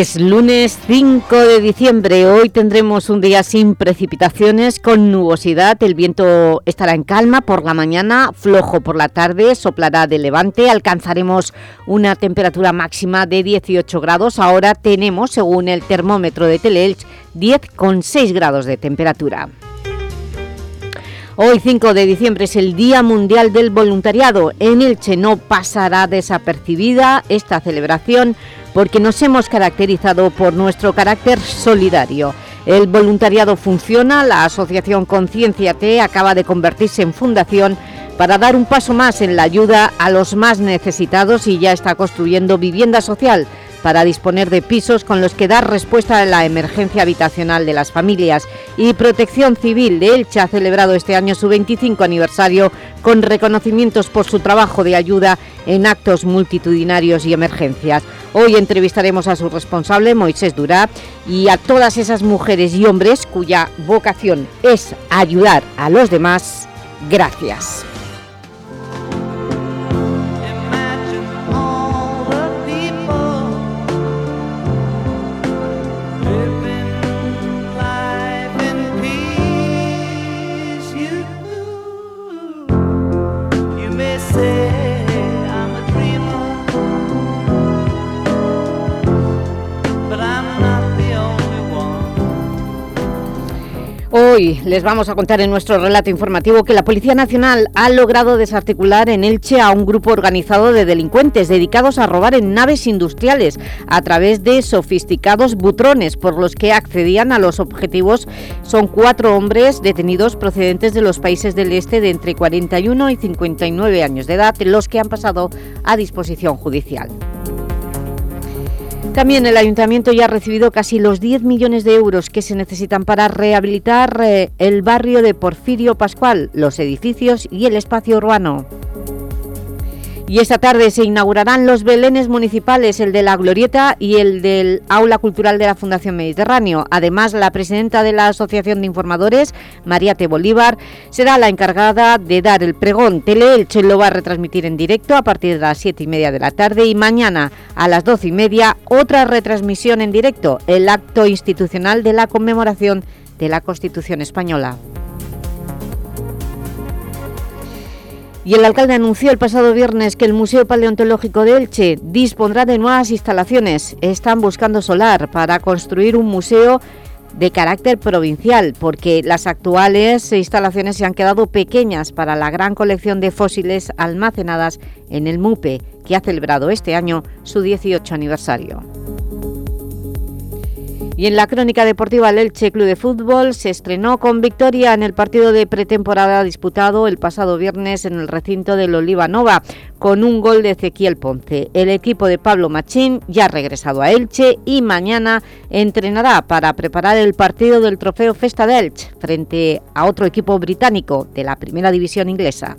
Es lunes 5 de diciembre, hoy tendremos un día sin precipitaciones, con nubosidad, el viento estará en calma por la mañana, flojo por la tarde, soplará de levante, alcanzaremos una temperatura máxima de 18 grados, ahora tenemos, según el termómetro de Teleelch, 10,6 grados de temperatura. Hoy 5 de diciembre es el Día Mundial del Voluntariado. En Elche no pasará desapercibida esta celebración porque nos hemos caracterizado por nuestro carácter solidario. El voluntariado funciona, la asociación Conciencia T acaba de convertirse en fundación para dar un paso más en la ayuda a los más necesitados y ya está construyendo vivienda social para disponer de pisos con los que dar respuesta a la emergencia habitacional de las familias. Y Protección Civil de Elche ha celebrado este año su 25 aniversario con reconocimientos por su trabajo de ayuda en actos multitudinarios y emergencias. Hoy entrevistaremos a su responsable, Moisés Durá, y a todas esas mujeres y hombres cuya vocación es ayudar a los demás. Gracias. Hoy les vamos a contar en nuestro relato informativo que la Policía Nacional ha logrado desarticular en Elche a un grupo organizado de delincuentes dedicados a robar en naves industriales a través de sofisticados butrones por los que accedían a los objetivos. Son cuatro hombres detenidos procedentes de los países del este de entre 41 y 59 años de edad, los que han pasado a disposición judicial. También el Ayuntamiento ya ha recibido casi los 10 millones de euros que se necesitan para rehabilitar eh, el barrio de Porfirio Pascual, los edificios y el espacio urbano. Y esta tarde se inaugurarán los belenes municipales, el de la Glorieta y el del Aula Cultural de la Fundación Mediterráneo. Además, la presidenta de la Asociación de Informadores, Mariate Bolívar, será la encargada de dar el pregón. Teleelche lo va a retransmitir en directo a partir de las 7 y media de la tarde y mañana a las 12 y media otra retransmisión en directo, el acto institucional de la conmemoración de la Constitución Española. Y el alcalde anunció el pasado viernes que el Museo Paleontológico de Elche dispondrá de nuevas instalaciones. Están buscando solar para construir un museo de carácter provincial, porque las actuales instalaciones se han quedado pequeñas para la gran colección de fósiles almacenadas en el MUPE, que ha celebrado este año su 18 aniversario. Y en la crónica deportiva, el Elche Club de Fútbol se estrenó con victoria en el partido de pretemporada disputado el pasado viernes en el recinto del Oliva Nova, con un gol de Ezequiel Ponce. El equipo de Pablo Machín ya ha regresado a Elche y mañana entrenará para preparar el partido del trofeo Festa de Elche frente a otro equipo británico de la primera división inglesa.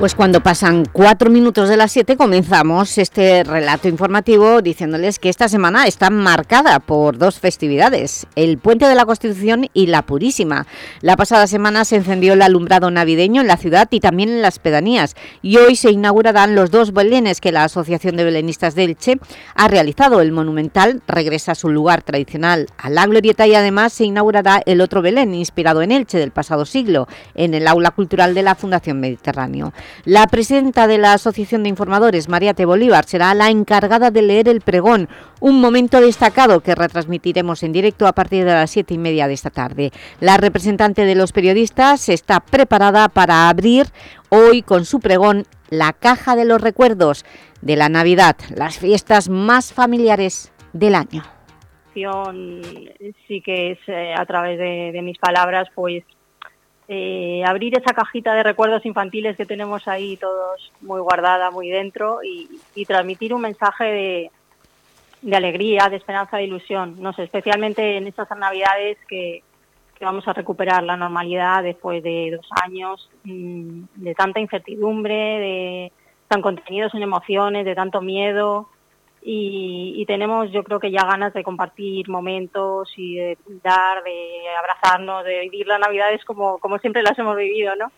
Pues cuando pasan cuatro minutos de las siete comenzamos este relato informativo diciéndoles que esta semana está marcada por dos festividades, el Puente de la Constitución y la Purísima. La pasada semana se encendió el alumbrado navideño en la ciudad y también en las pedanías y hoy se inaugurarán los dos belenes que la Asociación de Belenistas de Elche ha realizado. El monumental regresa a su lugar tradicional a la glorieta y además se inaugurará el otro belén inspirado en Elche del pasado siglo en el Aula Cultural de la Fundación Mediterráneo. La presidenta de la Asociación de Informadores, María T. Bolívar, será la encargada de leer el pregón, un momento destacado que retransmitiremos en directo a partir de las siete y media de esta tarde. La representante de los periodistas está preparada para abrir hoy con su pregón la caja de los recuerdos de la Navidad, las fiestas más familiares del año. Sí que es eh, a través de, mis palabras, pues eh, abrir esa cajita de recuerdos infantiles que tenemos ahí todos muy guardada, muy dentro y, transmitir un mensaje de, alegría, de esperanza, de ilusión. No sé, especialmente en estas navidades que, que vamos a recuperar la normalidad después de dos años mm, de tanta incertidumbre, de tan contenidos en emociones, de tanto miedo y, tenemos yo creo que ya ganas de compartir momentos y de dar, de abrazarnos, de vivir las navidades como, como siempre las hemos vivido, ¿no?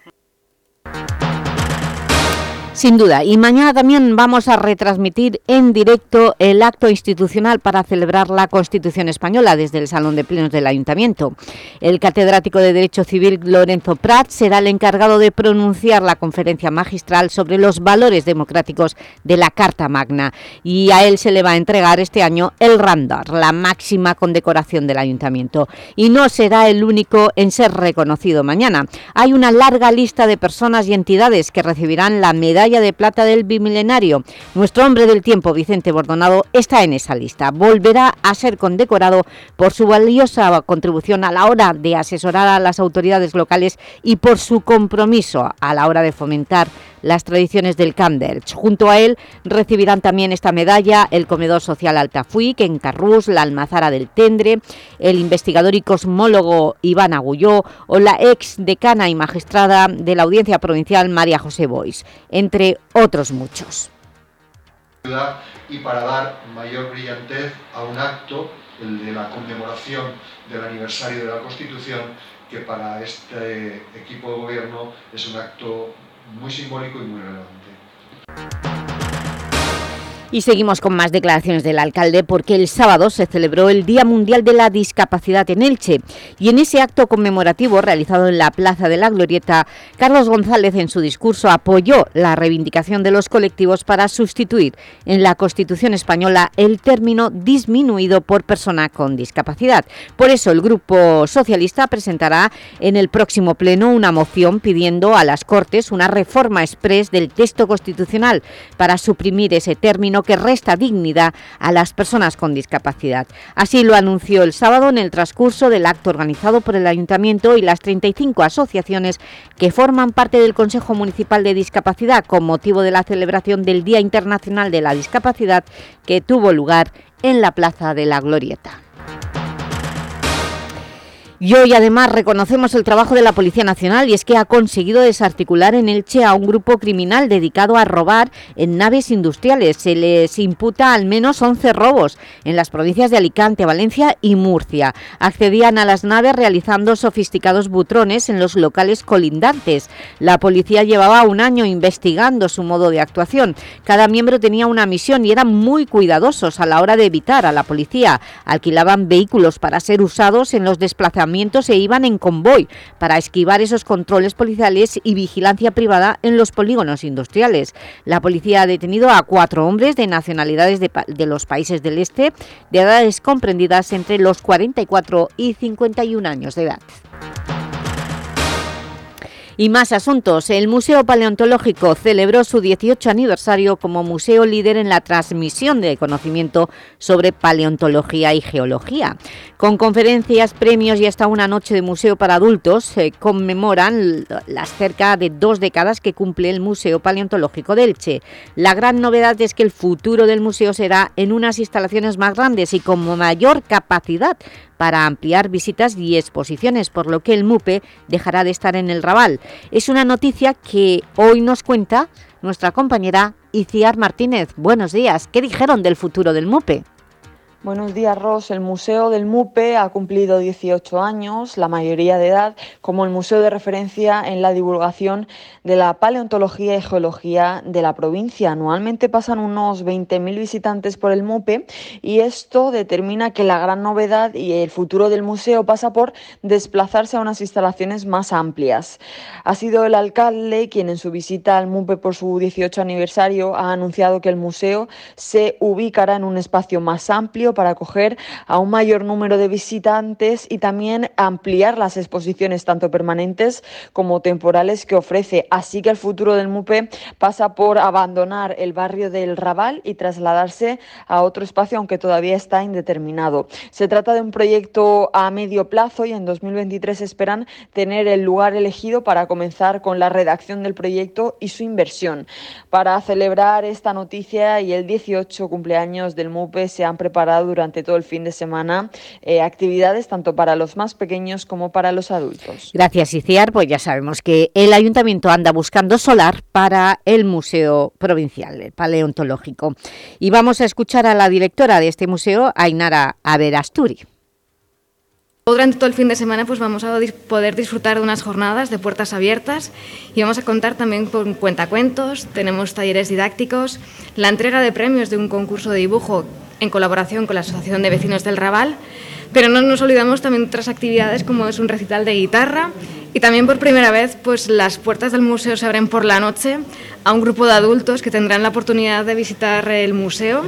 Sin duda, y mañana también vamos a retransmitir en directo el acto institucional para celebrar la Constitución Española desde el Salón de Plenos del Ayuntamiento. El catedrático de Derecho Civil Lorenzo Prat será el encargado de pronunciar la conferencia magistral sobre los valores democráticos de la Carta Magna y a él se le va a entregar este año el Randar, la máxima condecoración del Ayuntamiento. Y no será el único en ser reconocido mañana. Hay una larga lista de personas y entidades que recibirán la medalla de plata del bimilenario. Nuestro hombre del tiempo, Vicente Bordonado, está en esa lista. Volverá a ser condecorado por su valiosa contribución a la hora de asesorar a las autoridades locales y por su compromiso a la hora de fomentar las tradiciones del Candelch. Junto a él recibirán también esta medalla el Comedor Social Altafuic en Carrús, la Almazara del Tendre, el investigador y cosmólogo Iván Agulló o la ex decana y magistrada de la Audiencia Provincial María José Bois entre otros muchos. Y para dar mayor brillantez a un acto, el de la conmemoración del aniversario de la Constitución, que para este equipo de gobierno es un acto muy simbólico y muy relevante. Y seguimos con más declaraciones del alcalde porque el sábado se celebró el Día Mundial de la Discapacidad en Elche y en ese acto conmemorativo realizado en la Plaza de la Glorieta, Carlos González en su discurso apoyó la reivindicación de los colectivos para sustituir en la Constitución española el término disminuido por persona con discapacidad. Por eso el Grupo Socialista presentará en el próximo pleno una moción pidiendo a las Cortes una reforma express del texto constitucional para suprimir ese término que resta dignidad a las personas con discapacidad. Así lo anunció el sábado en el transcurso del acto organizado por el Ayuntamiento y las 35 asociaciones que forman parte del Consejo Municipal de Discapacidad con motivo de la celebración del Día Internacional de la Discapacidad que tuvo lugar en la Plaza de la Glorieta. Y hoy además reconocemos el trabajo de la Policía Nacional y es que ha conseguido desarticular en Elche a un grupo criminal dedicado a robar en naves industriales. Se les imputa al menos 11 robos en las provincias de Alicante, Valencia y Murcia. Accedían a las naves realizando sofisticados butrones en los locales colindantes. La policía llevaba un año investigando su modo de actuación. Cada miembro tenía una misión y eran muy cuidadosos a la hora de evitar a la policía. Alquilaban vehículos para ser usados en los desplazamientos se iban en convoy para esquivar esos controles policiales y vigilancia privada en los polígonos industriales. La policía ha detenido a cuatro hombres de nacionalidades de, de los países del este de edades comprendidas entre los 44 y 51 años de edad. Y más asuntos. El Museo Paleontológico celebró su 18 aniversario como museo líder en la transmisión de conocimiento sobre paleontología y geología. Con conferencias, premios y hasta una noche de museo para adultos se conmemoran las cerca de dos décadas que cumple el Museo Paleontológico de Elche. La gran novedad es que el futuro del museo será en unas instalaciones más grandes y con mayor capacidad para ampliar visitas y exposiciones, por lo que el MUPE dejará de estar en el Raval. Es una noticia que hoy nos cuenta nuestra compañera Iciar Martínez. Buenos días. ¿Qué dijeron del futuro del MUPE? Buenos días, Ros. El Museo del MUPE ha cumplido 18 años, la mayoría de edad, como el museo de referencia en la divulgación de la paleontología y geología de la provincia. Anualmente pasan unos 20.000 visitantes por el MUPE y esto determina que la gran novedad y el futuro del museo pasa por desplazarse a unas instalaciones más amplias. Ha sido el alcalde quien en su visita al MUPE por su 18 aniversario ha anunciado que el museo se ubicará en un espacio más amplio para acoger a un mayor número de visitantes y también ampliar las exposiciones tanto permanentes como temporales que ofrece. Así que el futuro del MUPE pasa por abandonar el barrio del Raval y trasladarse a otro espacio, aunque todavía está indeterminado. Se trata de un proyecto a medio plazo y en 2023 esperan tener el lugar elegido para comenzar con la redacción del proyecto y su inversión. Para celebrar esta noticia y el 18 cumpleaños del MUPE se han preparado durante todo el fin de semana eh, actividades tanto para los más pequeños como para los adultos. Gracias, Iciar. Pues ya sabemos que el Ayuntamiento anda buscando solar para el Museo Provincial, el Paleontológico. Y vamos a escuchar a la directora de este museo, Ainara Averasturi. Durante todo el fin de semana pues vamos a poder disfrutar de unas jornadas de puertas abiertas y vamos a contar también con cuentacuentos, tenemos talleres didácticos, la entrega de premios de un concurso de dibujo en colaboración con la Asociación de Vecinos del Raval, pero no nos olvidamos también de otras actividades como es un recital de guitarra y también por primera vez pues las puertas del museo se abren por la noche a un grupo de adultos que tendrán la oportunidad de visitar el museo.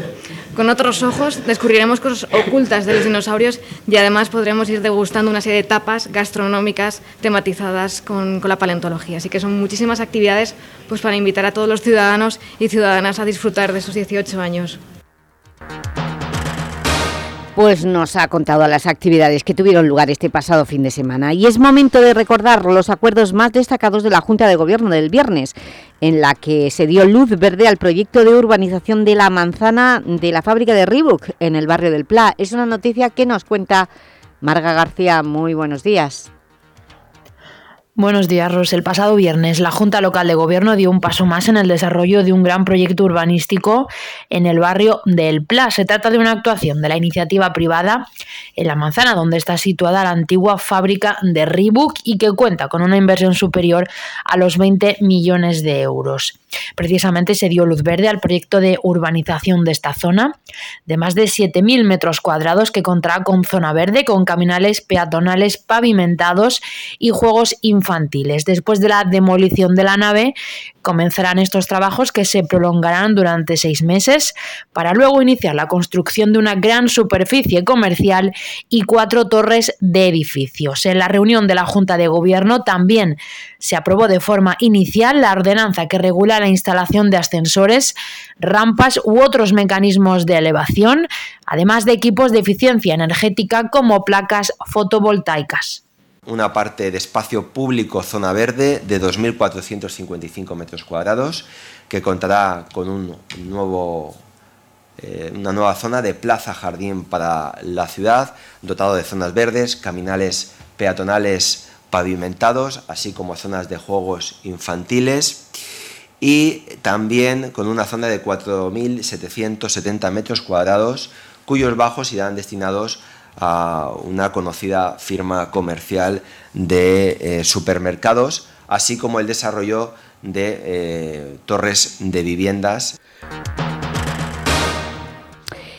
Con otros ojos descubriremos cosas ocultas de los dinosaurios y además podremos ir degustando una serie de tapas gastronómicas tematizadas con, con la paleontología. Así que son muchísimas actividades pues, para invitar a todos los ciudadanos y ciudadanas a disfrutar de sus 18 años pues nos ha contado las actividades que tuvieron lugar este pasado fin de semana. Y es momento de recordar los acuerdos más destacados de la Junta de Gobierno del viernes, en la que se dio luz verde al proyecto de urbanización de la manzana de la fábrica de Reebok en el barrio del Pla. Es una noticia que nos cuenta Marga García. Muy buenos días. Buenos días, Ros. El pasado viernes, la Junta Local de Gobierno dio un paso más en el desarrollo de un gran proyecto urbanístico en el barrio del Pla. Se trata de una actuación de la iniciativa privada en la manzana, donde está situada la antigua fábrica de Reebok y que cuenta con una inversión superior a los 20 millones de euros. Precisamente se dio luz verde al proyecto de urbanización de esta zona, de más de 7.000 metros cuadrados que contará con zona verde, con caminales peatonales pavimentados y juegos infantiles. Después de la demolición de la nave, comenzarán estos trabajos que se prolongarán durante seis meses para luego iniciar la construcción de una gran superficie comercial y cuatro torres de edificios. En la reunión de la Junta de Gobierno también se aprobó de forma inicial la ordenanza que regula la instalación de ascensores, rampas u otros mecanismos de elevación, además de equipos de eficiencia energética como placas fotovoltaicas. Una parte de espacio público zona verde de 2.455 metros cuadrados que contará con un nuevo, eh, una nueva zona de plaza jardín para la ciudad, dotado de zonas verdes, caminales peatonales pavimentados, así como zonas de juegos infantiles y también con una zona de 4.770 metros cuadrados cuyos bajos irán destinados a una conocida firma comercial de eh, supermercados, así como el desarrollo de eh, torres de viviendas.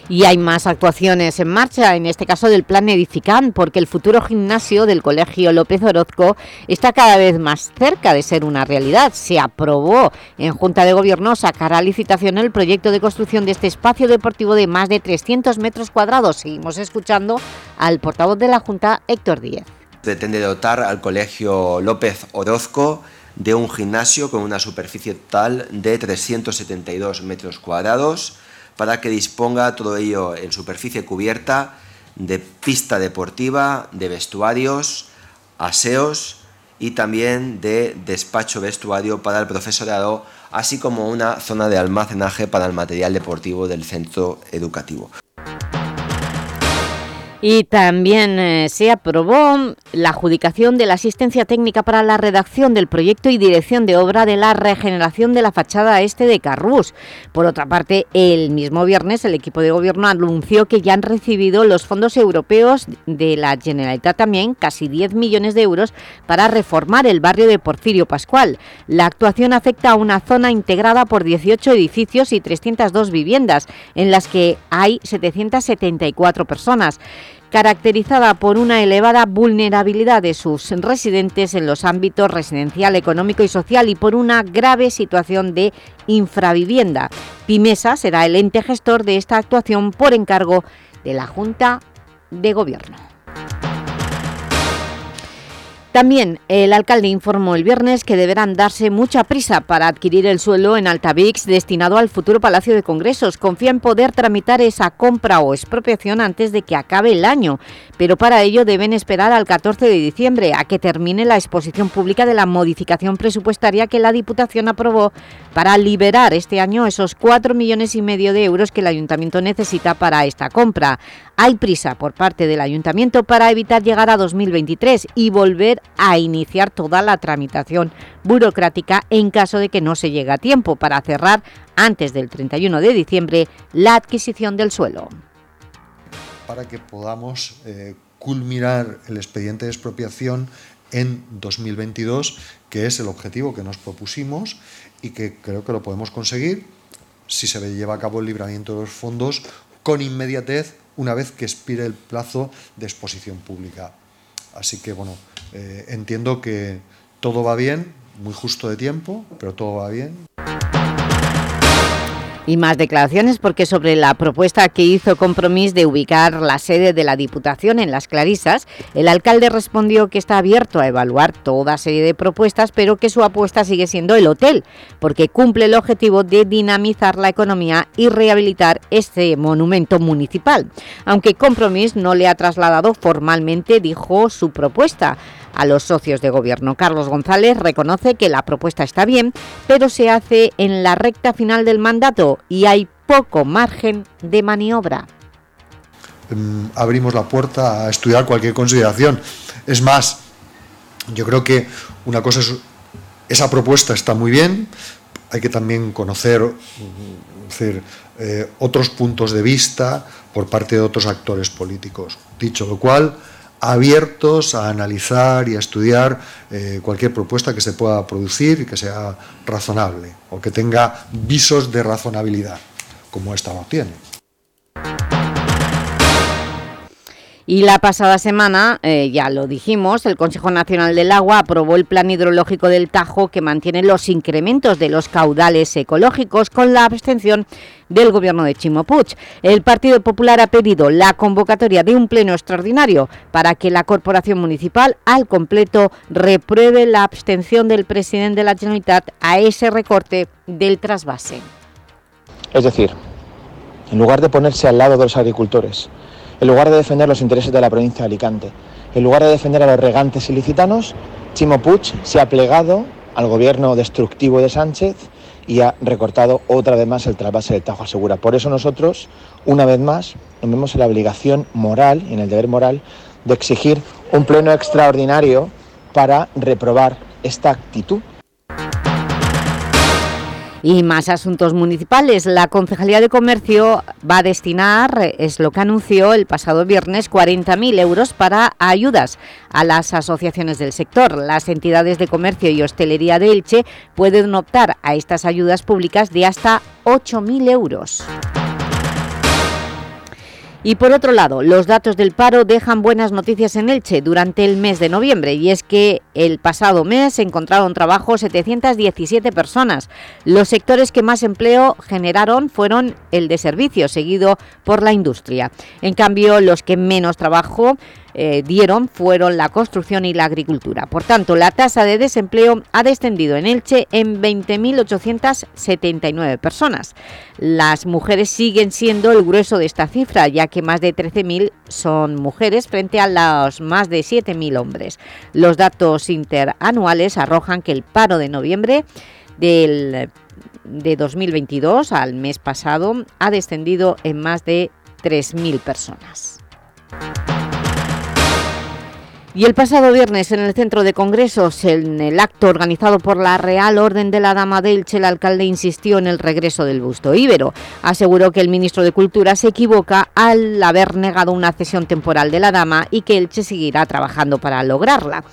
Y hay más actuaciones en marcha, en este caso del Plan Edifican, porque el futuro gimnasio del Colegio López Orozco está cada vez más cerca de ser una realidad. Se aprobó en Junta de Gobierno sacar a licitación el proyecto de construcción de este espacio deportivo de más de 300 metros cuadrados. Seguimos escuchando al portavoz de la Junta, Héctor Díez. Pretende dotar al Colegio López Orozco de un gimnasio con una superficie total de 372 metros cuadrados, para que disponga todo ello en superficie cubierta de pista deportiva, de vestuarios, aseos y también de despacho vestuario para el profesorado, así como una zona de almacenaje para el material deportivo del centro educativo. Y también eh, se aprobó la adjudicación de la asistencia técnica para la redacción del proyecto y dirección de obra de la regeneración de la fachada este de Carrús. Por otra parte, el mismo viernes el equipo de gobierno anunció que ya han recibido los fondos europeos de la Generalitat también, casi 10 millones de euros, para reformar el barrio de Porfirio Pascual. La actuación afecta a una zona integrada por 18 edificios y 302 viviendas, en las que hay 774 personas caracterizada por una elevada vulnerabilidad de sus residentes en los ámbitos residencial, económico y social y por una grave situación de infravivienda. Pimesa será el ente gestor de esta actuación por encargo de la Junta de Gobierno. También el alcalde informó el viernes que deberán darse mucha prisa para adquirir el suelo en Altavix destinado al futuro Palacio de Congresos. Confía en poder tramitar esa compra o expropiación antes de que acabe el año, pero para ello deben esperar al 14 de diciembre a que termine la exposición pública de la modificación presupuestaria que la Diputación aprobó para liberar este año esos 4 millones y medio de euros que el Ayuntamiento necesita para esta compra. Hay prisa por parte del Ayuntamiento para evitar llegar a 2023 y volver a iniciar toda la tramitación burocrática en caso de que no se llegue a tiempo para cerrar antes del 31 de diciembre la adquisición del suelo. Para que podamos eh, culminar el expediente de expropiación en 2022, que es el objetivo que nos propusimos y que creo que lo podemos conseguir si se lleva a cabo el libramiento de los fondos con inmediatez una vez que expire el plazo de exposición pública. Así que, bueno, eh, entiendo que todo va bien, muy justo de tiempo, pero todo va bien. Y más declaraciones porque sobre la propuesta que hizo Compromís de ubicar la sede de la Diputación en Las Clarisas, el alcalde respondió que está abierto a evaluar toda serie de propuestas, pero que su apuesta sigue siendo el hotel, porque cumple el objetivo de dinamizar la economía y rehabilitar este monumento municipal. Aunque Compromís no le ha trasladado formalmente, dijo, su propuesta a los socios de gobierno. Carlos González reconoce que la propuesta está bien, pero se hace en la recta final del mandato y hay poco margen de maniobra. Mm, abrimos la puerta a estudiar cualquier consideración. Es más, yo creo que una cosa es, esa propuesta está muy bien, hay que también conocer decir, eh, otros puntos de vista por parte de otros actores políticos. Dicho lo cual, abiertos a analizar y a estudiar eh, cualquier propuesta que se pueda producir y que sea razonable o que tenga visos de razonabilidad, como esta no tiene. Y la pasada semana, eh, ya lo dijimos, el Consejo Nacional del Agua aprobó el Plan Hidrológico del Tajo que mantiene los incrementos de los caudales ecológicos con la abstención del Gobierno de Chimo El Partido Popular ha pedido la convocatoria de un pleno extraordinario para que la Corporación Municipal al completo repruebe la abstención del presidente de la Generalitat a ese recorte del trasvase. Es decir, en lugar de ponerse al lado de los agricultores, en lugar de defender los intereses de la provincia de Alicante, en lugar de defender a los regantes ilicitanos, Chimo Puig se ha plegado al gobierno destructivo de Sánchez y ha recortado otra vez más el trasvase del Tajo Asegura. Por eso nosotros, una vez más, nos vemos en la obligación moral y en el deber moral de exigir un pleno extraordinario para reprobar esta actitud y más asuntos municipales. La Concejalía de Comercio va a destinar, es lo que anunció el pasado viernes, 40.000 euros para ayudas a las asociaciones del sector. Las entidades de comercio y hostelería de Elche pueden optar a estas ayudas públicas de hasta 8.000 euros. Y por otro lado, los datos del paro dejan buenas noticias en Elche durante el mes de noviembre y es que el pasado mes encontraron trabajo 717 personas. Los sectores que más empleo generaron fueron el de servicios, seguido por la industria. En cambio, los que menos trabajo eh, dieron fueron la construcción y la agricultura. Por tanto, la tasa de desempleo ha descendido en Elche en 20.879 personas. Las mujeres siguen siendo el grueso de esta cifra, ya que más de 13.000 son mujeres frente a los más de 7.000 hombres. Los datos interanuales arrojan que el paro de noviembre del, de 2022 al mes pasado ha descendido en más de 3.000 personas. Y el pasado viernes en el Centro de Congresos, en el acto organizado por la Real Orden de la Dama de Elche, el alcalde insistió en el regreso del busto íbero. Aseguró que el ministro de Cultura se equivoca al haber negado una cesión temporal de la Dama y que Elche seguirá trabajando para lograrla.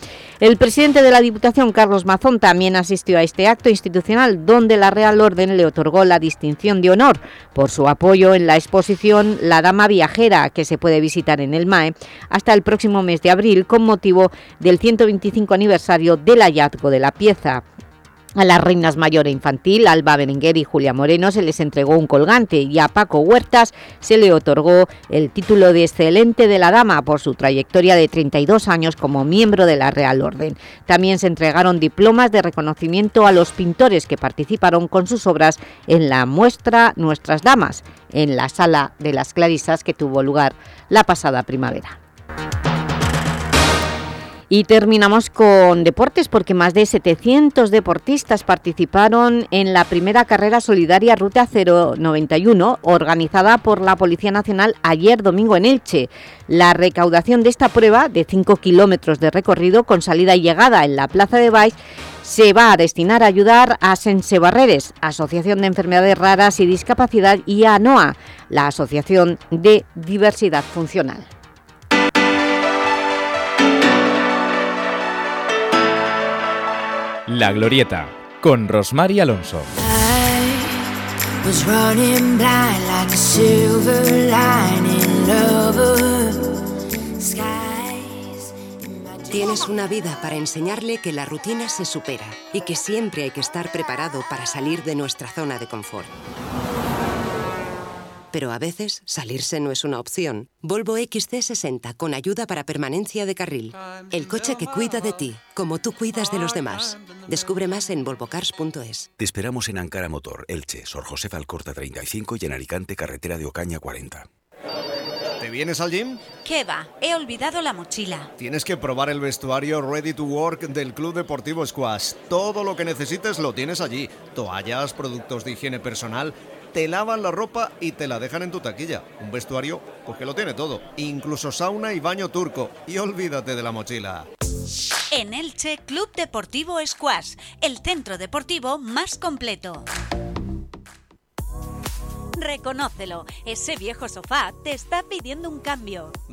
El presidente de la Diputación, Carlos Mazón, también asistió a este acto institucional donde la Real Orden le otorgó la distinción de honor por su apoyo en la exposición La Dama Viajera, que se puede visitar en el MAE hasta el próximo mes de abril con motivo del 125 aniversario del hallazgo de la pieza. A las reinas mayor e infantil, Alba Berenguer y Julia Moreno, se les entregó un colgante y a Paco Huertas se le otorgó el título de Excelente de la Dama por su trayectoria de 32 años como miembro de la Real Orden. También se entregaron diplomas de reconocimiento a los pintores que participaron con sus obras en la muestra Nuestras Damas, en la Sala de las Clarisas que tuvo lugar la pasada primavera. Y terminamos con deportes porque más de 700 deportistas participaron en la primera carrera solidaria Ruta 091 organizada por la Policía Nacional ayer domingo en Elche. La recaudación de esta prueba de 5 kilómetros de recorrido con salida y llegada en la Plaza de Baix se va a destinar a ayudar a Sense Barreres, Asociación de Enfermedades Raras y Discapacidad, y a NOA, la Asociación de Diversidad Funcional. La Glorieta, con Rosmar y Alonso. Tienes una vida para enseñarle que la rutina se supera y que siempre hay que estar preparado para salir de nuestra zona de confort. Pero a veces salirse no es una opción. Volvo XC60 con ayuda para permanencia de carril. El coche que cuida de ti, como tú cuidas de los demás. Descubre más en volvocars.es. Te esperamos en Ankara Motor, Elche, Sor José Alcorta 35 y en Alicante, Carretera de Ocaña 40. ¿Te vienes al gym? ¿Qué va? He olvidado la mochila. Tienes que probar el vestuario Ready to Work del Club Deportivo Squash. Todo lo que necesites lo tienes allí. Toallas, productos de higiene personal te lavan la ropa y te la dejan en tu taquilla. Un vestuario, pues que lo tiene todo, incluso sauna y baño turco. Y olvídate de la mochila. En Elche, Club Deportivo Squash, el centro deportivo más completo. Reconócelo, ese viejo sofá te está pidiendo un cambio.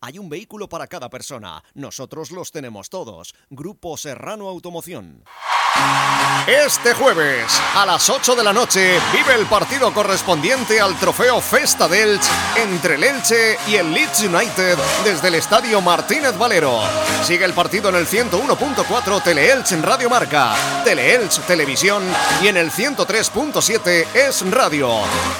Hay un vehículo para cada persona. Nosotros los tenemos todos. Grupo Serrano Automoción. Este jueves, a las 8 de la noche, vive el partido correspondiente al trofeo Festa del Elche entre el Elche y el Leeds United desde el Estadio Martínez Valero. Sigue el partido en el 101.4 Teleelch en Radio Marca, Teleelch Televisión y en el 103.7 Es Radio.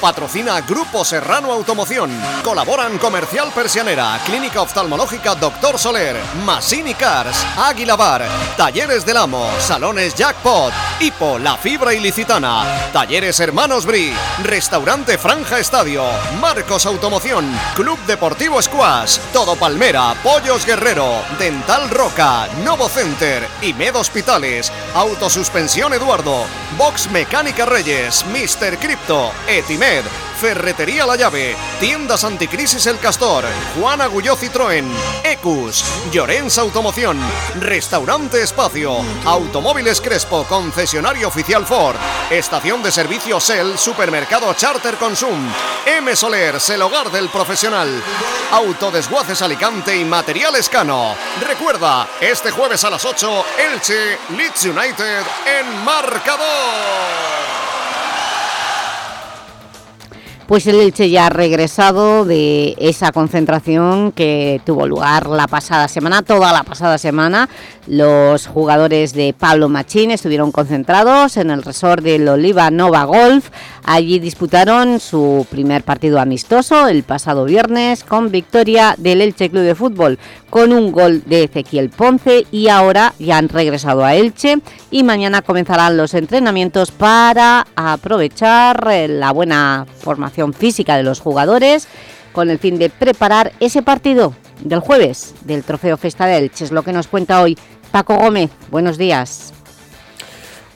Patrocina Grupo Serrano Automoción. Colaboran Comercial Persianera, Clínica Oftalmológica Doctor Soler, Masini Cars, Águila Bar, Talleres del Amo, Salones Jackpot, Hipo, La Fibra Ilicitana, Talleres Hermanos Bri, Restaurante Franja Estadio, Marcos Automoción, Club Deportivo Squash, Todo Palmera, Pollos Guerrero, Dental Roca, Novo Center, Med Hospitales, Autosuspensión Eduardo, Box Mecánica Reyes, Mr. Crypto, Etimed, Ferretería La Llave, Tiendas Anticrisis El Castor, Juan Agulló Citroën, Ecus, Llorens Automoción, Restaurante Espacio, Automóviles Crespo, concesionario oficial Ford, Estación de Servicio Shell, Supermercado Charter Consum, M Soler, el hogar del profesional, Autodesguaces Alicante y Materiales Cano. Recuerda, este jueves a las 8, Elche, Leeds United en marcador. Pues el Elche ya ha regresado de esa concentración que tuvo lugar la pasada semana, toda la pasada semana. Los jugadores de Pablo Machín estuvieron concentrados en el resort del Oliva Nova Golf. Allí disputaron su primer partido amistoso el pasado viernes con victoria del Elche Club de Fútbol con un gol de Ezequiel Ponce y ahora ya han regresado a Elche y mañana comenzarán los entrenamientos para aprovechar eh, la buena formación física de los jugadores con el fin de preparar ese partido del jueves del Trofeo Festa del Elche. Es lo que nos cuenta hoy Paco Gómez. Buenos días.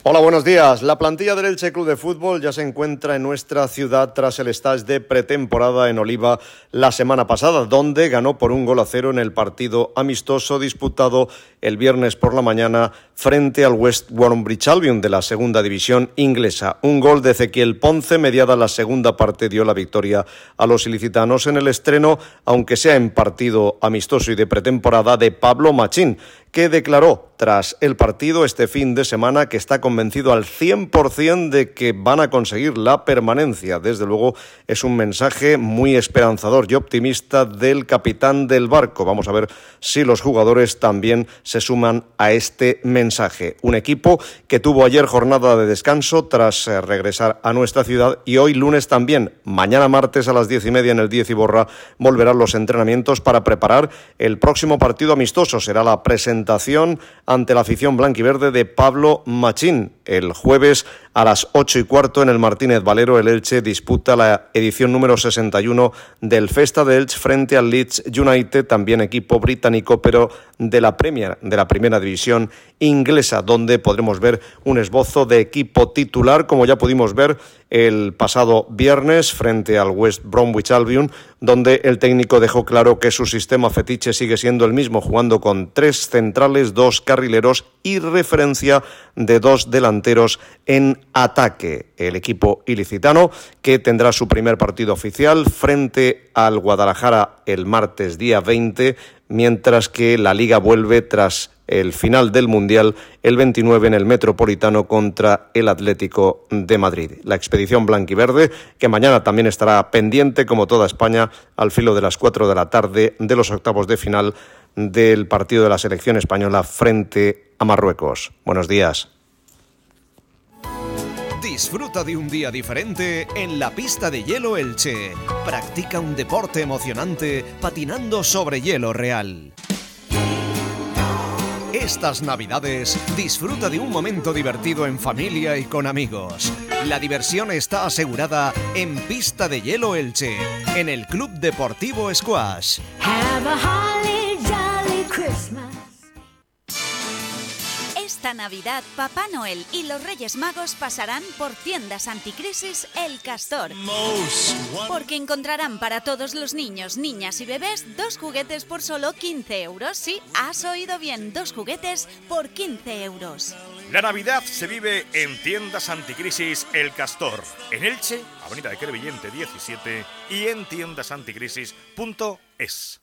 Hola, buenos días. La plantilla del Elche Club de Fútbol ya se encuentra en nuestra ciudad tras el stage de pretemporada en Oliva la semana pasada, donde ganó por un gol a cero en el partido amistoso disputado el viernes por la mañana frente al West Bromwich Albion de la segunda división inglesa. Un gol de Ezequiel Ponce, mediada la segunda parte, dio la victoria a los ilicitanos en el estreno, aunque sea en partido amistoso y de pretemporada, de Pablo Machín, que declaró tras el partido este fin de semana que está convencido al 100% de que van a conseguir la permanencia. Desde luego es un mensaje muy esperanzador y optimista del capitán del barco. Vamos a ver si los jugadores también se suman a este mensaje. Un equipo que tuvo ayer jornada de descanso tras eh, regresar a nuestra ciudad y hoy lunes también, mañana martes a las diez y media en el Diez y Borra, volverán los entrenamientos para preparar el próximo partido amistoso. Será la presentación ante la afición blanquiverde de Pablo Machín. El jueves a las ocho y cuarto en el Martínez Valero, el Elche disputa la edición número 61 del Festa de Elche frente al Leeds United, también equipo británico, pero de la Premier, de la primera división inglesa, donde podremos ver un esbozo de equipo titular, como ya pudimos ver el pasado viernes frente al West Bromwich Albion, donde el técnico dejó claro que su sistema fetiche sigue siendo el mismo, jugando con tres centrales, dos carrileros y referencia de dos delanteros en ataque. El equipo ilicitano que tendrá su primer partido oficial frente al Guadalajara el martes día 20, mientras que la liga vuelve tras el final del Mundial el 29 en el Metropolitano contra el Atlético de Madrid. La expedición blanquiverde, que mañana también estará pendiente, como toda España, al filo de las 4 de la tarde de los octavos de final del partido de la selección española frente a Marruecos. Buenos días. Disfruta de un día diferente en la pista de hielo Elche. Practica un deporte emocionante patinando sobre hielo real. Estas navidades disfruta de un momento divertido en familia y con amigos. La diversión está asegurada en Pista de Hielo Elche, en el Club Deportivo Squash. Esta Navidad, Papá Noel y los Reyes Magos pasarán por tiendas anticrisis El Castor. Porque encontrarán para todos los niños, niñas y bebés dos juguetes por solo 15 euros. Sí, has oído bien, dos juguetes por 15 euros. La Navidad se vive en tiendas anticrisis El Castor, en Elche, Avenida de Crevillente 17 y en tiendasanticrisis.es.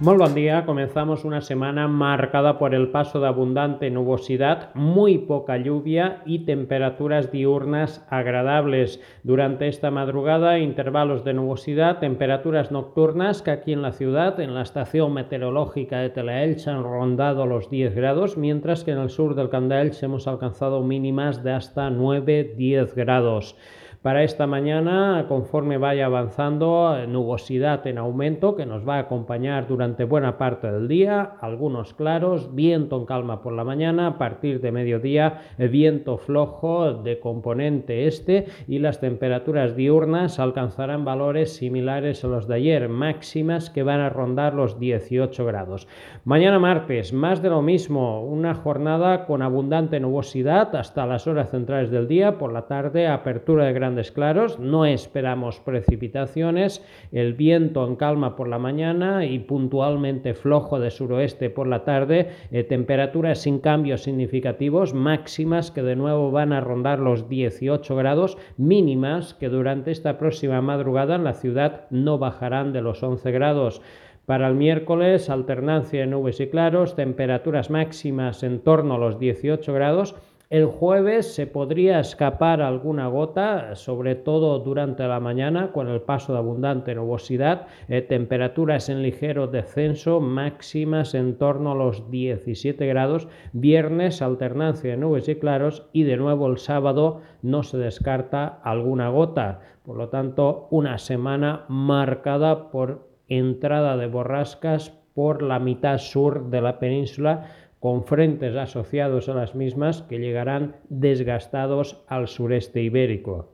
Muy buen día, comenzamos una semana marcada por el paso de abundante nubosidad, muy poca lluvia y temperaturas diurnas agradables. Durante esta madrugada, intervalos de nubosidad, temperaturas nocturnas que aquí en la ciudad, en la estación meteorológica de Teleelch, han rondado los 10 grados, mientras que en el sur del Candelch hemos alcanzado mínimas de hasta 9-10 grados. Para esta mañana, conforme vaya avanzando, nubosidad en aumento que nos va a acompañar durante buena parte del día, algunos claros, viento en calma por la mañana, a partir de mediodía viento flojo de componente este y las temperaturas diurnas alcanzarán valores similares a los de ayer, máximas que van a rondar los 18 grados. Mañana martes, más de lo mismo, una jornada con abundante nubosidad hasta las horas centrales del día, por la tarde apertura de gran claros, no esperamos precipitaciones, el viento en calma por la mañana y puntualmente flojo de suroeste por la tarde, eh, temperaturas sin cambios significativos, máximas que de nuevo van a rondar los 18 grados, mínimas que durante esta próxima madrugada en la ciudad no bajarán de los 11 grados. Para el miércoles, alternancia de nubes y claros, temperaturas máximas en torno a los 18 grados. El jueves se podría escapar alguna gota, sobre todo durante la mañana, con el paso de abundante nubosidad, eh, temperaturas en ligero descenso, máximas en torno a los 17 grados. Viernes, alternancia de nubes y claros, y de nuevo el sábado no se descarta alguna gota. Por lo tanto, una semana marcada por entrada de borrascas por la mitad sur de la península con frentes asociados a las mismas que llegarán desgastados al sureste ibérico.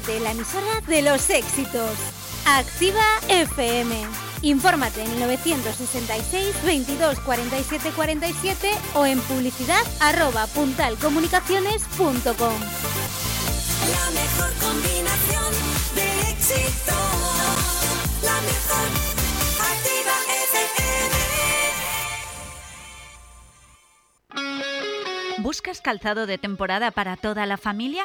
De la emisora de los éxitos. Activa FM. Infórmate en 966 22 47 47 o en publicidad arroba puntalcomunicaciones.com. La mejor combinación de éxito. La mejor. Activa FM. ¿Buscas calzado de temporada para toda la familia?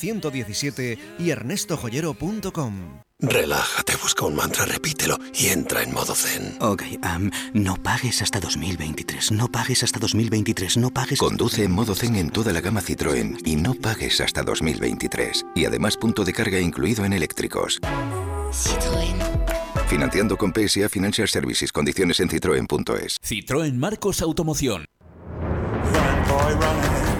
117 y ernestojoyero.com. Relájate, busca un mantra, repítelo y entra en modo zen. Ok, no pagues hasta 2023, no pagues hasta 2023, no pagues... Conduce en modo zen en toda la gama Citroën y no pagues hasta 2023. Y además punto de carga incluido en eléctricos. Citroën. Financiando con PSA Financial Services. Condiciones en citroen.es. Citroën Marcos Automoción.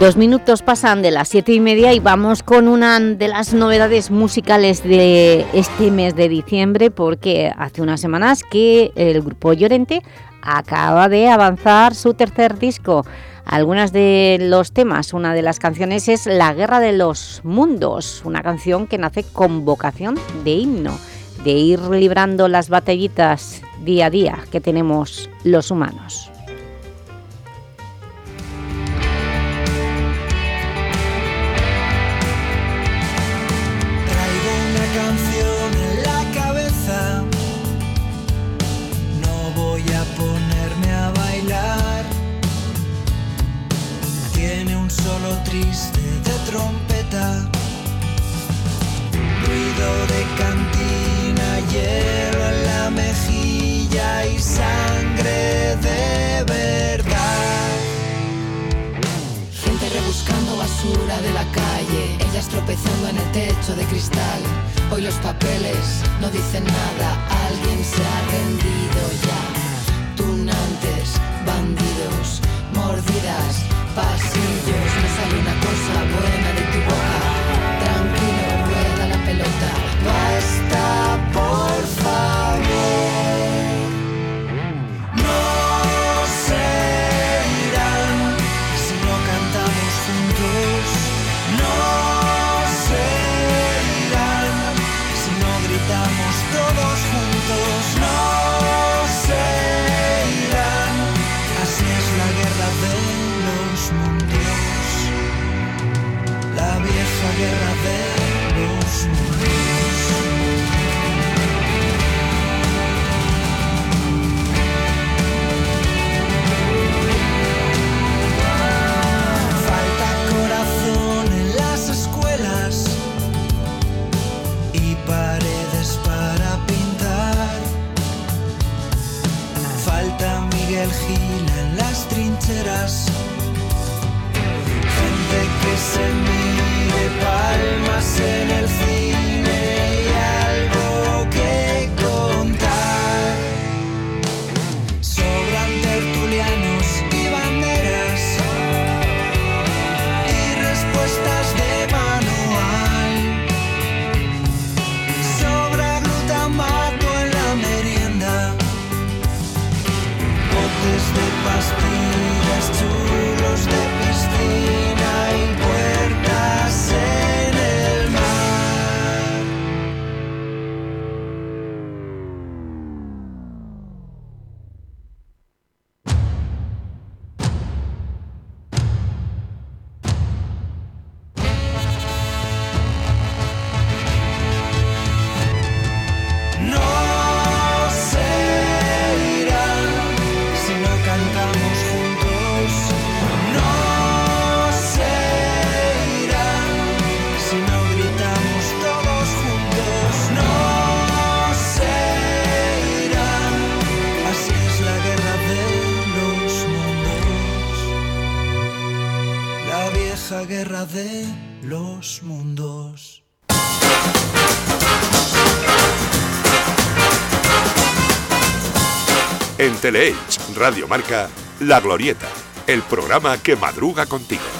Dos minutos pasan de las siete y media y vamos con una de las novedades musicales de este mes de diciembre porque hace unas semanas que el grupo Llorente acaba de avanzar su tercer disco. Algunos de los temas, una de las canciones es La Guerra de los Mundos, una canción que nace con vocación de himno, de ir librando las batallitas día a día que tenemos los humanos. De cantina, la mejilla y sangre de verdad. Gente rebuscando basura de la calle, ellas tropezando en el techo de cristal. Hoy los papeles no dicen nada, alguien se ha rendido ya. Tunantes, bandidos mordidas, pasillos, me sale una cosa buena Falta Miguel Gil en las trincheras. Gente que se mire palmas en el cine La guerra de los mundos. En Teleelch, Radio Marca, La Glorieta, el programa que madruga contigo.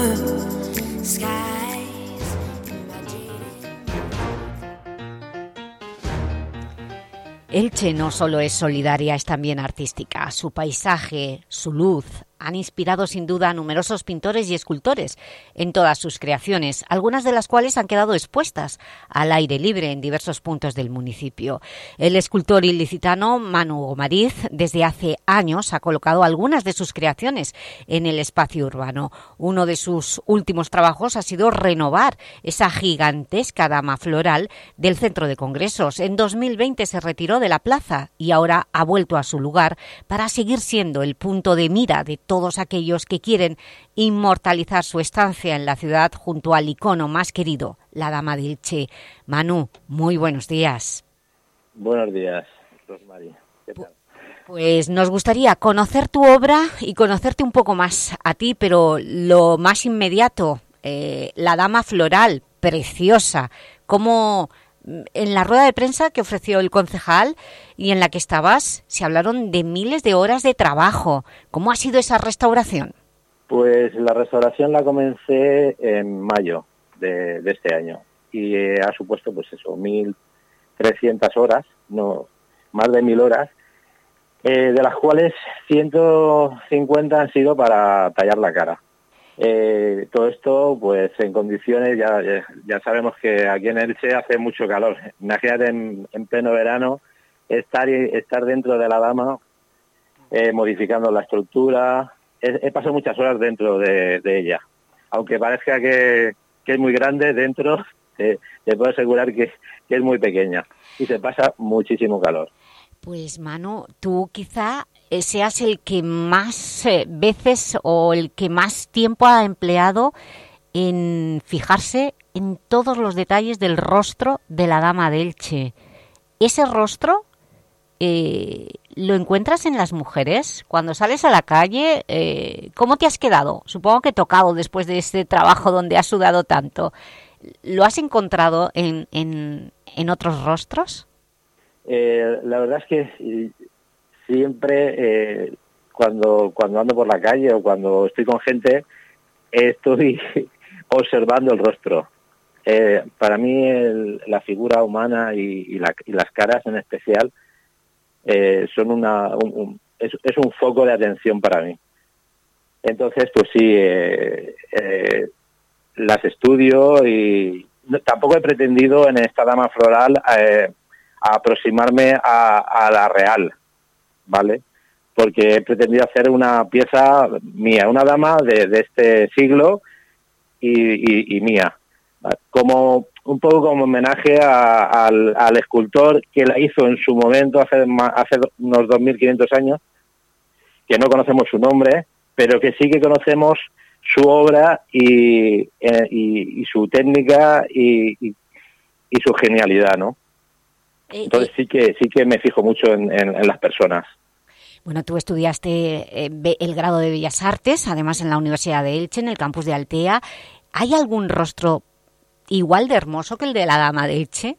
Elche no solo es solidaria, es también artística. Su paisaje, su luz, han inspirado sin duda a numerosos pintores y escultores en todas sus creaciones, algunas de las cuales han quedado expuestas al aire libre en diversos puntos del municipio. El escultor ilicitano Manu Gomariz desde hace años ha colocado algunas de sus creaciones en el espacio urbano. Uno de sus últimos trabajos ha sido renovar esa gigantesca dama floral del centro de congresos. En 2020 se retiró de la plaza y ahora ha vuelto a su lugar para seguir siendo el punto de mira de todos aquellos que quieren inmortalizar su estancia en la ciudad junto al icono más querido, la Dama de Elche. Manu, muy buenos días. Buenos días, Rosmary. ¿Qué tal? Pues nos gustaría conocer tu obra y conocerte un poco más a ti, pero lo más inmediato, eh, la Dama Floral, preciosa, como mm, en la rueda de prensa que ofreció el concejal y en la que estabas, se hablaron de miles de horas de trabajo. ¿Cómo ha sido esa restauración? Pues la restauración la comencé en mayo de, este año y eh, ha supuesto pues eso, 1.300 horas, no más de 1.000 horas, eh, de las cuales 150 han sido para tallar la cara. Eh, todo esto, pues en condiciones, ya, ya, sabemos que aquí en Elche hace mucho calor. Imagínate en, en pleno verano estar, estar dentro de la dama, eh, modificando la estructura. He, he pasado muchas horas dentro de, ella. Aunque parezca que, es muy grande, dentro te, te puedo asegurar que es muy pequeña y se pasa muchísimo calor. Pues Manu, tú quizá eh, seas el que más eh, veces o el que más tiempo ha empleado en fijarse en todos los detalles del rostro de la dama de Elche. Ese rostro eh, lo encuentras en las mujeres. Cuando sales a la calle, eh, ¿cómo te has quedado? Supongo que tocado después de este trabajo donde has sudado tanto. ¿Lo has encontrado en, en, en otros rostros? Eh, la verdad es que eh, siempre eh, cuando cuando ando por la calle o cuando estoy con gente estoy observando el rostro. Eh, para mí la figura humana y, la- las caras en especial eh, son una un- es, un foco de atención para mí. Entonces, pues sí, eh, las estudio y tampoco he pretendido en esta dama floral aproximarme a, la real, ¿vale? Porque he pretendido hacer una pieza mía, una dama de, este siglo y, mía, como un poco como homenaje a- al, escultor que la hizo en su momento hace, hace unos 2.500 años, que no conocemos su nombre, pero que sí que conocemos su obra y, eh, su técnica y su genialidad, ¿no? Entonces sí que sí que me fijo mucho en, en- en las personas. Bueno, tú estudiaste eh, el grado de Bellas Artes, además en la Universidad de Elche, en el campus de Altea. ¿Hay algún rostro igual de hermoso que el de la dama de Elche?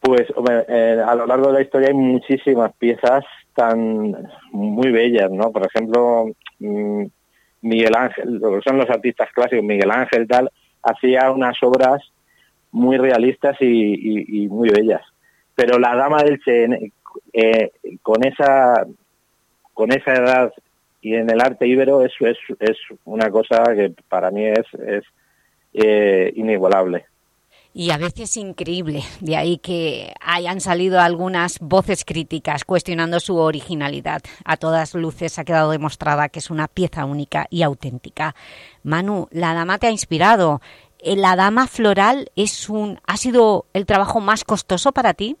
Pues hombre, eh, a lo largo de la historia hay muchísimas piezas tan muy bellas, ¿no? Por ejemplo, mm, Miguel Ángel, lo que son los artistas clásicos, Miguel Ángel tal, hacía unas obras muy realistas y, muy bellas. Pero la dama del Che, eh, con esa con esa edad y en el arte íbero eso es, es una cosa que para mí es, es eh, inigualable. Y a veces increíble, de ahí que hayan salido algunas voces críticas cuestionando su originalidad. A todas luces ha quedado demostrada que es una pieza única y auténtica. Manu, la dama te ha inspirado. Eh, ¿La dama floral es un, ha sido el trabajo más costoso para ti?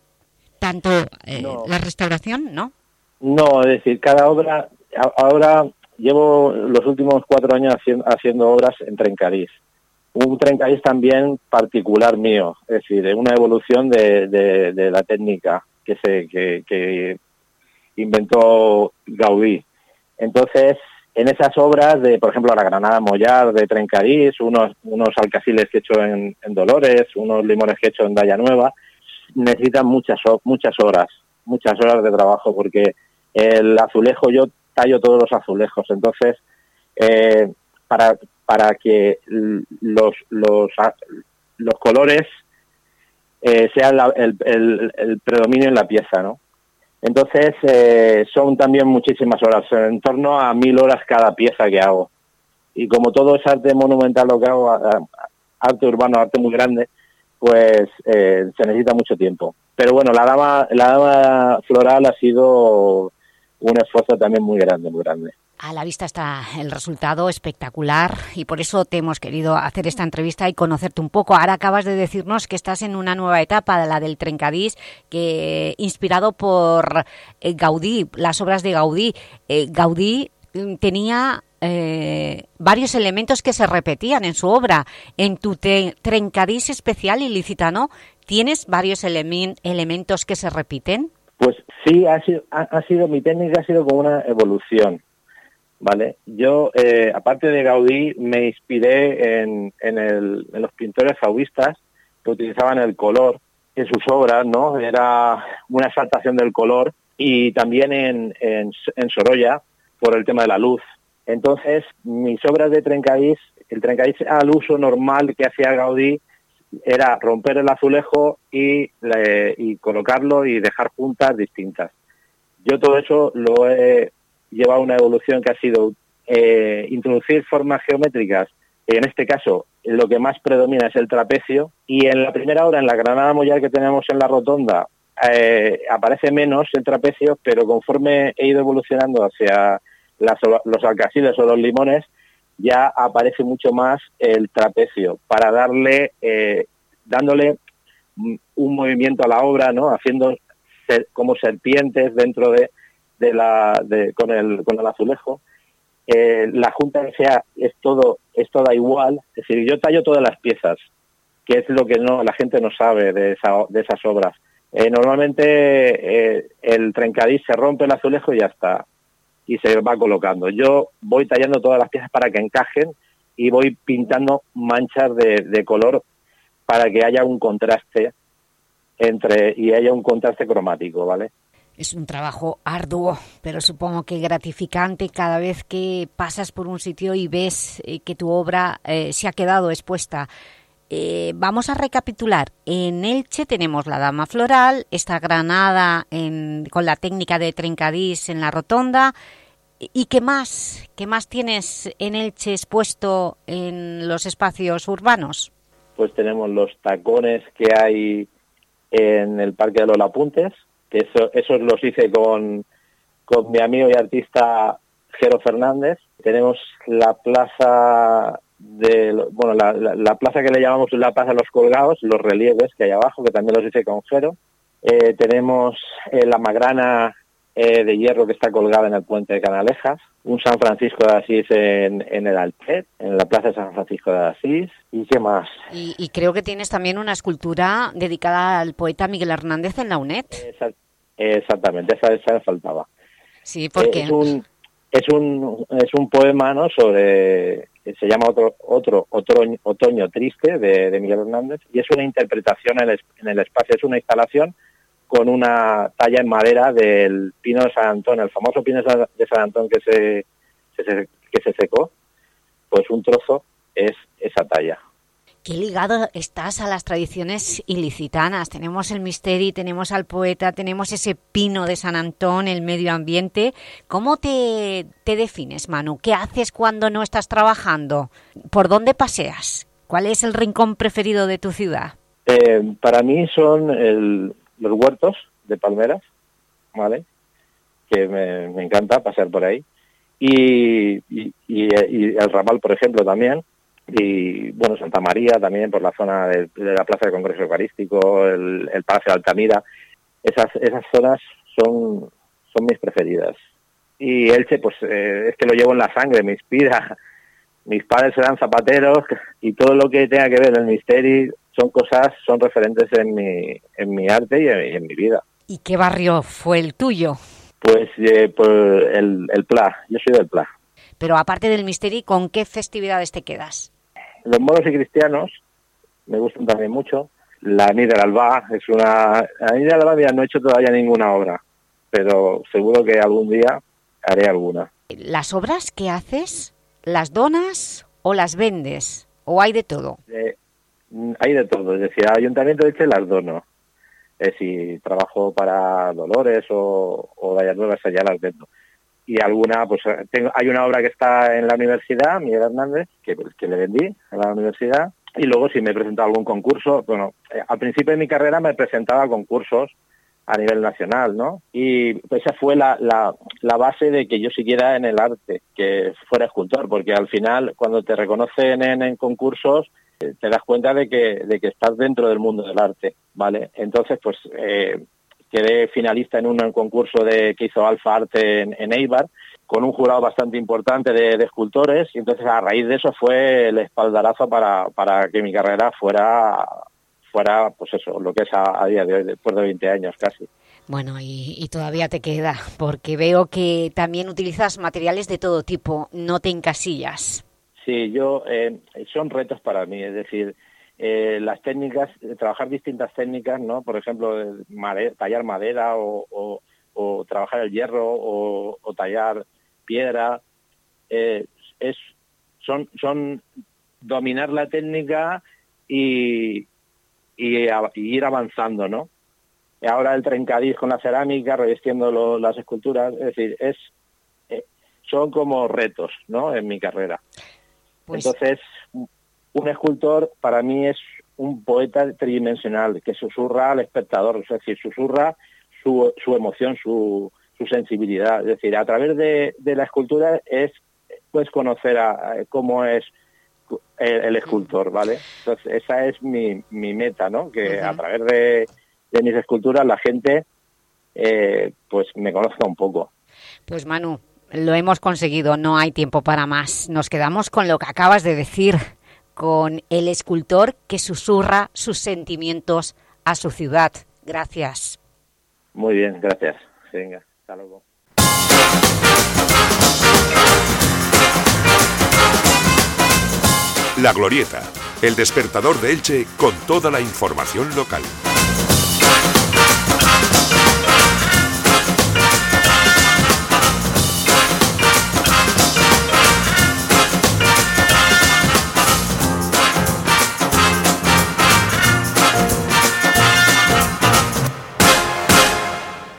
Tanto eh, la restauración, ¿no? No, es decir, cada obra, ahora llevo los últimos cuatro años haciendo, haciendo obras en Trencadís. Un Trencadís también particular mío, es decir, una evolución de, de- de la técnica que se que, que inventó Gaudí. Entonces, en esas obras de, por ejemplo, la Granada Mollar de Trencadís, unos, unos alcaciles que he hecho en, Dolores, unos limones que he hecho en Daya Nueva, necesitan muchas muchas horas, muchas horas de trabajo porque el azulejo yo tallo todos los azulejos, entonces eh, para para que los los a- los colores eh, sean el predominio en la pieza, ¿no? Entonces eh, son también muchísimas horas, en torno a mil horas cada pieza que hago. Y como todo es arte monumental lo que hago, arte urbano, arte muy grande, pues eh, se necesita mucho tiempo. Pero bueno, la dama, la dama floral ha sido un esfuerzo también muy grande, muy grande. A la vista está el resultado espectacular y por eso te hemos querido hacer esta entrevista y conocerte un poco. Ahora acabas de decirnos que estás en una nueva etapa, la del Trencadís, que inspirado por eh, Gaudí, las obras de Gaudí. Eh, Gaudí mm, tenía eh, varios elementos que se repetían en su obra. En tu Trencadís especial, Ilicitano, ¿tienes varios elemen- elementos que se repiten? Pues Sí, ha sido, ha sido, mi técnica ha sido como una evolución, ¿vale? Yo, eh, aparte de Gaudí, me inspiré en, en, los pintores fauvistas que utilizaban el color en sus obras, ¿no? Era una exaltación del color y también en, en, Sorolla por el tema de la luz. Entonces, mis obras de trencadís, el trencadís al uso normal que hacía Gaudí era romper el azulejo y, y colocarlo y dejar juntas distintas. Yo todo eso lo he llevado a una evolución que ha sido eh, introducir formas geométricas. En este caso, lo que más predomina es el trapecio y en la primera hora, en la granada mollar que tenemos en la rotonda, eh, aparece menos el trapecio, pero conforme he ido evolucionando hacia las- los alcasiles o los limones, ya aparece mucho más el trapecio para darle, eh, dándole un movimiento a la obra, ¿no? Haciendo ser- como serpientes dentro de, de la, de- con el, con el azulejo. Eh, la junta que sea es todo, es toda igual, es decir, yo tallo todas las piezas, que es lo que no, la gente no sabe de, esa, de esas obras. Eh, normalmente eh, el trencadís se rompe el azulejo y ya está, y se va colocando. Yo voy tallando todas las piezas para que encajen y voy pintando manchas de, de color para que haya un contraste entre y haya un contraste cromático, ¿vale? Es un trabajo arduo, pero supongo que gratificante cada vez que pasas por un sitio y ves eh, que tu obra eh, se ha quedado expuesta. Eh, vamos a recapitular. En Elche tenemos la Dama Floral, esta granada en- con la técnica de trencadís en la rotonda. ¿Y qué más? ¿Qué más tienes en Elche expuesto en los espacios urbanos? Pues tenemos los tacones que hay en el Parque de los Lapuntes, que eso, esos los hice con, con mi amigo y artista Jero Fernández. Tenemos la plaza de, bueno, la plaza que le llamamos la Plaza de los Colgados, los relieves que hay abajo, que también los hice con Jero. Eh, tenemos eh, la magrana eh, de hierro que está colgada en el puente de Canalejas, un San Francisco de Asís en, en el Alpet, en la plaza de San Francisco de Asís, y qué más. Y, y creo que tienes también una escultura dedicada al poeta Miguel Hernández en la UNED. Exactamente, esa, esa me faltaba. Sí, porque Es un, es un, es un poema ¿no? sobre, se llama otro, otro otoño, otoño triste de, de Miguel Hernández y es una interpretación en el, en el espacio, es una instalación con una talla en madera del pino de San Antón, el famoso pino de San- Antón que se- que se secó, pues un trozo es esa talla. Qué ligado estás a las tradiciones ilicitanas. Tenemos el misteri, tenemos al poeta, tenemos ese pino de San Antón, el medio ambiente. ¿Cómo te, te defines, Manu? ¿Qué haces cuando no estás trabajando? ¿Por dónde paseas? ¿Cuál es el rincón preferido de tu ciudad? Eh, para mí son el- los huertos de palmeras, ¿vale? Que me, encanta pasear por ahí. Y, y, y- el Ramal, por ejemplo, también. Y, bueno, Santa María también, por la zona de, la Plaza de Congreso Eucarístico, el, el Palacio Altamira. Esas, esas zonas son, son mis preferidas. Y Elche, pues eh, es que lo llevo en la sangre, me inspira. Mis padres eran zapateros y todo lo que tenga que ver el misterio son cosas, son referentes en mi, en mi arte y en, y en mi vida. ¿Y qué barrio fue el tuyo? Pues, eh, pues el, el Pla, yo soy del Pla. Pero aparte del misteri, ¿con qué festividades te quedas? Los moros y cristianos me gustan también mucho. La Avenida del Alba es una... La Avenida del Alba mira, no he hecho todavía ninguna obra, pero seguro que algún día haré alguna. ¿Las obras que haces, las donas o las vendes? ¿O hay de todo? Eh, hay de todo, es decir, Ayuntamiento de Elche las dono. Eh, si trabajo para Dolores o, o Vallas Nuevas, allá las vendo. Y alguna, pues eh, tengo, hay una obra que está en la universidad, Miguel Hernández, que, le vendí a la universidad. Y luego si me he presentado algún concurso, bueno, eh, al principio de mi carrera me presentaba concursos a nivel nacional, ¿no? Y esa fue la, la, base de que yo siguiera en el arte, que fuera escultor, porque al final cuando te reconocen en, en concursos te das cuenta de que, de que estás dentro del mundo del arte, ¿vale? Entonces, pues eh, quedé finalista en un concurso de que hizo Alfa Arte en, en Eibar, con un jurado bastante importante de, de escultores, y entonces a raíz de eso fue el espaldarazo para, para que mi carrera fuera fuera, pues eso, lo que es a, día de hoy, después de 20 años casi. Bueno, y, todavía te queda, porque veo que también utilizas materiales de todo tipo, no te encasillas. Sí, yo, eh, son retos para mí, es decir, eh, las técnicas, trabajar distintas técnicas, ¿no? Por ejemplo, tallar madera o, trabajar el hierro o, tallar piedra, eh, es, son, son dominar la técnica y, y, ir avanzando, ¿no? ahora el trencadís con la cerámica, revestiendo las esculturas, es decir, es eh, son como retos, ¿no? En mi carrera. Pues... Entonces, un escultor para mí es un poeta tridimensional que susurra al espectador, es decir, susurra su, su emoción, su, su sensibilidad. Es decir, a través de, de la escultura es puedes conocer a, a cómo es el, el, escultor, ¿vale? Entonces, esa es mi, mi meta, ¿no? Que uh -huh. a través de de mis esculturas la gente eh, pues me conozca un poco. Pues Manu, lo hemos conseguido, no hay tiempo para más. Nos quedamos con lo que acabas de decir, con el escultor que susurra sus sentimientos a su ciudad. Gracias. Muy bien, gracias. Venga, hasta luego. La Glorieta, el despertador de Elche con toda la información local.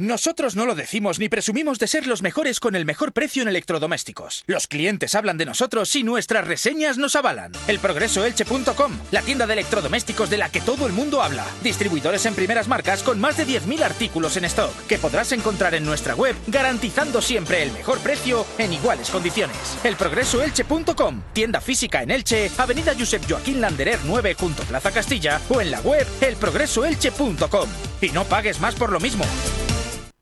Nosotros no lo decimos ni presumimos de ser los mejores con el mejor precio en electrodomésticos. Los clientes hablan de nosotros y nuestras reseñas nos avalan. Elprogresoelche.com, la tienda de electrodomésticos de la que todo el mundo habla. Distribuidores en primeras marcas con más de 10.000 artículos en stock que podrás encontrar en nuestra web garantizando siempre el mejor precio en iguales condiciones. Elprogresoelche.com, tienda física en Elche, Avenida Josep Joaquín Landerer 9 junto Plaza Castilla o en la web elprogresoelche.com. Y no pagues más por lo mismo.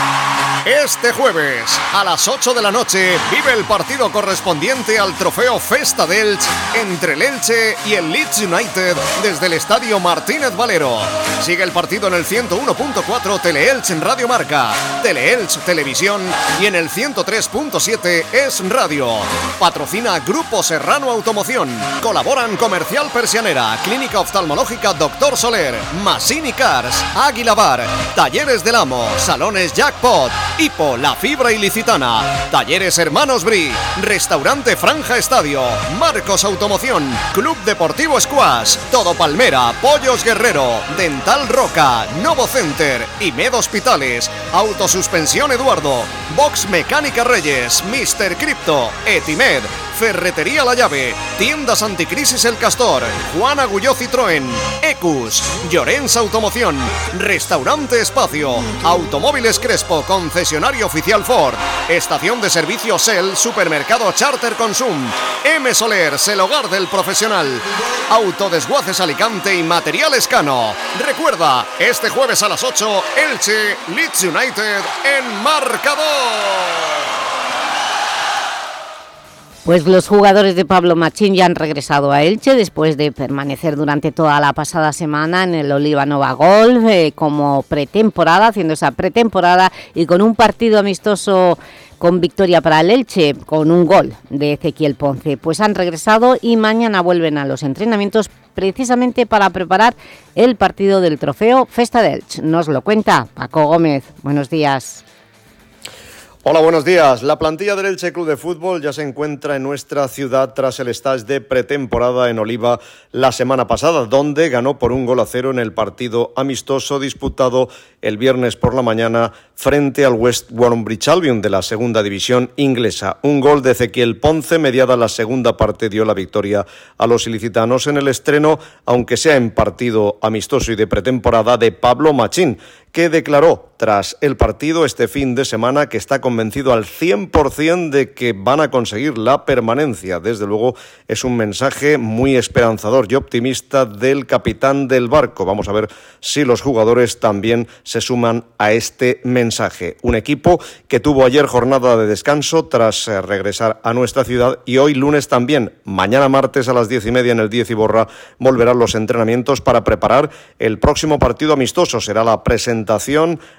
Bye. Este jueves, a las 8 de la noche, vive el partido correspondiente al trofeo Festa del entre el Elche y el Leeds United desde el Estadio Martínez Valero. Sigue el partido en el 101.4 Teleelch en Radio Marca, Teleelch Televisión y en el 103.7 Es Radio. Patrocina Grupo Serrano Automoción. Colaboran Comercial Persianera, Clínica Oftalmológica Doctor Soler, Masini Cars, Águila Bar, Talleres del Amo, Salones Jackpot, Hipo, La Fibra Ilicitana, Talleres Hermanos Bri, Restaurante Franja Estadio, Marcos Automoción, Club Deportivo Squash, Todo Palmera, Pollos Guerrero, Dental Roca, Novo Center, Imed Hospitales, Autosuspensión Eduardo, Box Mecánica Reyes, Mr. Crypto, Etimed, Ferretería La Llave, Tiendas Anticrisis El Castor, Juan Agulló Citroën, Ecus, Llorens Automoción, Restaurante Espacio, Automóviles Crespo, concesionario oficial Ford, Estación de Servicio Shell, Supermercado Charter Consum, M Soler, el hogar del profesional, Autodesguaces Alicante y Materiales Cano. Recuerda, este jueves a las 8, Elche, Leeds United en marcador. Pues los jugadores de Pablo Machín ya han regresado a Elche después de permanecer durante toda la pasada semana en el Oliva Nova Golf eh, como pretemporada, haciendo esa pretemporada y con un partido amistoso con victoria para el Elche, con un gol de Ezequiel Ponce. Pues han regresado y mañana vuelven a los entrenamientos precisamente para preparar el partido del trofeo Festa de Elche. Nos lo cuenta Paco Gómez. Buenos días. Hola, buenos días. La plantilla del Elche Club de Fútbol ya se encuentra en nuestra ciudad tras el stage de pretemporada en Oliva la semana pasada, donde ganó por un gol a cero en el partido amistoso disputado el viernes por la mañana frente al West Bromwich Albion de la segunda división inglesa. Un gol de Ezequiel Ponce, mediada la segunda parte, dio la victoria a los ilicitanos en el estreno, aunque sea en partido amistoso y de pretemporada, de Pablo Machín, que declaró tras el partido este fin de semana que está convencido al 100% de que van a conseguir la permanencia. Desde luego es un mensaje muy esperanzador y optimista del capitán del barco. Vamos a ver si los jugadores también se suman a este mensaje. Un equipo que tuvo ayer jornada de descanso tras eh, regresar a nuestra ciudad y hoy lunes también, mañana martes a las diez y media en el 10 y borra, volverán los entrenamientos para preparar el próximo partido amistoso. Será la presentación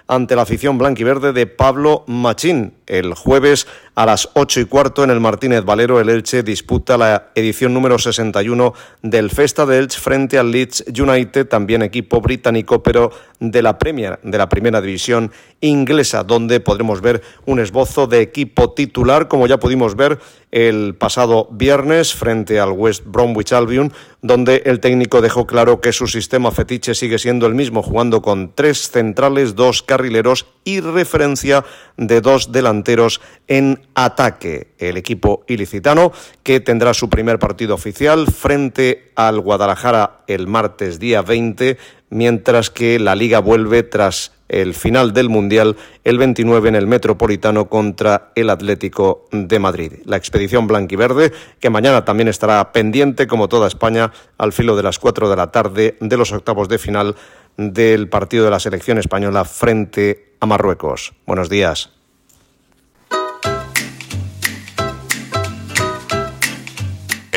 ante la afición blanquiverde de Pablo Machín. El jueves a las ocho y cuarto en el Martínez Valero el Elche disputa la edición número 61 del Festa de Elche frente al Leeds United, también equipo británico, pero de la Premier, de la primera división inglesa, donde podremos ver un esbozo de equipo titular, como ya pudimos ver el pasado viernes frente al West Bromwich Albion, donde el técnico dejó claro que su sistema fetiche sigue siendo el mismo, jugando con tres centrales, dos carrileros y referencia de dos delanteros en ataque. El equipo ilicitano que tendrá su primer partido oficial frente al Guadalajara el martes día 20, mientras que la liga vuelve tras el final del Mundial el 29 en el Metropolitano contra el Atlético de Madrid. La expedición blanquiverde, que mañana también estará pendiente, como toda España, al filo de las 4 de la tarde de los octavos de final del partido de la selección española frente a Marruecos. Buenos días.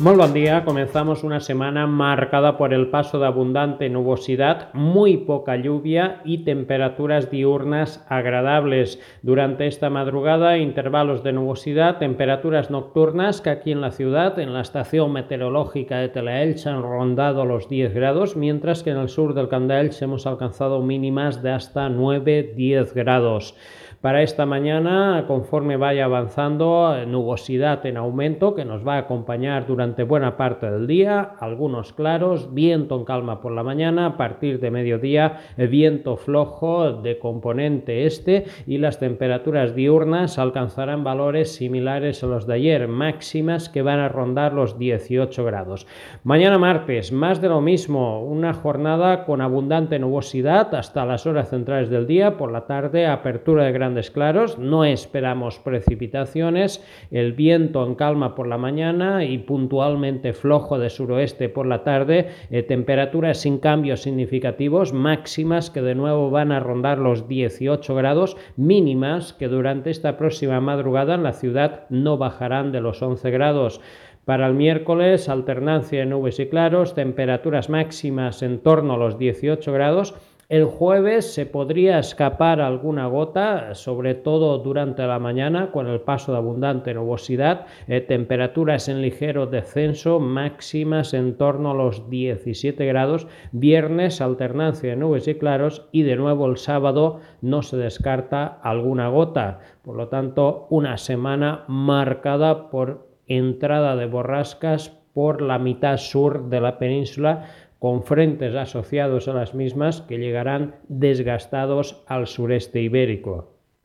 Muy buen día, comenzamos una semana marcada por el paso de abundante nubosidad, muy poca lluvia y temperaturas diurnas agradables. Durante esta madrugada, intervalos de nubosidad, temperaturas nocturnas que aquí en la ciudad, en la estación meteorológica de Teleelch, han rondado los 10 grados, mientras que en el sur del Candelch hemos alcanzado mínimas de hasta 9-10 grados. Para esta mañana, conforme vaya avanzando, nubosidad en aumento que nos va a acompañar durante buena parte del día, algunos claros, viento en calma por la mañana, a partir de mediodía viento flojo de componente este y las temperaturas diurnas alcanzarán valores similares a los de ayer, máximas que van a rondar los 18 grados. Mañana martes, más de lo mismo, una jornada con abundante nubosidad hasta las horas centrales del día, por la tarde apertura de grandes claros, no esperamos precipitaciones, el viento en calma por la mañana y puntualmente flojo de suroeste por la tarde, eh, temperaturas sin cambios significativos, máximas que de nuevo van a rondar los 18 grados, mínimas que durante esta próxima madrugada en la ciudad no bajarán de los 11 grados. Para el miércoles, alternancia de nubes y claros, temperaturas máximas en torno a los 18 grados, el jueves se podría escapar alguna gota, sobre todo durante la mañana, con el paso de abundante nubosidad, eh, temperaturas en ligero descenso, máximas en torno a los 17 grados. Viernes, alternancia de nubes y claros, y de nuevo el sábado no se descarta alguna gota. Por lo tanto, una semana marcada por entrada de borrascas por la mitad sur de la península con frentes asociados a las mismas que llegarán desgastados al sureste ibérico.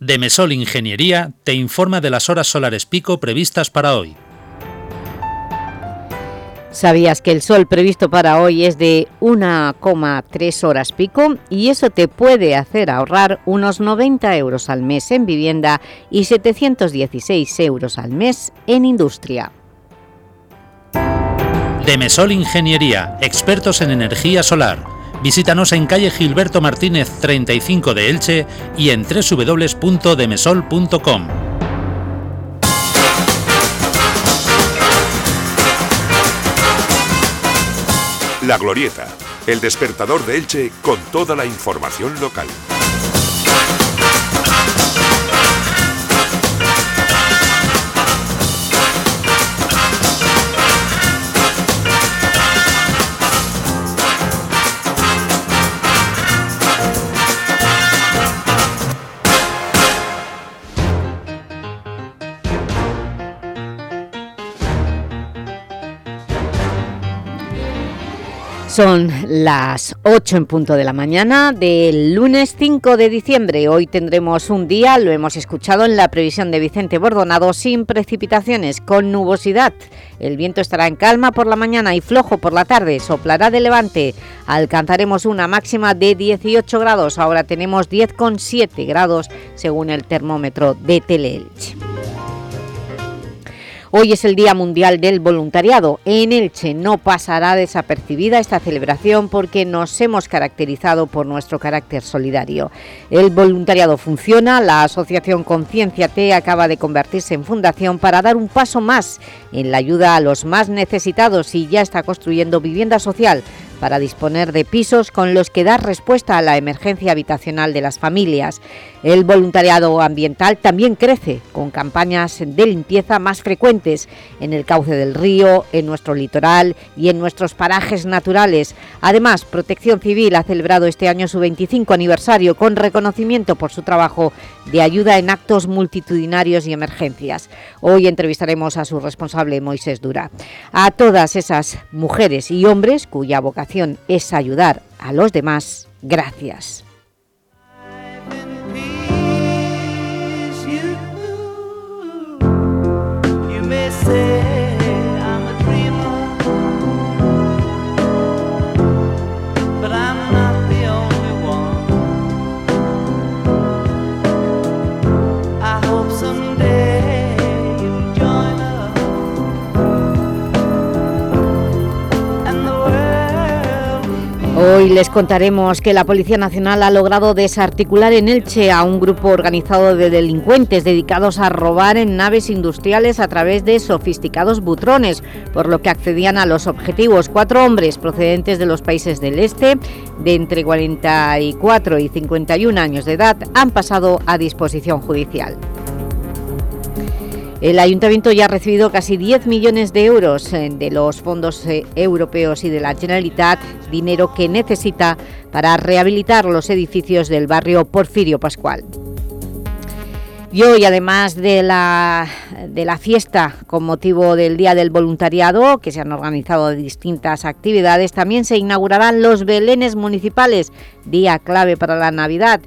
Demesol Ingeniería te informa de las horas solares pico previstas para hoy. ¿Sabías que el sol previsto para hoy es de 1,3 horas pico? Y eso te puede hacer ahorrar unos 90 euros al mes en vivienda y 716 euros al mes en industria. Demesol Ingeniería, expertos en energía solar Visítanos en calle Gilberto Martínez 35 de Elche y en www.demesol.com. La Glorieta, el despertador de Elche con toda la información local. Son las 8 en punto de la mañana del lunes 5 de diciembre. Hoy tendremos un día, lo hemos escuchado en la previsión de Vicente Bordonado, sin precipitaciones, con nubosidad. El viento estará en calma por la mañana y flojo por la tarde, soplará de levante. Alcanzaremos una máxima de 18 grados, ahora tenemos 10,7 grados según el termómetro de Teleelch. Hoy es el Día Mundial del Voluntariado. En Elche no pasará desapercibida esta celebración porque nos hemos caracterizado por nuestro carácter solidario. El voluntariado funciona, la asociación Conciencia T acaba de convertirse en fundación para dar un paso más en la ayuda a los más necesitados y ya está construyendo vivienda social para disponer de pisos con los que dar respuesta a la emergencia habitacional de las familias. El voluntariado ambiental también crece, con campañas de limpieza más frecuentes en el cauce del río, en nuestro litoral y en nuestros parajes naturales. Además, Protección Civil ha celebrado este año su 25 aniversario con reconocimiento por su trabajo de ayuda en actos multitudinarios y emergencias. Hoy entrevistaremos a su responsable, Moisés Dura. A todas esas mujeres y hombres cuya vocación es ayudar a los demás, gracias. Hoy les contaremos que la Policía Nacional ha logrado desarticular en Elche a un grupo organizado de delincuentes dedicados a robar en naves industriales a través de sofisticados butrones, por lo que accedían a los objetivos. Cuatro hombres procedentes de los países del este, de entre 44 y 51 años de edad, han pasado a disposición judicial. El Ayuntamiento ya ha recibido casi 10 millones de euros eh, de los fondos eh, europeos y de la Generalitat, dinero que necesita para rehabilitar los edificios del barrio Porfirio Pascual. Y hoy, además de la, de la fiesta con motivo del Día del Voluntariado, que se han organizado distintas actividades, también se inaugurarán los belenes municipales, día clave para la Navidad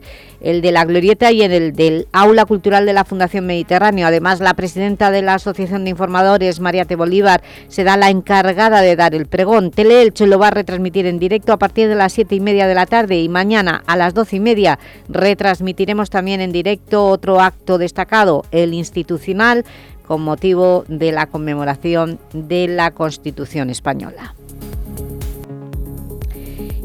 el de la Glorieta y en el del Aula Cultural de la Fundación Mediterráneo. Además, la presidenta de la Asociación de Informadores, María T. Bolívar, será la encargada de dar el pregón. Teleelche lo va a retransmitir en directo a partir de las siete y media de la tarde y mañana a las doce y media retransmitiremos también en directo otro acto destacado, el institucional, con motivo de la conmemoración de la Constitución Española.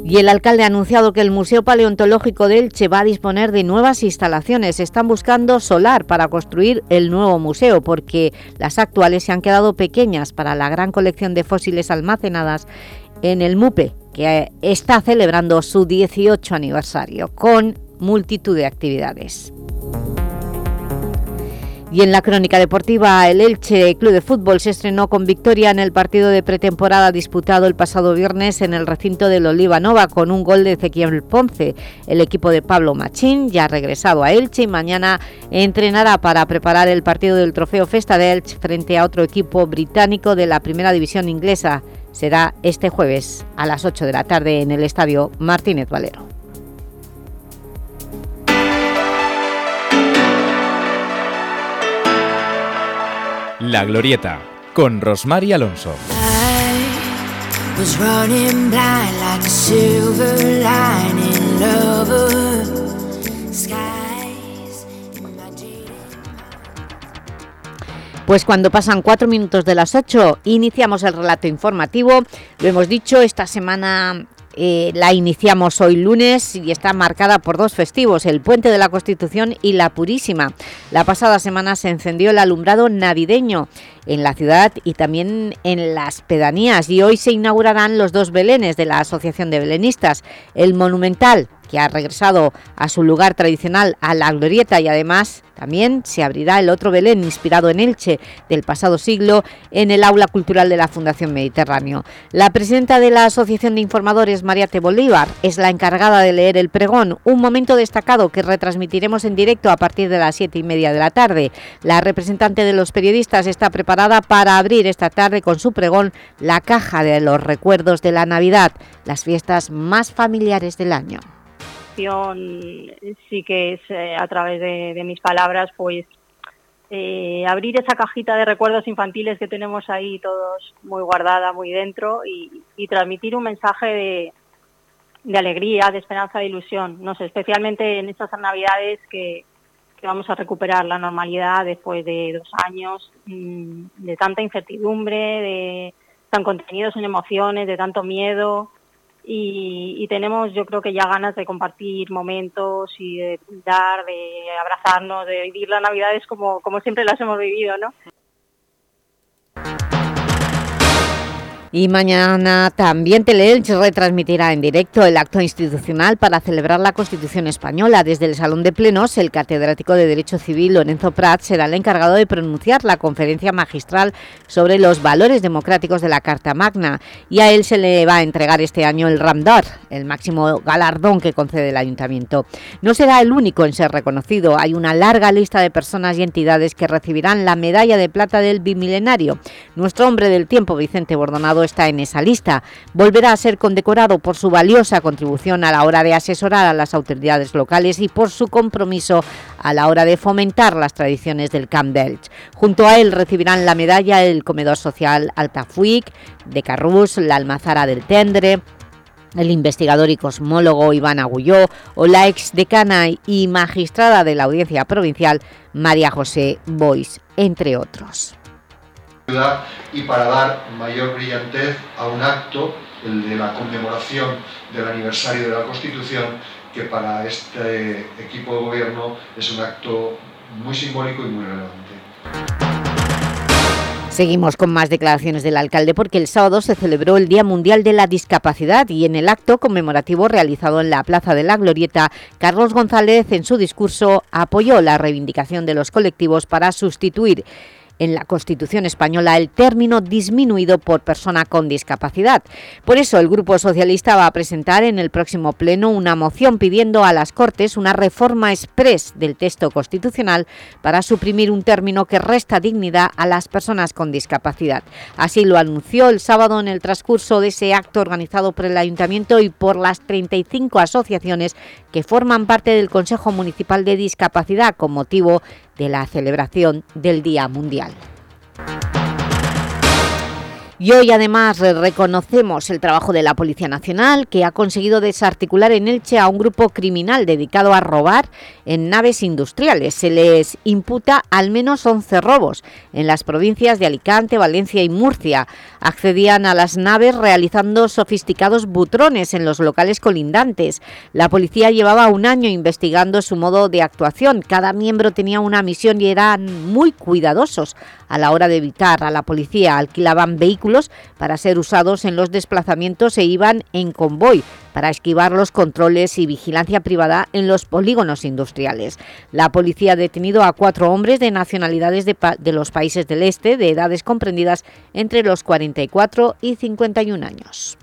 Y el alcalde ha anunciado que el Museo Paleontológico de Elche va a disponer de nuevas instalaciones. Están buscando solar para construir el nuevo museo porque las actuales se han quedado pequeñas para la gran colección de fósiles almacenadas en el MUPE, que está celebrando su 18 aniversario con multitud de actividades. Y en la crónica deportiva, el Elche Club de Fútbol se estrenó con victoria en el partido de pretemporada disputado el pasado viernes en el recinto del Oliva Nova con un gol de Ezequiel Ponce. El equipo de Pablo Machín ya ha regresado a Elche y mañana entrenará para preparar el partido del Trofeo Festa de Elche frente a otro equipo británico de la Primera División Inglesa. Será este jueves a las 8 de la tarde en el Estadio Martínez Valero. La Glorieta, con Rosmar Alonso. Pues cuando pasan cuatro minutos de las ocho, iniciamos el relato informativo. Lo hemos dicho, esta semana eh, la iniciamos hoy lunes y está marcada por dos festivos, el Puente de la Constitución y la Purísima. La pasada semana se encendió el alumbrado navideño en la ciudad y también en las pedanías y hoy se inaugurarán los dos belenes de la Asociación de Belenistas, el Monumental que ha regresado a su lugar tradicional, a la Glorieta, y además también se abrirá el otro Belén inspirado en Elche del pasado siglo en el Aula Cultural de la Fundación Mediterráneo. La presidenta de la Asociación de Informadores, Mariate Bolívar, es la encargada de leer el pregón, un momento destacado que retransmitiremos en directo a partir de las siete y media de la tarde. La representante de los periodistas está preparada para abrir esta tarde con su pregón la caja de los recuerdos de la Navidad, las fiestas más familiares del año sí que es eh, a través de, mis palabras, pues eh, abrir esa cajita de recuerdos infantiles que tenemos ahí todos muy guardada, muy dentro y, transmitir un mensaje de, alegría, de esperanza, de ilusión, no sé, especialmente en estas navidades que, vamos a recuperar la normalidad después de dos años mm, de tanta incertidumbre, de tan contenidos en emociones, de tanto miedo, y, tenemos yo creo que ya ganas de compartir momentos y de dar, de abrazarnos, de vivir las navidades como, como siempre las hemos vivido, ¿no? Y mañana también Teleelch retransmitirá en directo el acto institucional para celebrar la Constitución Española. Desde el Salón de Plenos, el catedrático de Derecho Civil, Lorenzo Prat, será el encargado de pronunciar la conferencia magistral sobre los valores democráticos de la Carta Magna. Y a él se le va a entregar este año el Ramdor, el máximo galardón que concede el Ayuntamiento. No será el único en ser reconocido. Hay una larga lista de personas y entidades que recibirán la medalla de plata del bimilenario. Nuestro hombre del tiempo, Vicente Bordonado, está en esa lista. Volverá a ser condecorado por su valiosa contribución a la hora de asesorar a las autoridades locales y por su compromiso a la hora de fomentar las tradiciones del Camp Delch. Junto a él recibirán la medalla el Comedor Social Altafuic, de Carrús, la Almazara del Tendre, el investigador y cosmólogo Iván Agulló o la ex decana y magistrada de la Audiencia Provincial María José Bois, entre otros y para dar mayor brillantez a un acto, el de la conmemoración del aniversario de la Constitución, que para este equipo de gobierno es un acto muy simbólico y muy relevante. Seguimos con más declaraciones del alcalde porque el sábado se celebró el Día Mundial de la Discapacidad y en el acto conmemorativo realizado en la Plaza de la Glorieta, Carlos González en su discurso apoyó la reivindicación de los colectivos para sustituir en la Constitución española el término disminuido por persona con discapacidad. Por eso el Grupo Socialista va a presentar en el próximo pleno una moción pidiendo a las Cortes una reforma express del texto constitucional para suprimir un término que resta dignidad a las personas con discapacidad. Así lo anunció el sábado en el transcurso de ese acto organizado por el Ayuntamiento y por las 35 asociaciones que forman parte del Consejo Municipal de Discapacidad con motivo de la celebración del Día Mundial. Y hoy además reconocemos el trabajo de la Policía Nacional que ha conseguido desarticular en Elche a un grupo criminal dedicado a robar en naves industriales. Se les imputa al menos 11 robos en las provincias de Alicante, Valencia y Murcia. Accedían a las naves realizando sofisticados butrones en los locales colindantes. La policía llevaba un año investigando su modo de actuación. Cada miembro tenía una misión y eran muy cuidadosos a la hora de evitar a la policía. Alquilaban vehículos para ser usados en los desplazamientos e iban en convoy para esquivar los controles y vigilancia privada en los polígonos industriales. La policía ha detenido a cuatro hombres de nacionalidades de, de los países del este de edades comprendidas entre los 44 y 51 años.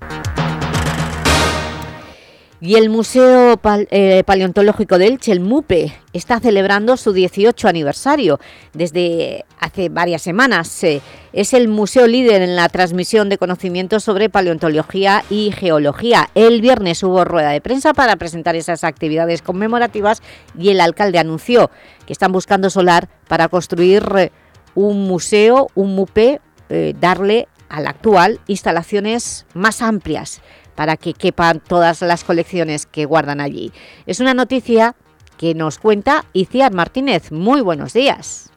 Y el Museo eh, Paleontológico de Elche, el MUPE, está celebrando su 18 aniversario desde hace varias semanas. Eh, es el museo líder en la transmisión de conocimientos sobre paleontología y geología. El viernes hubo rueda de prensa para presentar esas actividades conmemorativas y el alcalde anunció que están buscando solar para construir eh, un museo, un MUPE, darle al actual instalaciones más amplias para que quepan todas las colecciones que guardan allí. Es una noticia que nos cuenta Iciar Martínez. Muy buenos días.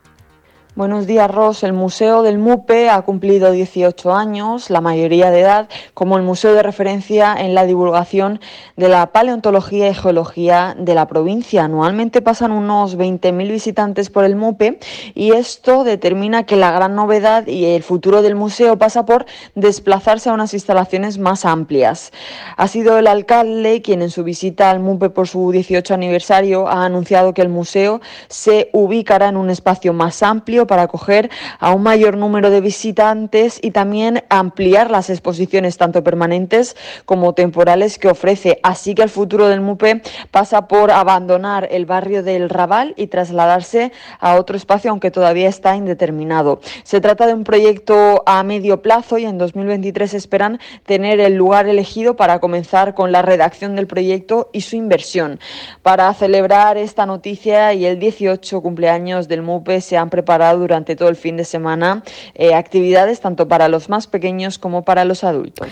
Buenos días, Ros. El Museo del MUPE ha cumplido 18 años, la mayoría de edad, como el museo de referencia en la divulgación de la paleontología y geología de la provincia. Anualmente pasan unos 20.000 visitantes por el MUPE y esto determina que la gran novedad y el futuro del museo pasa por desplazarse a unas instalaciones más amplias. Ha sido el alcalde quien en su visita al MUPE por su 18 aniversario ha anunciado que el museo se ubicará en un espacio más amplio para acoger a un mayor número de visitantes y también ampliar las exposiciones tanto permanentes como temporales que ofrece. Así que el futuro del MUPE pasa por abandonar el barrio del Raval y trasladarse a otro espacio, aunque todavía está indeterminado. Se trata de un proyecto a medio plazo y en 2023 esperan tener el lugar elegido para comenzar con la redacción del proyecto y su inversión. Para celebrar esta noticia y el 18 cumpleaños del MUPE se han preparado durante todo el fin de semana eh, actividades tanto para los más pequeños como para los adultos.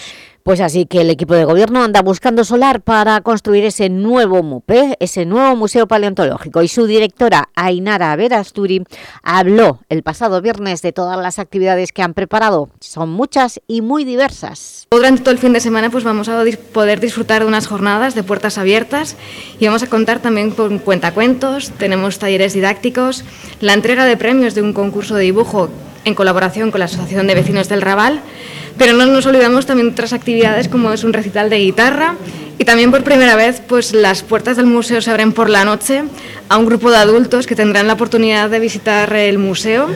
Pues así que el equipo de gobierno anda buscando solar para construir ese nuevo MUPE, ese nuevo Museo Paleontológico. Y su directora, Ainara Verasturi, habló el pasado viernes de todas las actividades que han preparado. Son muchas y muy diversas. Durante todo el fin de semana pues vamos a poder disfrutar de unas jornadas de puertas abiertas y vamos a contar también con cuentacuentos, tenemos talleres didácticos, la entrega de premios de un concurso de dibujo en colaboración con la Asociación de Vecinos del Raval, pero no nos olvidamos también de otras actividades como es un recital de guitarra y también por primera vez pues las puertas del museo se abren por la noche a un grupo de adultos que tendrán la oportunidad de visitar el museo.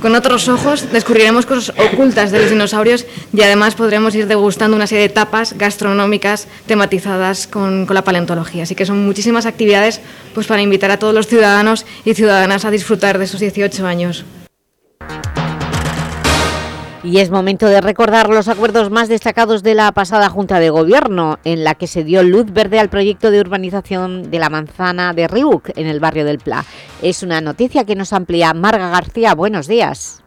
Con otros ojos descubriremos cosas ocultas de los dinosaurios y además podremos ir degustando una serie de tapas gastronómicas tematizadas con, con la paleontología. Así que son muchísimas actividades pues para invitar a todos los ciudadanos y ciudadanas a disfrutar de sus 18 años. Y es momento de recordar los acuerdos más destacados de la pasada Junta de Gobierno, en la que se dio luz verde al proyecto de urbanización de la manzana de Riuc, en el barrio del Pla. Es una noticia que nos amplía Marga García. Buenos días.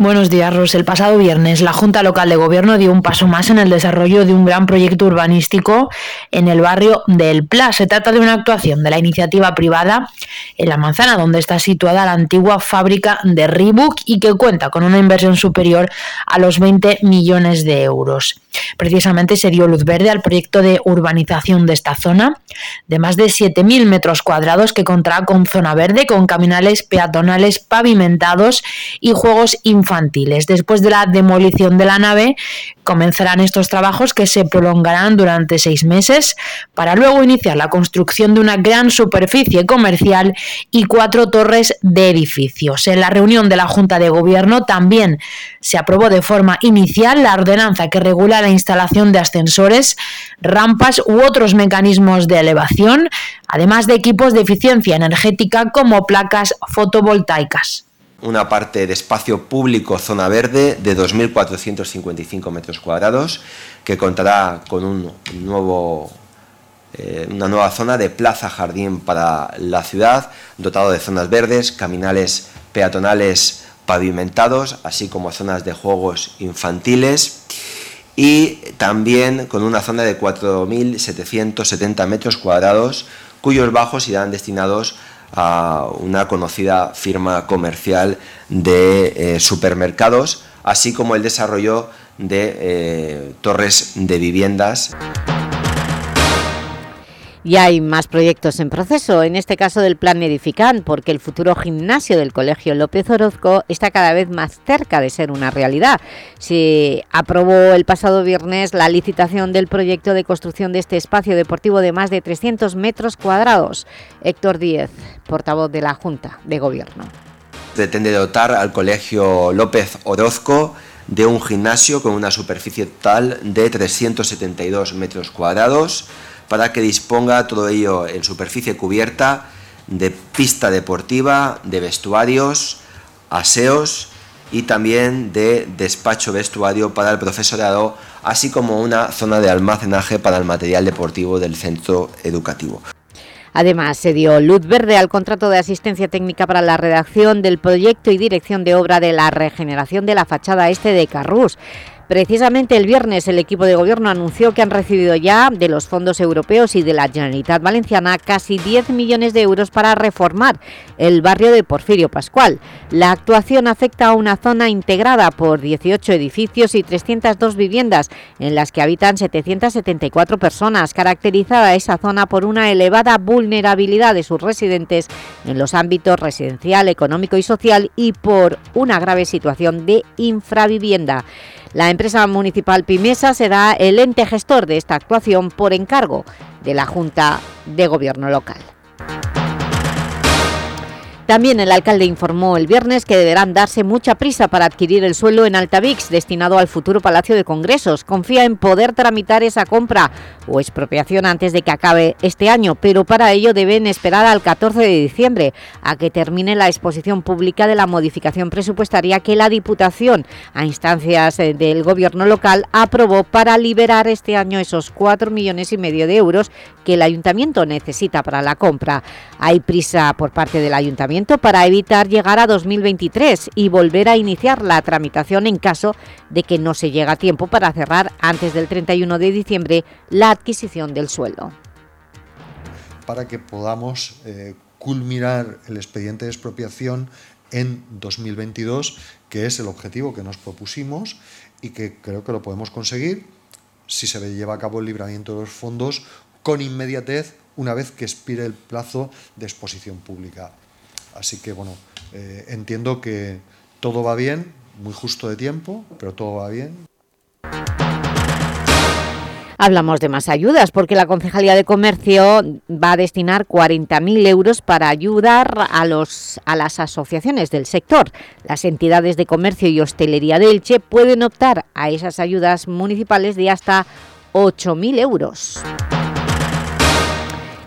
Buenos días, Ros. El pasado viernes, la Junta Local de Gobierno dio un paso más en el desarrollo de un gran proyecto urbanístico en el barrio del Pla. Se trata de una actuación de la iniciativa privada en la manzana, donde está situada la antigua fábrica de Reebok y que cuenta con una inversión superior a los 20 millones de euros. Precisamente se dio luz verde al proyecto de urbanización de esta zona, de más de 7.000 metros cuadrados, que contará con zona verde, con caminales peatonales pavimentados y juegos infantiles. Después de la demolición de la nave, comenzarán estos trabajos que se prolongarán durante seis meses para luego iniciar la construcción de una gran superficie comercial y cuatro torres de edificios. En la reunión de la Junta de Gobierno también se aprobó de forma inicial la ordenanza que regula la instalación de ascensores, rampas u otros mecanismos de elevación, además de equipos de eficiencia energética como placas fotovoltaicas una parte de espacio público zona verde de 2.455 metros cuadrados que contará con un nuevo, eh, una nueva zona de plaza jardín para la ciudad, dotado de zonas verdes, caminales peatonales pavimentados, así como zonas de juegos infantiles y también con una zona de 4.770 metros cuadrados cuyos bajos irán destinados a una conocida firma comercial de eh, supermercados, así como el desarrollo de eh, torres de viviendas. Y hay más proyectos en proceso, en este caso del Plan Edifican, porque el futuro gimnasio del Colegio López Orozco está cada vez más cerca de ser una realidad. Se aprobó el pasado viernes la licitación del proyecto de construcción de este espacio deportivo de más de 300 metros cuadrados. Héctor Díez, portavoz de la Junta de Gobierno. Pretende dotar al Colegio López Orozco de un gimnasio con una superficie total de 372 metros cuadrados, para que disponga todo ello en superficie cubierta de pista deportiva, de vestuarios, aseos y también de despacho vestuario para el profesorado, así como una zona de almacenaje para el material deportivo del centro educativo. Además, se dio luz verde al contrato de asistencia técnica para la redacción del proyecto y dirección de obra de la regeneración de la fachada este de Carrús. Precisamente el viernes el equipo de gobierno anunció que han recibido ya de los fondos europeos y de la Generalitat Valenciana casi 10 millones de euros para reformar el barrio de Porfirio Pascual. La actuación afecta a una zona integrada por 18 edificios y 302 viviendas, en las que habitan 774 personas, caracterizada esa zona por una elevada vulnerabilidad de sus residentes en los ámbitos residencial, económico y social y por una grave situación de infravivienda. La empresa municipal Pimesa será el ente gestor de esta actuación por encargo de la Junta de Gobierno local. También el alcalde informó el viernes que deberán darse mucha prisa para adquirir el suelo en Altavix destinado al futuro Palacio de Congresos. Confía en poder tramitar esa compra o expropiación antes de que acabe este año, pero para ello deben esperar al 14 de diciembre a que termine la exposición pública de la modificación presupuestaria que la Diputación, a instancias eh, del Gobierno local, aprobó para liberar este año esos 4 millones y medio de euros que el Ayuntamiento necesita para la compra. Hay prisa por parte del Ayuntamiento para evitar llegar a 2023 y volver a iniciar la tramitación en caso de que no se llegue a tiempo para cerrar antes del 31 de diciembre la adquisición del suelo. Para que podamos eh, culminar el expediente de expropiación en 2022, que es el objetivo que nos propusimos y que creo que lo podemos conseguir si se lleva a cabo el libramiento de los fondos con inmediatez una vez que expire el plazo de exposición pública. Así que, bueno, eh, entiendo que todo va bien, muy justo de tiempo, pero todo va bien. Hablamos de más ayudas porque la Concejalía de Comercio va a destinar 40.000 euros para ayudar a, los, a las asociaciones del sector. Las entidades de comercio y hostelería de Elche pueden optar a esas ayudas municipales de hasta 8.000 euros.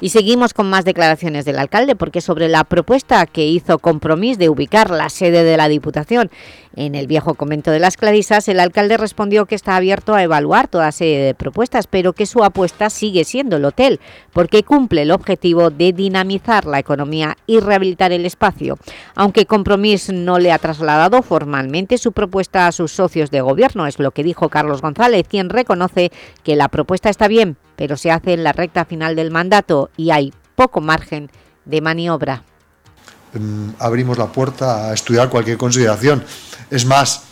Y seguimos con más declaraciones del alcalde, porque sobre la propuesta que hizo Compromís de ubicar la sede de la Diputación en el viejo convento de las Clarisas, el alcalde respondió que está abierto a evaluar toda serie de propuestas, pero que su apuesta sigue siendo el hotel, porque cumple el objetivo de dinamizar la economía y rehabilitar el espacio. Aunque Compromís no le ha trasladado formalmente su propuesta a sus socios de gobierno, es lo que dijo Carlos González, quien reconoce que la propuesta está bien, pero se hace en la recta final del mandato y hay poco margen de maniobra. Em, abrimos la puerta a estudiar cualquier consideración. Es más,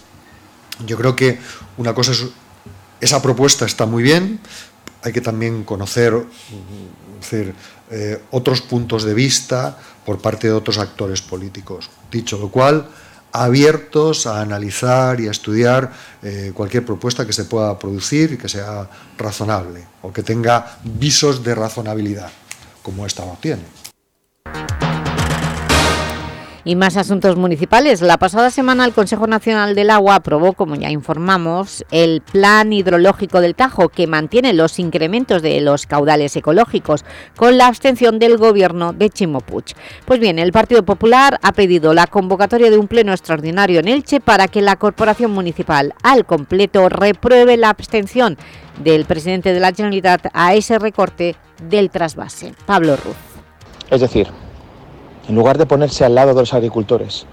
yo creo que una cosa es, esa propuesta está muy bien, hay que también conocer eh, otros puntos de vista por parte de otros actores políticos. Dicho lo cual, abiertos a analizar y a estudiar eh, cualquier propuesta que se pueda producir y que sea razonable o que tenga visos de razonabilidad, como esta no tiene. Y más asuntos municipales. La pasada semana el Consejo Nacional del Agua aprobó, como ya informamos, el Plan Hidrológico del Tajo, que mantiene los incrementos de los caudales ecológicos, con la abstención del Gobierno de Chimo Pues bien, el Partido Popular ha pedido la convocatoria de un pleno extraordinario en Elche para que la Corporación Municipal al completo repruebe la abstención del presidente de la Generalitat a ese recorte del trasvase. Pablo Ruz. Es decir, en lugar de ponerse al lado de los agricultores,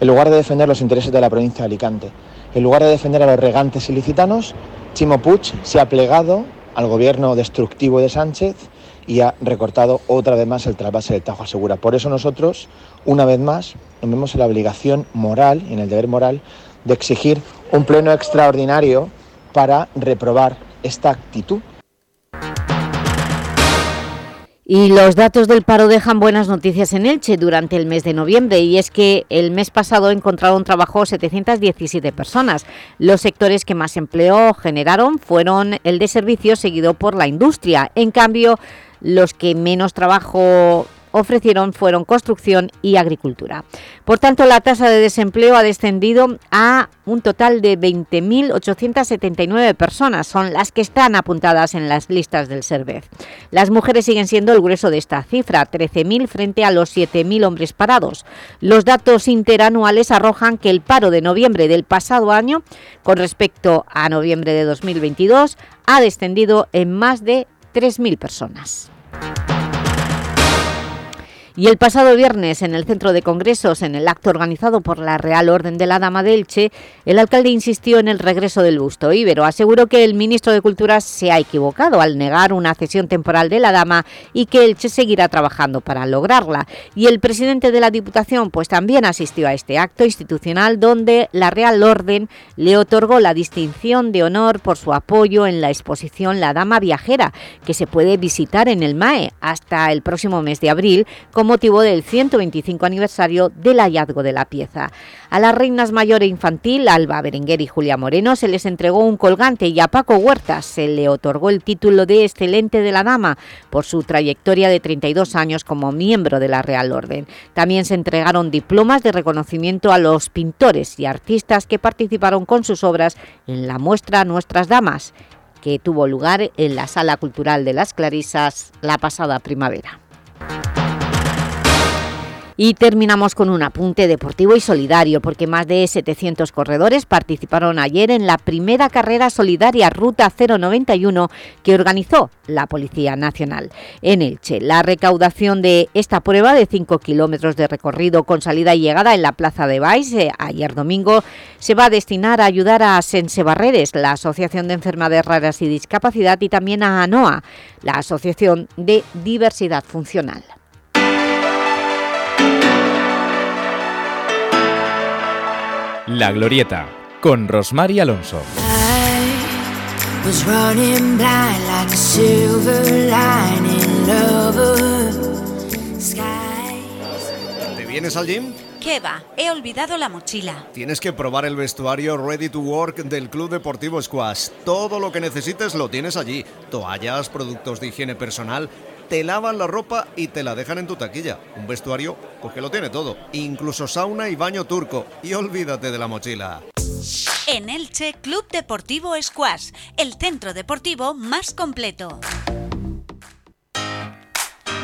en lugar de defender los intereses de la provincia de Alicante, en lugar de defender a los regantes ilicitanos, Chimo Puig se ha plegado al gobierno destructivo de Sánchez y ha recortado otra vez más el trasvase del Tajo Asegura. Por eso nosotros, una vez más, nos vemos en la obligación moral y en el deber moral de exigir un pleno extraordinario para reprobar esta actitud Y los datos del paro dejan buenas noticias en Elche durante el mes de noviembre y es que el mes pasado encontraron trabajo 717 personas. Los sectores que más empleo generaron fueron el de servicios seguido por la industria. En cambio, los que menos trabajo ofrecieron fueron construcción y agricultura. Por tanto, la tasa de desempleo ha descendido a un total de 20.879 personas, son las que están apuntadas en las listas del SERVEZ. Las mujeres siguen siendo el grueso de esta cifra, 13.000 frente a los 7.000 hombres parados. Los datos interanuales arrojan que el paro de noviembre del pasado año, con respecto a noviembre de 2022, ha descendido en más de 3.000 personas. Y el pasado viernes, en el Centro de Congresos, en el acto organizado por la Real Orden de la Dama de Elche, el alcalde insistió en el regreso del busto íbero. Aseguró que el ministro de Cultura se ha equivocado al negar una cesión temporal de la Dama y que Elche seguirá trabajando para lograrla. Y el presidente de la Diputación pues también asistió a este acto institucional donde la Real Orden le otorgó la distinción de honor por su apoyo en la exposición La Dama Viajera, que se puede visitar en el MAE hasta el próximo mes de abril, motivo del 125 aniversario del hallazgo de la pieza. A las reinas mayor e infantil, Alba Berenguer y Julia Moreno, se les entregó un colgante y a Paco Huertas se le otorgó el título de Excelente de la Dama por su trayectoria de 32 años como miembro de la Real Orden. También se entregaron diplomas de reconocimiento a los pintores y artistas que participaron con sus obras en la muestra Nuestras Damas, que tuvo lugar en la Sala Cultural de las Clarisas la pasada primavera. Y terminamos con un apunte deportivo y solidario, porque más de 700 corredores participaron ayer en la primera carrera solidaria Ruta 091 que organizó la Policía Nacional en Elche. La recaudación de esta prueba de 5 kilómetros de recorrido con salida y llegada en la Plaza de Baix eh, ayer domingo se va a destinar a ayudar a Sense Barreres, la Asociación de Enfermedades Raras y Discapacidad, y también a ANOA, la Asociación de Diversidad Funcional. La Glorieta, con Rosmar y Alonso. ¿Te vienes al gym? ¿Qué va? He olvidado la mochila. Tienes que probar el vestuario Ready to Work del Club Deportivo Squash. Todo lo que necesites lo tienes allí. Toallas, productos de higiene personal, te lavan la ropa y te la dejan en tu taquilla. Un vestuario, porque lo tiene todo. Incluso sauna y baño turco. Y olvídate de la mochila. En Elche, Club Deportivo Squash, el centro deportivo más completo.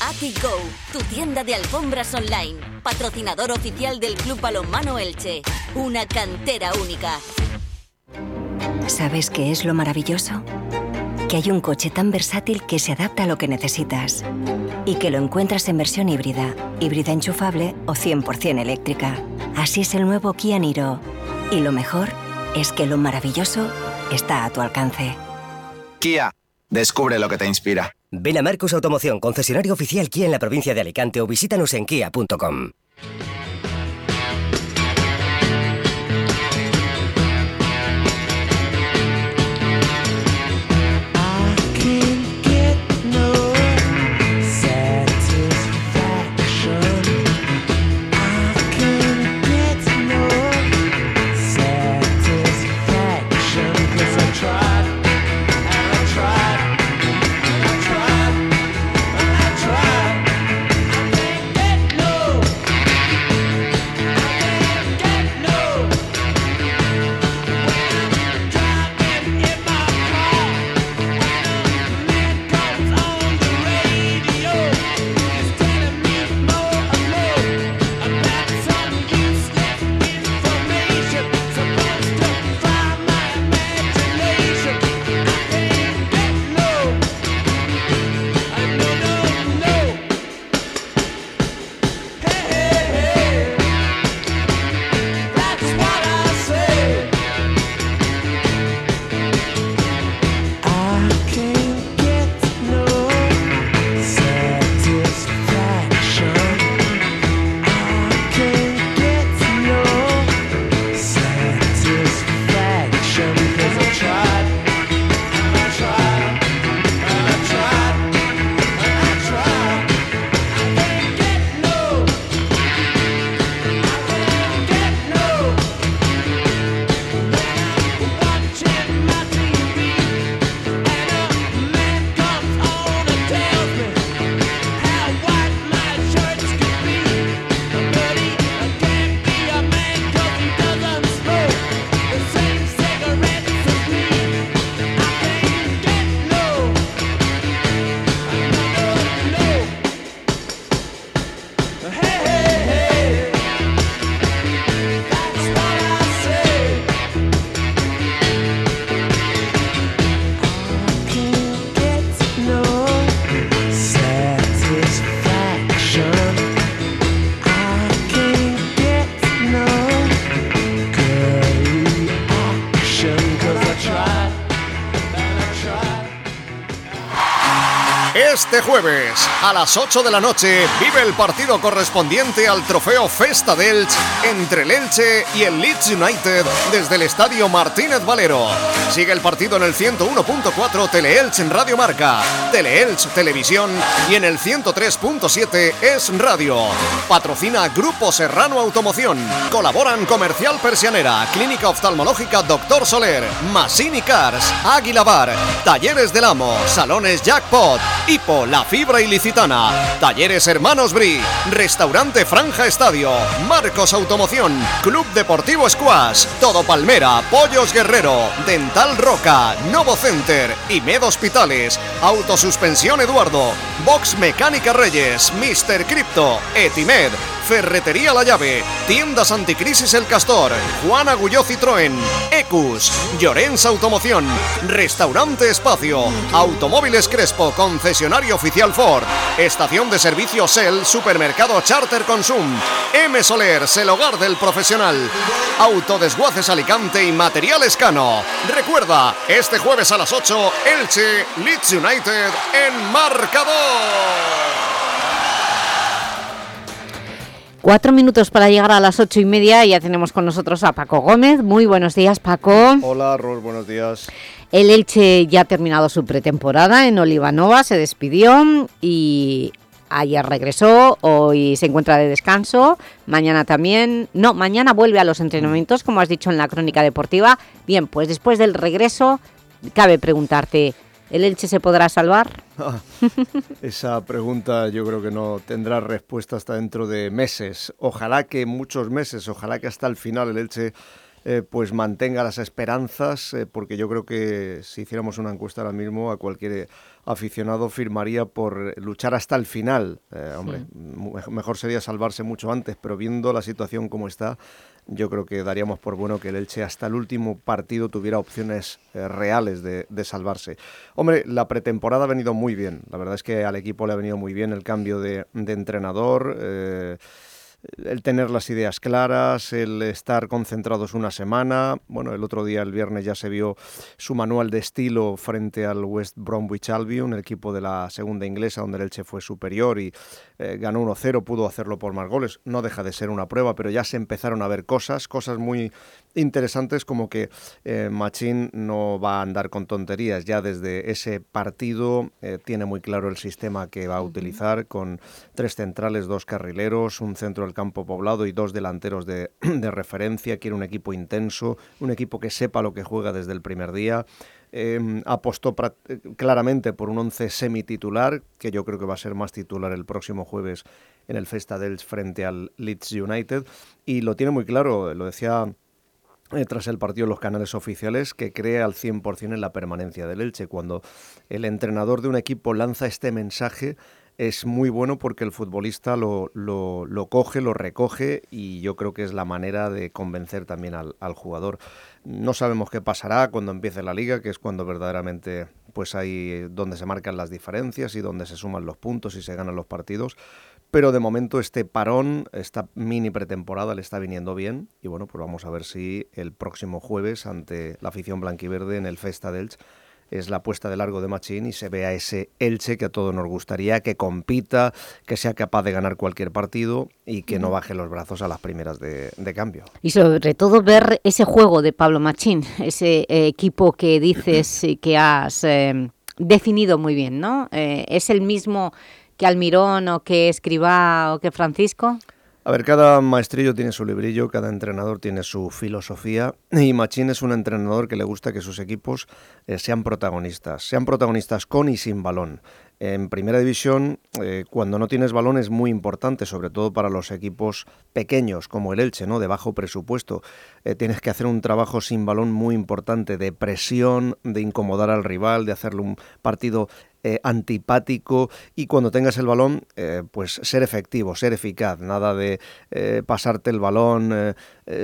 AtiGo, tu tienda de alfombras online, patrocinador oficial del Club Balonmano Elche, una cantera única. ¿Sabes qué es lo maravilloso? Que hay un coche tan versátil que se adapta a lo que necesitas y que lo encuentras en versión híbrida, híbrida enchufable o 100% eléctrica. Así es el nuevo Kia Niro. Y lo mejor es que lo maravilloso está a tu alcance. Kia, descubre lo que te inspira. Ven a Marcos Automoción, concesionario oficial Kia en la provincia de Alicante o visítanos en kia.com. jueves a las 8 de la noche vive el partido correspondiente al trofeo Festa del entre el Elche y el Leeds United desde el estadio Martínez Valero. Sigue el partido en el 101.4 Teleelch en Radio Marca, Teleelch Televisión y en el 103.7 Es Radio. Patrocina Grupo Serrano Automoción. Colaboran Comercial Persianera, Clínica Oftalmológica Doctor Soler, Masini Cars, Águila Bar, Talleres del Amo, Salones Jackpot. Hipo, La Fibra Ilicitana, Talleres Hermanos Bri, Restaurante Franja Estadio, Marcos Automoción, Club Deportivo Squash, Todo Palmera, Pollos Guerrero, Dental Roca, Novo Center, Imed Hospitales, Autosuspensión Eduardo, Box Mecánica Reyes, Mr. Crypto, Etimed, Ferretería La Llave, Tiendas Anticrisis El Castor, Juan Agulló Citroën, Ecus, Llorens Automoción, Restaurante Espacio, Automóviles Crespo, Concesionario Oficial Ford, Estación de Servicio Shell, Supermercado Charter Consum, M Soler, el hogar del profesional, Autodesguaces Alicante y Materiales Cano. Recuerda, este jueves a las 8, Elche, Leeds United en marcador. Cuatro minutos para llegar a las ocho y media y ya tenemos con nosotros a Paco Gómez. Muy buenos días, Paco. Hola, Ros, buenos días. El Elche ya ha terminado su pretemporada en Olivanova, se despidió y ayer regresó, hoy se encuentra de descanso, mañana también... No, mañana vuelve a los entrenamientos, como has dicho en la crónica deportiva. Bien, pues después del regreso, cabe preguntarte, ¿el Elche se podrá salvar? esa pregunta yo creo que no tendrá respuesta hasta dentro de meses. Ojalá que muchos meses, ojalá que hasta el final el Elche eh, pues mantenga las esperanzas, eh, porque yo creo que si hiciéramos una encuesta ahora mismo a cualquier aficionado firmaría por luchar hasta el final. Eh, hombre, mejor sería salvarse mucho antes, pero viendo la situación como está, yo creo que daríamos por bueno que el Elche hasta el último partido tuviera opciones reales de, salvarse. Hombre, la pretemporada ha venido muy bien. La verdad es que al equipo le ha venido muy bien el cambio de, de entrenador el tener las ideas claras, el estar concentrados una semana. Bueno, el otro día, el viernes, ya se vio su manual de estilo frente al West Bromwich Albion, el equipo de la segunda inglesa, donde el Elche fue superior y eh, ganó 1-0, pudo hacerlo por más goles. No deja de ser una prueba, pero ya se empezaron a ver cosas, cosas muy interesantes como que eh, Machín no va a andar con tonterías. Ya desde ese partido eh, tiene muy claro el sistema que va a utilizar con tres centrales, dos carrileros, un centro del campo poblado y dos delanteros de, referencia. Quiere un equipo intenso, un equipo que sepa lo que juega desde el primer día. Em, apostó claramente por un once semititular, que yo creo que va a ser más titular el próximo jueves en el Festa dels frente al Leeds United. Y lo tiene muy claro, lo decía eh, tras el partido los canales oficiales que cree al 100% en la permanencia del Elche. Cuando el entrenador de un equipo lanza este mensaje es muy bueno porque el futbolista lo, lo, coge, lo recoge y yo creo que es la manera de convencer también al, jugador. No sabemos qué pasará cuando empiece la liga, que es cuando verdaderamente pues ahí donde se marcan las diferencias y donde se suman los puntos y se ganan los partidos pero de momento este parón, esta mini pretemporada le está viniendo bien y bueno, pues vamos a ver si el próximo jueves ante la afición blanquiverde en el Festa del Elche es la puesta de largo de Machín y se vea ese Elche que a todos nos gustaría, que compita, que sea capaz de ganar cualquier partido y que no baje los brazos a las primeras de, cambio. Y sobre todo ver ese juego de Pablo Machín, ese eh, equipo que dices que has eh, definido muy bien, ¿no? Eh, es el mismo que Almirón o que Escribá o que Francisco? A ver, cada maestrillo tiene su librillo, cada entrenador tiene su filosofía y Machín es un entrenador que le gusta que sus equipos eh, sean protagonistas, sean protagonistas con y sin balón. En primera división, eh, cuando no tienes balón es muy importante, sobre todo para los equipos pequeños como el Elche, ¿no? de bajo presupuesto. Eh, tienes que hacer un trabajo sin balón muy importante, de presión, de incomodar al rival, de hacerle un partido eh, antipático y cuando tengas el balón, eh, pues ser efectivo, ser eficaz, nada de pasarte el balón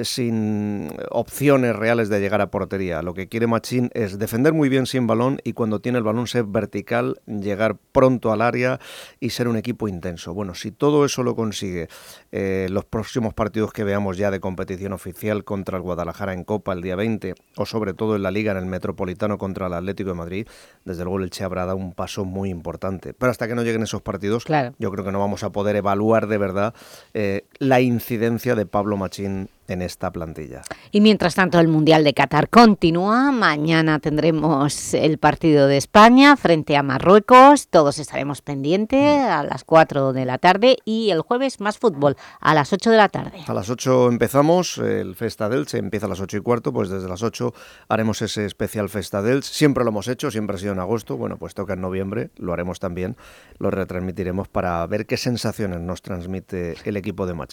sin opciones reales de llegar a portería. Lo que quiere Machín es defender muy bien sin balón y cuando tiene el balón ser vertical, llegar pronto al área y ser un equipo intenso. Bueno, si todo eso lo consigue los próximos partidos que veamos ya de competición oficial contra el Guadalajara en Copa el día 20 o sobre todo en la Liga en el Metropolitano contra el Atlético de Madrid, desde luego el Che habrá dado un paso muy importante. Pero hasta que no lleguen esos partidos, yo creo que no vamos a poder evaluar de verdad eh, la incidencia de Pablo Machín en esta plantilla. Y mientras tanto el Mundial de Qatar continúa, mañana tendremos el partido de España frente a Marruecos, todos estaremos pendientes mm. a las 4 de la tarde y el jueves más fútbol a las 8 de la tarde. A las 8 empezamos, el Festa del se empieza a las 8 y cuarto, pues desde las 8 haremos ese especial Festa del siempre lo hemos hecho, siempre ha sido en agosto, bueno pues toca en noviembre, lo haremos también, lo retransmitiremos para ver qué sensaciones nos transmite el equipo de Machín.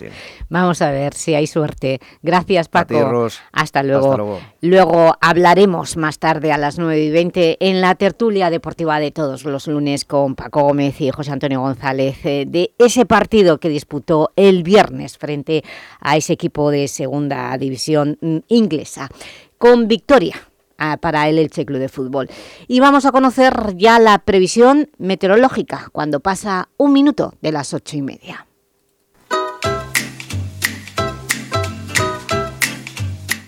Vamos a ver si hay suerte Gracias, Paco. Hasta luego. luego. hablaremos más tarde a las 9 y 20 en la tertulia deportiva de todos los lunes con Paco Gómez y José Antonio González eh, de ese partido que disputó el viernes frente a ese equipo de segunda división mm, inglesa con victoria ah, para el Elche Club de Fútbol. Y vamos a conocer ya la previsión meteorológica cuando pasa un minuto de las ocho y media.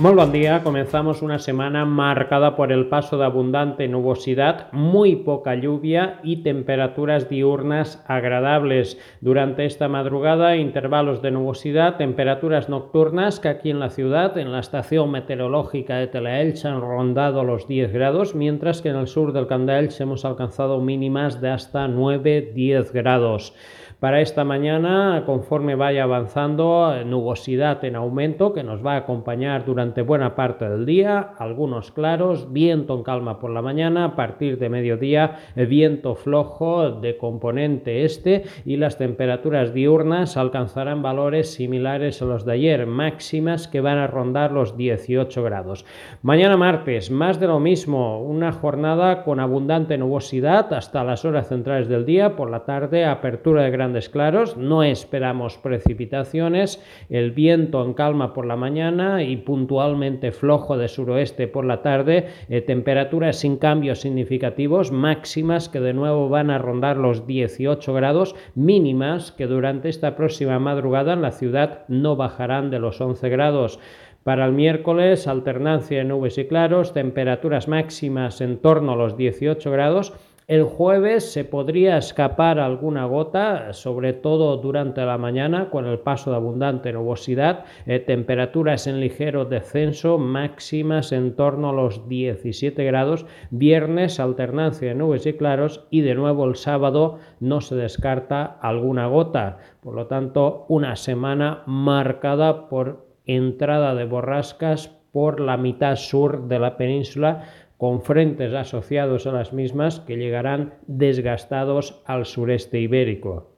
Muy buen día, comenzamos una semana marcada por el paso de abundante nubosidad, muy poca lluvia y temperaturas diurnas agradables. Durante esta madrugada, intervalos de nubosidad, temperaturas nocturnas que aquí en la ciudad, en la estación meteorológica de Telaelch, han rondado los 10 grados, mientras que en el sur del Candaelch hemos alcanzado mínimas de hasta 9-10 grados. Para esta mañana, conforme vaya avanzando, nubosidad en aumento que nos va a acompañar durante buena parte del día, algunos claros, viento en calma por la mañana, a partir de mediodía viento flojo de componente este y las temperaturas diurnas alcanzarán valores similares a los de ayer, máximas que van a rondar los 18 grados. Mañana martes, más de lo mismo, una jornada con abundante nubosidad hasta las horas centrales del día, por la tarde apertura de gran claros, no esperamos precipitaciones, el viento en calma por la mañana y puntualmente flojo de suroeste por la tarde, eh, temperaturas sin cambios significativos, máximas que de nuevo van a rondar los 18 grados, mínimas que durante esta próxima madrugada en la ciudad no bajarán de los 11 grados. Para el miércoles, alternancia de nubes y claros, temperaturas máximas en torno a los 18 grados el jueves se podría escapar alguna gota, sobre todo durante la mañana, con el paso de abundante nubosidad, eh, temperaturas en ligero descenso, máximas en torno a los 17 grados, viernes alternancia de nubes y claros y de nuevo el sábado no se descarta alguna gota. Por lo tanto, una semana marcada por entrada de borrascas por la mitad sur de la península con frentes asociados a las mismas que llegarán desgastados al sureste ibérico.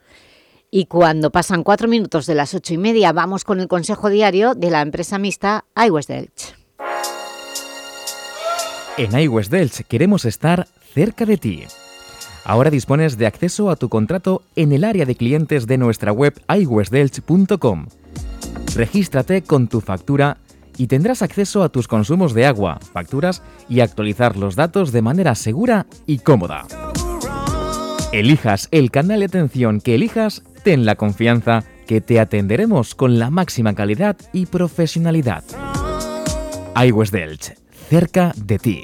Y cuando pasan cuatro minutos de las ocho y media, vamos con el consejo diario de la empresa mixta iWest Delch. En iWest Delch queremos estar cerca de ti. Ahora dispones de acceso a tu contrato en el área de clientes de nuestra web iwestdelch.com. Regístrate con tu factura y tendrás acceso a tus consumos de agua, facturas y actualizar los datos de manera segura y cómoda. Elijas el canal de atención que elijas ten la confianza que te atenderemos con la máxima calidad y profesionalidad. iWest Delch, cerca de ti.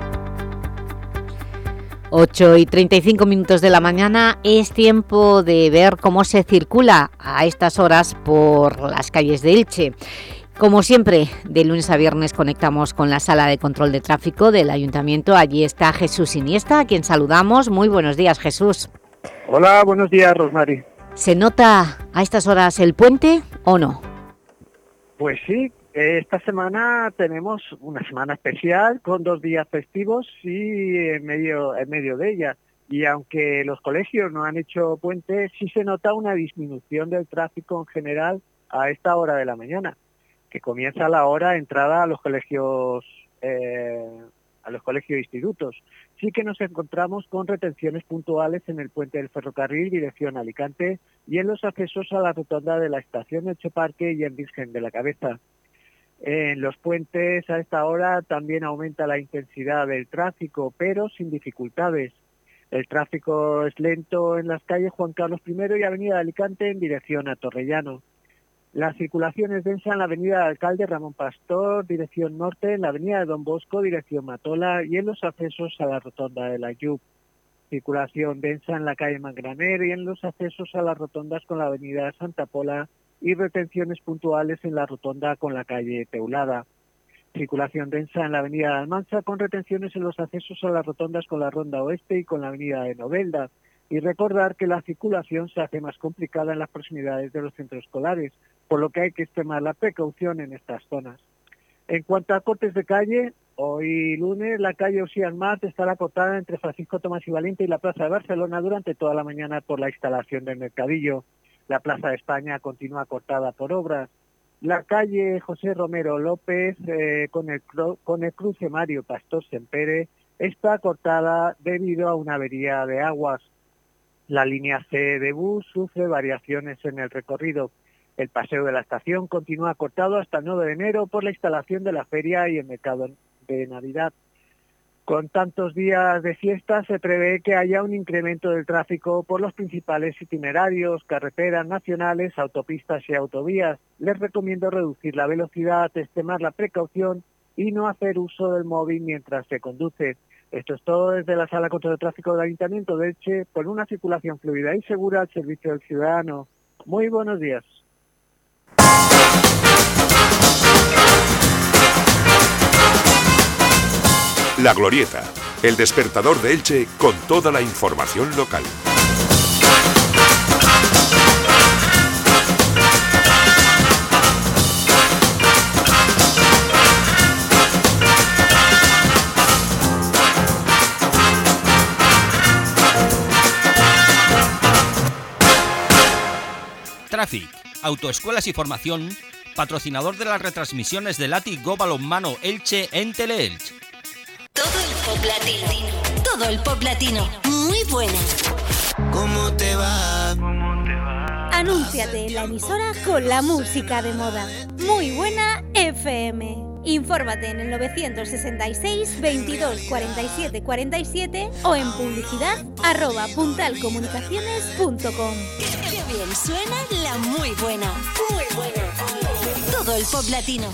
8 y 35 minutos de la mañana es tiempo de ver cómo se circula a estas horas por las calles de Elche. Como siempre, de lunes a viernes conectamos con la sala de control de tráfico del Ayuntamiento. Allí está Jesús Iniesta, a quien saludamos. Muy buenos días, Jesús. Hola, buenos días, Rosmary. ¿Se nota a estas horas el puente o no? Pues sí, esta semana tenemos una semana especial con dos días festivos y en medio, en medio de ella. Y aunque los colegios no han hecho puente, sí se nota una disminución del tráfico en general a esta hora de la mañana, que comienza la hora de entrada a los colegios eh, a los colegios e institutos. Sí que nos encontramos con retenciones puntuales en el puente del ferrocarril dirección Alicante y en los accesos a la rotonda de la estación de Parque y en Virgen de la Cabeza. En los puentes a esta hora también aumenta la intensidad del tráfico, pero sin dificultades. El tráfico es lento en las calles Juan Carlos I y Avenida Alicante en dirección a Torrellano. La circulación es densa en la Avenida Alcalde Ramón Pastor, dirección norte, en la Avenida de Don Bosco, dirección Matola, y en los accesos a la Rotonda de la Yup. Circulación densa en la calle Mangraner y en los accesos a las rotondas con la Avenida Santa Pola y retenciones puntuales en la rotonda con la calle Teulada. Circulación densa en la avenida de Almanza con retenciones en los accesos a las rotondas con la ronda oeste y con la avenida de Novelda. Y recordar que la circulación se hace más complicada en las proximidades de los centros escolares, por lo que hay que extremar la precaución en estas zonas. En cuanto a cortes de calle, hoy lunes la calle Osías Mart estará cortada entre Francisco Tomás y Valiente y la Plaza de Barcelona durante toda la mañana por la instalación del mercadillo. La Plaza de España continúa cortada por obras. La calle José Romero López eh, con, el, con el cruce Mario Pastor Sempere está cortada debido a una avería de aguas. La línea C de bus sufre variaciones en el recorrido. El paseo de la estación continúa cortado hasta el 9 de enero por la instalación de la feria y el mercado de Navidad. Con tantos días de fiesta se prevé que haya un incremento del tráfico por los principales itinerarios, carreteras nacionales, autopistas y autovías. Les recomiendo reducir la velocidad, extremar la precaución y no hacer uso del móvil mientras se conduce. Esto es todo desde la Sala contra el Tráfico del Ayuntamiento de Elche por una circulación fluida y segura al servicio del ciudadano. Muy buenos días. La Glorieta, el despertador de Elche con toda la información local. Traffic, autoescuelas y formación, patrocinador de las retransmisiones de Lati Go Balonmano Elche en Teleelch todo el pop latino. Todo el pop latino. Muy buena. ¿Cómo te va? Anúnciate en la emisora con la música de moda. Muy buena FM. Infórmate en el 966 22 47 47 o en publicidad arroba puntalcomunicaciones.com. Qué bien suena la muy buena. Muy buena. Todo el pop latino.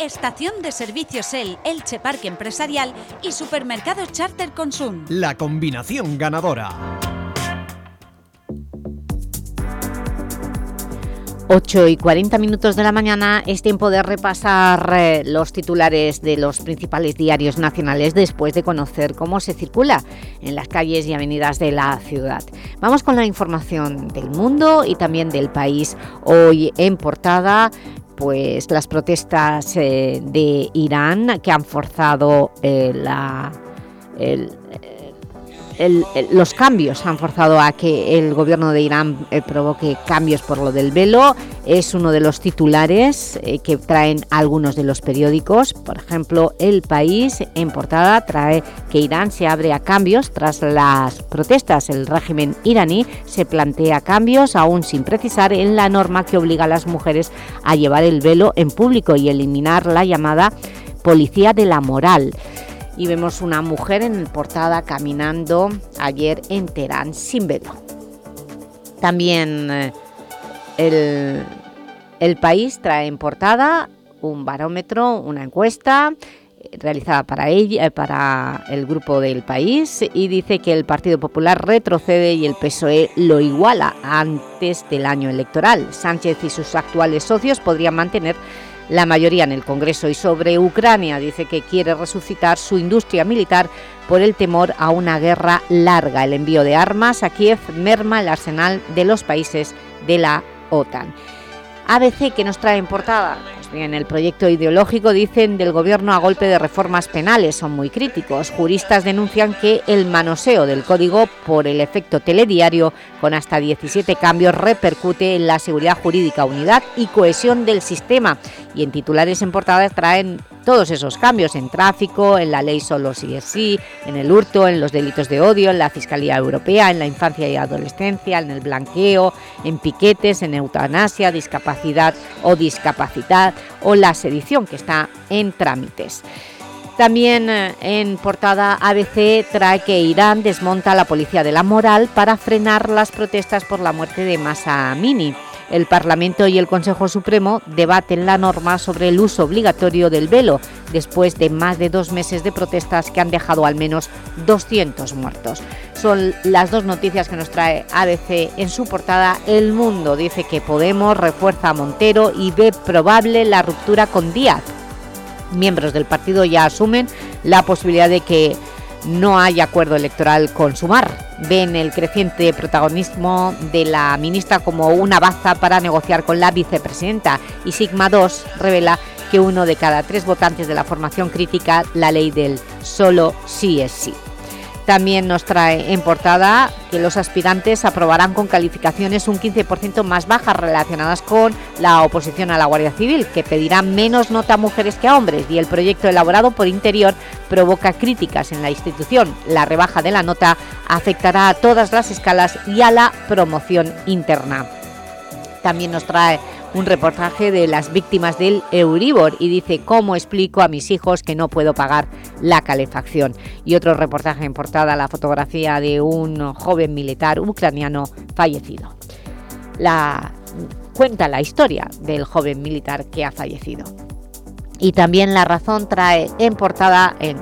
Estación de servicios El, Elche Parque Empresarial y Supermercado Charter Consum. La combinación ganadora. 8 y 40 minutos de la mañana es tiempo de repasar eh, los titulares de los principales diarios nacionales después de conocer cómo se circula en las calles y avenidas de la ciudad. Vamos con la información del mundo y también del país. Hoy en portada pues las protestas eh, de Irán que han forzado eh, la, el, los cambios han forzado a que el gobierno de Irán eh, provoque cambios por lo del velo. Es uno de los titulares eh, que traen algunos de los periódicos. Por ejemplo, El País en portada trae que Irán se abre a cambios tras las protestas. El régimen iraní se plantea cambios, aún sin precisar, en la norma que obliga a las mujeres a llevar el velo en público y eliminar la llamada policía de la moral y vemos una mujer en portada caminando ayer en Teherán sin velo. También eh, el, el país trae en portada un barómetro, una encuesta eh, realizada para, ella, eh, para el grupo del país y dice que el Partido Popular retrocede y el PSOE lo iguala antes del año electoral. Sánchez y sus actuales socios podrían mantener la mayoría en el Congreso y sobre Ucrania dice que quiere resucitar su industria militar por el temor a una guerra larga. El envío de armas a Kiev merma el arsenal de los países de la OTAN. ABC que nos trae en portada. Bien, el proyecto ideológico dicen del gobierno a golpe de reformas penales son muy críticos. Juristas denuncian que el manoseo del código por el efecto telediario con hasta 17 cambios repercute en la seguridad jurídica, unidad y cohesión del sistema. Y en titulares en portada traen todos esos cambios en tráfico, en la ley solo sí es sí, en el hurto, en los delitos de odio, en la Fiscalía Europea, en la infancia y adolescencia, en el blanqueo, en piquetes, en eutanasia, discapacidad o discapacidad o la sedición que está en trámites. También eh, en portada ABC trae que Irán desmonta la policía de la moral para frenar las protestas por la muerte de Masa Amini. El Parlamento y el Consejo Supremo debaten la norma sobre el uso obligatorio del velo después de más de dos meses de protestas que han dejado al menos 200 muertos. Son las dos noticias que nos trae ABC en su portada. El Mundo dice que Podemos refuerza a Montero y ve probable la ruptura con Díaz. Miembros del partido ya asumen la posibilidad de que no hay acuerdo electoral con Sumar. Ven el creciente protagonismo de la ministra como una baza para negociar con la vicepresidenta y Sigma 2 revela que uno de cada tres votantes de la formación critica la ley del solo sí es sí. También nos trae en portada que los aspirantes aprobarán con calificaciones un 15% más bajas relacionadas con la oposición a la Guardia Civil, que pedirá menos nota a mujeres que a hombres y el proyecto elaborado por Interior provoca críticas en la institución. La rebaja de la nota afectará a todas las escalas y a la promoción interna. También nos trae un reportaje de las víctimas del Euribor y dice cómo explico a mis hijos que no puedo pagar la calefacción. Y otro reportaje en portada, la fotografía de un joven militar ucraniano fallecido. La, cuenta la historia del joven militar que ha fallecido. Y también La Razón trae en portada en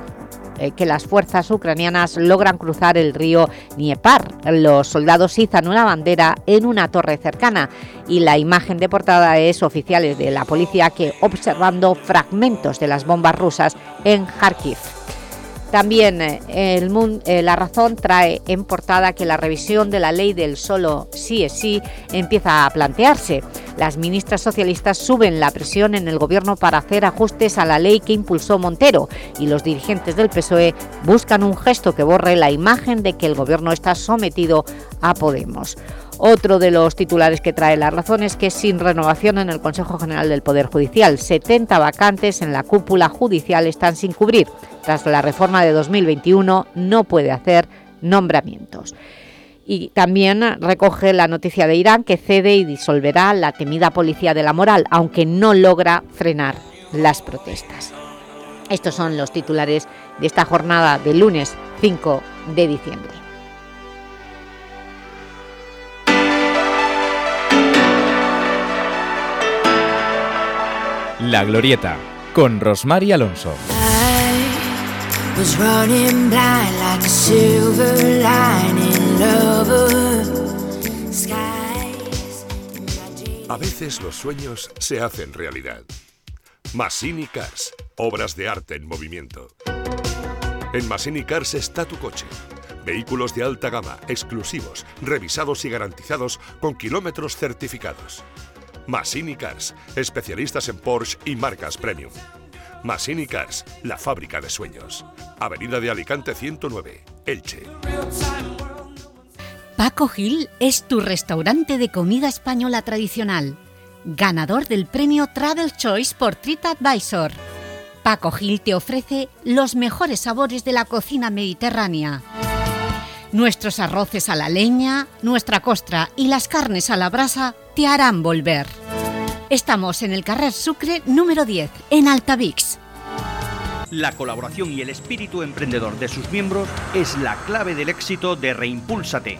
eh, que las fuerzas ucranianas logran cruzar el río Dniepar. Los soldados izan una bandera en una torre cercana y la imagen de portada es oficiales de la policía que observando fragmentos de las bombas rusas en Kharkiv. También eh, eh, La Razón trae en portada que la revisión de la ley del solo sí es sí empieza a plantearse. Las ministras socialistas suben la presión en el Gobierno para hacer ajustes a la ley que impulsó Montero y los dirigentes del PSOE buscan un gesto que borre la imagen de que el Gobierno está sometido a Podemos. Otro de los titulares que trae la razón es que sin renovación en el Consejo General del Poder Judicial, 70 vacantes en la cúpula judicial están sin cubrir. Tras la reforma de 2021 no puede hacer nombramientos. Y también recoge la noticia de Irán que cede y disolverá la temida policía de la moral, aunque no logra frenar las protestas. Estos son los titulares de esta jornada del lunes 5 de diciembre. La Glorieta, con Rosmar Alonso. A veces los sueños se hacen realidad. Massini Cars, obras de arte en movimiento. En Massini Cars está tu coche. Vehículos de alta gama, exclusivos, revisados y garantizados con kilómetros certificados. Massini Cars, especialistas en Porsche y marcas premium. Massini Cars, la fábrica de sueños. Avenida de Alicante 109, Elche. Paco Gil es tu restaurante de comida española tradicional. Ganador del premio Travel Choice por TripAdvisor. Paco Gil te ofrece los mejores sabores de la cocina mediterránea. Nuestros arroces a la leña, nuestra costra y las carnes a la brasa te harán volver. Estamos en el Carrer Sucre número 10, en Altavix. La colaboración y el espíritu emprendedor de sus miembros es la clave del éxito de Reimpúlsate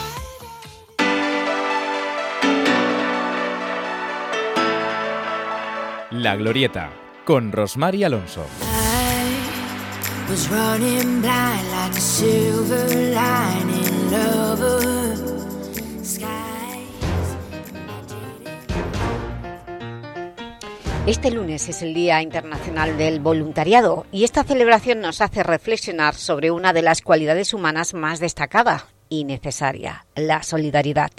La Glorieta, con Rosmar Alonso. Este lunes es el Día Internacional del Voluntariado y esta celebración nos hace reflexionar sobre una de las cualidades humanas más destacadas necesaria, la solidaridad.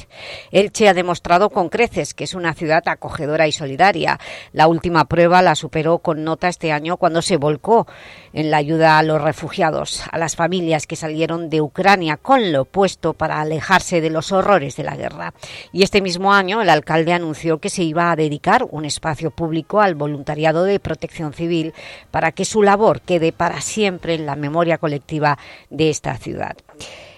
Elche ha demostrado con creces que es una ciudad acogedora y solidaria. La última prueba la superó con nota este año cuando se volcó en la ayuda a los refugiados, a las familias que salieron de Ucrania con lo opuesto para alejarse de los horrores de la guerra. Y este mismo año el alcalde anunció que se iba a dedicar un espacio público al voluntariado de protección civil para que su labor quede para siempre en la memoria colectiva de esta ciudad.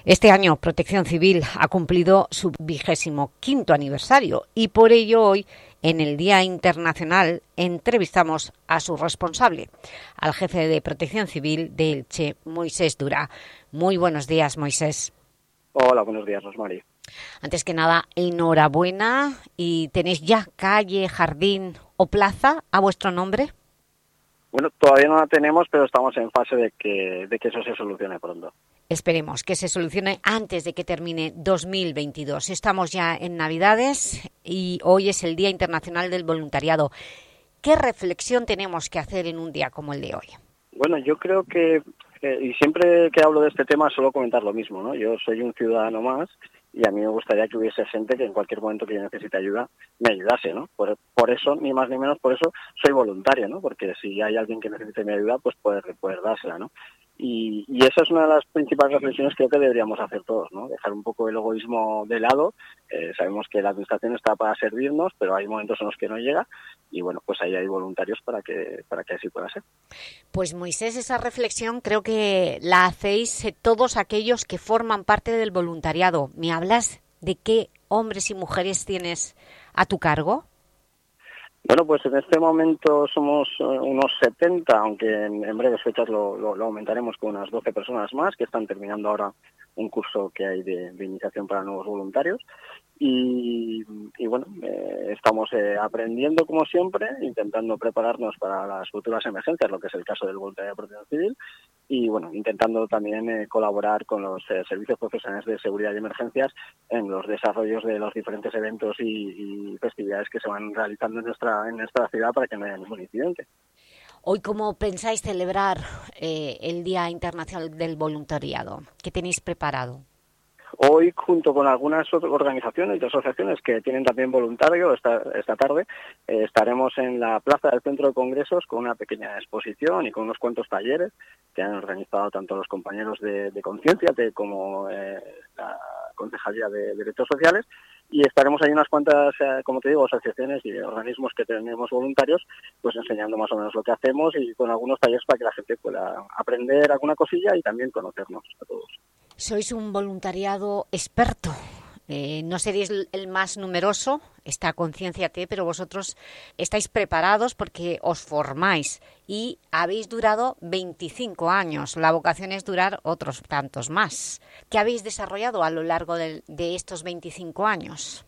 Este año Protección Civil ha cumplido su vigésimo quinto aniversario y por ello hoy, en el Día Internacional, entrevistamos a su responsable, al jefe de Protección Civil de Elche, Moisés Dura. Muy buenos días, Moisés. Hola, buenos días, Rosmari. Antes que nada, enhorabuena y tenéis ya calle, jardín o plaza a vuestro nombre. Bueno, todavía no la tenemos, pero estamos en fase de que, de que eso se solucione pronto. Esperemos que se solucione antes de que termine 2022. Estamos ya en Navidades y hoy es el Día Internacional del Voluntariado. ¿Qué reflexión tenemos que hacer en un día como el de hoy? Bueno, yo creo que eh, y siempre que hablo de este tema suelo comentar lo mismo, ¿no? Yo soy un ciudadano más y a mí me gustaría que hubiese gente que en cualquier momento que necesite ayuda me ayudase, ¿no? Por, por eso, ni más ni menos, por eso soy voluntario, ¿no? Porque si hay alguien que necesite mi ayuda, pues poder, poder dársela, ¿no? Y, y, esa es una de las principales reflexiones creo que deberíamos hacer todos, ¿no? Dejar un poco el egoísmo de lado. Eh, sabemos que la administración está para servirnos, pero hay momentos en los que no llega y bueno, pues ahí hay voluntarios para que, para que así pueda ser. Pues Moisés, esa reflexión creo que la hacéis eh, todos aquellos que forman parte del voluntariado. ¿Me hablas de qué hombres y mujeres tienes a tu cargo? Bueno, pues en este momento somos eh, unos 70, aunque en, breves fechas lo, aumentaremos con unas 12 personas más que están terminando ahora un curso que hay de iniciación para nuevos voluntarios. Y, bueno, eh, estamos eh, aprendiendo como siempre, intentando prepararnos para las futuras emergencias, lo que es el caso del voluntariado de protección civil, y bueno, intentando también eh, colaborar con los eh, servicios profesionales de seguridad y emergencias en los desarrollos de los diferentes eventos y, y festividades que se van realizando en nuestra, en nuestra ciudad para que no haya ningún incidente. Hoy, ¿cómo pensáis celebrar eh, el Día Internacional del Voluntariado? ¿Qué tenéis preparado? Hoy, junto con algunas organizaciones y asociaciones que tienen también voluntario esta, esta tarde, eh, estaremos en la plaza del Centro de Congresos con una pequeña exposición y con unos cuantos talleres que han organizado tanto los compañeros de, Conciencia como eh, la Concejalía de Derechos Sociales y estaremos ahí unas cuantas, eh, como te digo, asociaciones y organismos que tenemos voluntarios, pues enseñando más o menos lo que hacemos y con algunos talleres para que la gente pueda aprender alguna cosilla y también conocernos a todos. Sois un voluntariado experto. Eh, no seréis el más numeroso, esta conciencia que, pero vosotros estáis preparados porque os formáis y habéis durado 25 años. La vocación es durar otros tantos más. ¿Qué habéis desarrollado a lo largo de, de estos 25 años?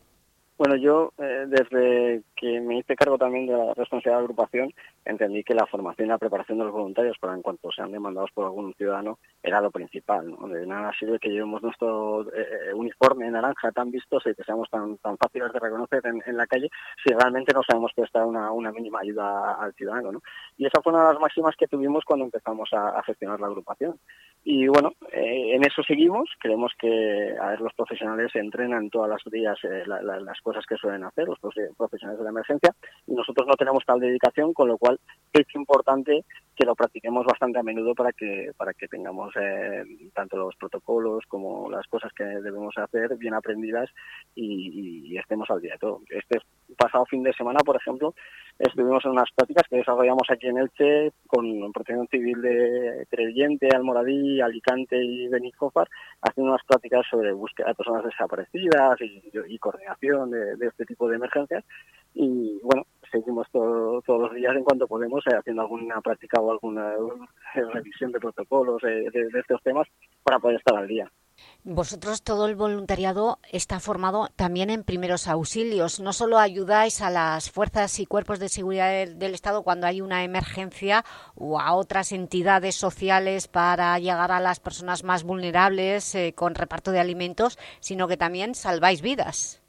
Bueno, yo eh, desde que me hice cargo también de la responsabilidad de la agrupación, entendí que la formación y la preparación de los voluntarios para en cuanto sean demandados por algún ciudadano era lo principal. ¿no? De nada sirve que llevemos nuestro eh, uniforme naranja tan vistoso y que seamos tan, tan fáciles de reconocer en, la calle si realmente no sabemos prestar una, mínima ayuda al ciudadano. ¿no? Y esa fue una de las máximas que tuvimos cuando empezamos a, gestionar la agrupación. Y bueno, eh, en eso seguimos. Creemos que a ver, los profesionales entrenan todas las días eh, la, la, las cosas que suelen hacer, los profesionales emergencia, y nosotros no tenemos tal dedicación, con lo cual es importante que lo practiquemos bastante a menudo para que para que tengamos eh, tanto los protocolos como las cosas que debemos hacer bien aprendidas y, estemos al día de todo. Este pasado fin de semana, por ejemplo, estuvimos en unas prácticas que desarrollamos aquí en Elche con Protección Civil de Creyente, Almoradí, Alicante y Benítofar, haciendo unas prácticas sobre búsqueda de personas desaparecidas y, y coordinación de, de este tipo de emergencias. Y bueno, seguimos todo, todos los días en cuanto podemos eh, haciendo alguna práctica o alguna eh, revisión de protocolos eh, de, estos temas para poder estar al día. Vosotros, todo el voluntariado está formado también en primeros auxilios. No solo ayudáis a las fuerzas y cuerpos de seguridad del, Estado cuando hay una emergencia o a otras entidades sociales para llegar a las personas más vulnerables con reparto de alimentos, sino que también salváis vidas.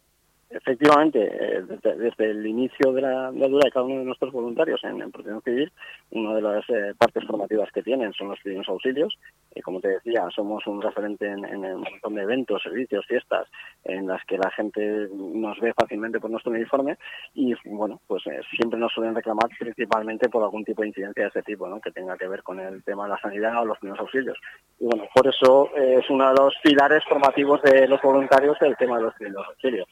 Efectivamente, eh, desde, el inicio de la andadura de cada uno de nuestros voluntarios en, en Protección Civil, una de las eh, partes formativas que tienen son los primeros auxilios. Y como te decía, somos un referente en, en, un montón de eventos, servicios, fiestas, en las que la gente nos ve fácilmente por nuestro uniforme y, bueno, pues eh, siempre nos suelen reclamar principalmente por algún tipo de incidencia de este tipo, ¿no? que tenga que ver con el tema de la sanidad o los primeros auxilios. Y, bueno, por eso eh, es uno de los pilares formativos de los voluntarios el tema de los primeros auxilios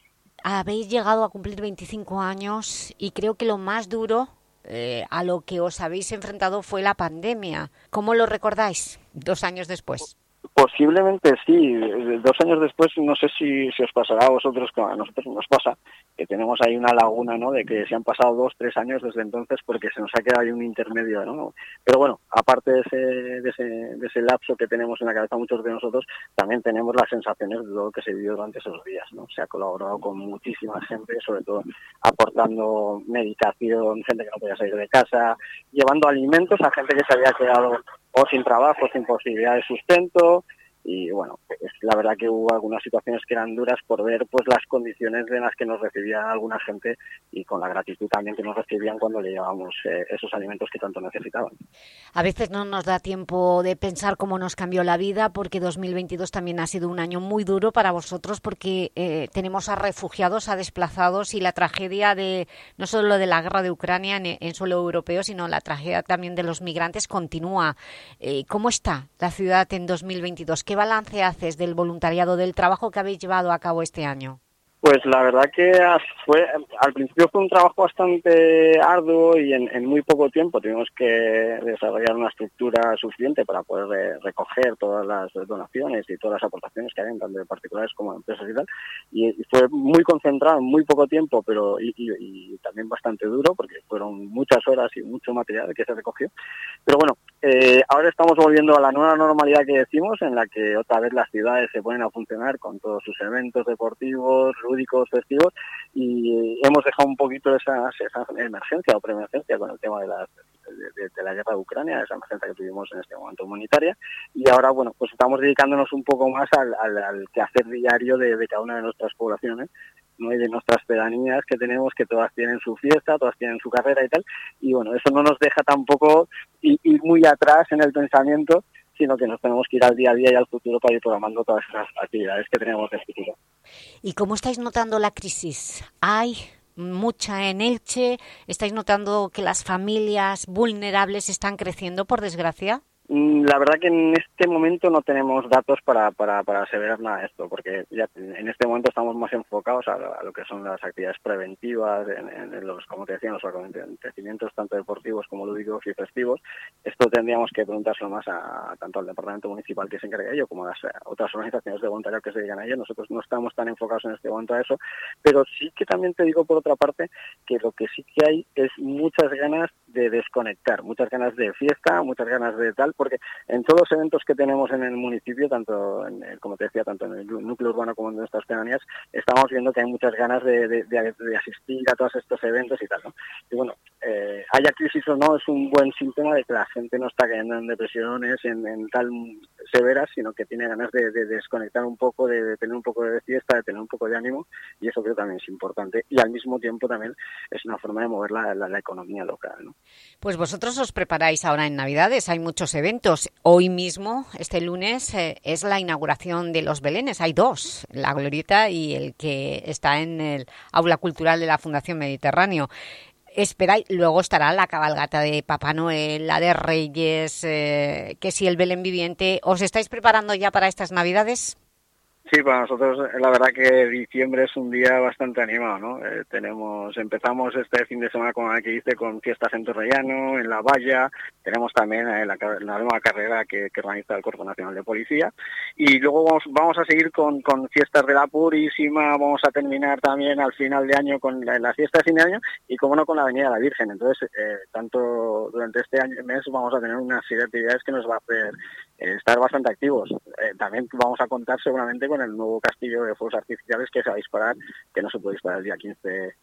habéis llegado a cumplir 25 años y creo que lo más duro eh, a lo que os habéis enfrentado fue la pandemia. ¿Cómo lo recordáis dos años después? Posiblemente sí. Dos años después no sé si, os pasará a vosotros, a nosotros nos pasa, que tenemos ahí una laguna, ¿no? De que se han pasado dos, tres años desde entonces porque se nos ha quedado ahí un intermedio, ¿no? Pero bueno, aparte de ese, de ese, de ese lapso que tenemos en la cabeza muchos de nosotros, también tenemos las sensaciones de lo que se vivió durante esos días, ¿no? Se ha colaborado con muchísima gente, sobre todo aportando medicación, gente que no podía salir de casa, llevando alimentos a gente que se había quedado o sin trabajo, sin posibilidad de sustento, y bueno, es la verdad que hubo algunas situaciones que eran duras por ver pues las condiciones en las que nos recibía alguna gente y con la gratitud también que nos recibían cuando le llevábamos eh, esos alimentos que tanto necesitaban. A veces no nos da tiempo de pensar cómo nos cambió la vida porque 2022 también ha sido un año muy duro para vosotros porque eh, tenemos a refugiados, a desplazados y la tragedia de no solo de la guerra de Ucrania en, suelo europeo, sino la tragedia también de los migrantes continúa. Eh, ¿Cómo está la ciudad en 2022? ¿Qué balance haces del voluntariado, del trabajo que habéis llevado a cabo este año? Pues la verdad que fue, al principio fue un trabajo bastante arduo y en, muy poco tiempo tuvimos que desarrollar una estructura suficiente para poder recoger todas las donaciones y todas las aportaciones que hay, tanto de particulares como de empresas y tal. Y, fue muy concentrado en muy poco tiempo, pero y, también bastante duro porque fueron muchas horas y mucho material que se recogió. Pero bueno, eh, ahora estamos volviendo a la nueva normalidad que decimos, en la que otra vez las ciudades se ponen a funcionar con todos sus eventos deportivos, festivos y hemos dejado un poquito esa, emergencia o preemergencia con el tema de, la de, la guerra de Ucrania, esa emergencia que tuvimos en este momento humanitaria. Y ahora bueno pues estamos dedicándonos un poco más al, al, quehacer diario de, cada una de nuestras poblaciones ¿no? y de nuestras pedanías que tenemos, que todas tienen su fiesta, todas tienen su carrera y tal, y bueno, eso no nos deja tampoco ir, muy atrás en el pensamiento, sino que nos tenemos que ir al día a día y al futuro para ir programando todas esas actividades que tenemos de futuro. ¿Y cómo estáis notando la crisis? ¿Hay mucha en Elche? ¿Estáis notando que las familias vulnerables están creciendo, por desgracia? Mm, la verdad que en este momento no tenemos datos para, para, para aseverar nada de esto, porque ya en este momento estamos más enfocados a, lo que son las actividades preventivas, en, los, como te decía, los acontecimientos tanto deportivos como lúdicos y festivos. Esto tendríamos que preguntárselo más a, tanto al departamento municipal que se encarga de ello, como a las otras organizaciones de voluntariado que se dedican a ello. Nosotros no estamos tan enfocados en este momento a eso, pero sí que también te digo por otra parte que lo que sí que hay es muchas ganas de desconectar, muchas ganas de fiesta, muchas ganas de tal, porque en todos los eventos que tenemos en el municipio, tanto en, como te decía, tanto en el núcleo urbano como en nuestras pedanías, estamos viendo que hay muchas ganas de, asistir a todos estos eventos y tal, ¿no? Y bueno, eh, haya crisis o no, es un buen síntoma de que la gente no está cayendo en depresiones, en, tal severas, sino que tiene ganas de, desconectar un poco, de, tener un poco de fiesta, de tener un poco de ánimo, y eso creo también es importante. Y al mismo tiempo también es una forma de mover la, la economía local, ¿no? Pues vosotros os preparáis ahora en Navidades, hay muchos eventos Hoy mismo, este lunes, eh, es la inauguración de los Belenes. Hay dos, la Glorieta y el que está en el Aula Cultural de la Fundación Mediterráneo. Esperáis, luego estará la cabalgata de Papá Noel, la de Reyes, eh, que si el Belén viviente. ¿Os estáis preparando ya para estas Navidades? Sí, para nosotros la verdad que diciembre es un día bastante animado, ¿no? Eh, tenemos, empezamos este fin de semana con la que hice con fiestas en Torrellano, en La Valla, tenemos también eh, la, nueva carrera que, organiza el Cuerpo Nacional de Policía y luego vamos, vamos a seguir con, con fiestas de la Purísima, vamos a terminar también al final de año con la, fiesta de fin de año y como no con la Avenida de la Virgen. Entonces, eh, tanto durante este año, mes vamos a tener una serie de actividades que nos va a hacer estar bastante activos. también vamos a contar seguramente con el nuevo castillo de fuegos artificiales que se va a disparar, que no se puede disparar el día 15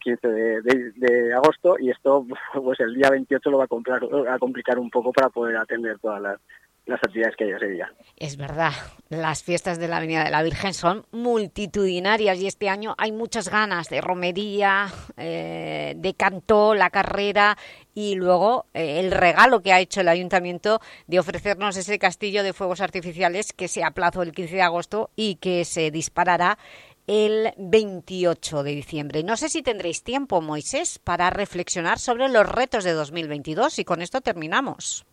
15 de, agosto y esto pues el día 28 lo va a, a complicar un poco para poder atender todas las, las actividades que hay ese día. Es verdad, las fiestas de la Avenida de la Virgen son multitudinarias y este año hay muchas ganas de romería, eh, de cantó, la carrera y luego eh, el regalo que ha hecho el Ayuntamiento de ofrecernos ese castillo de fuegos artificiales que se aplazó el 15 de agosto y que se disparará el 28 de diciembre. No sé si tendréis tiempo, Moisés, para reflexionar sobre los retos de 2022 y con esto terminamos.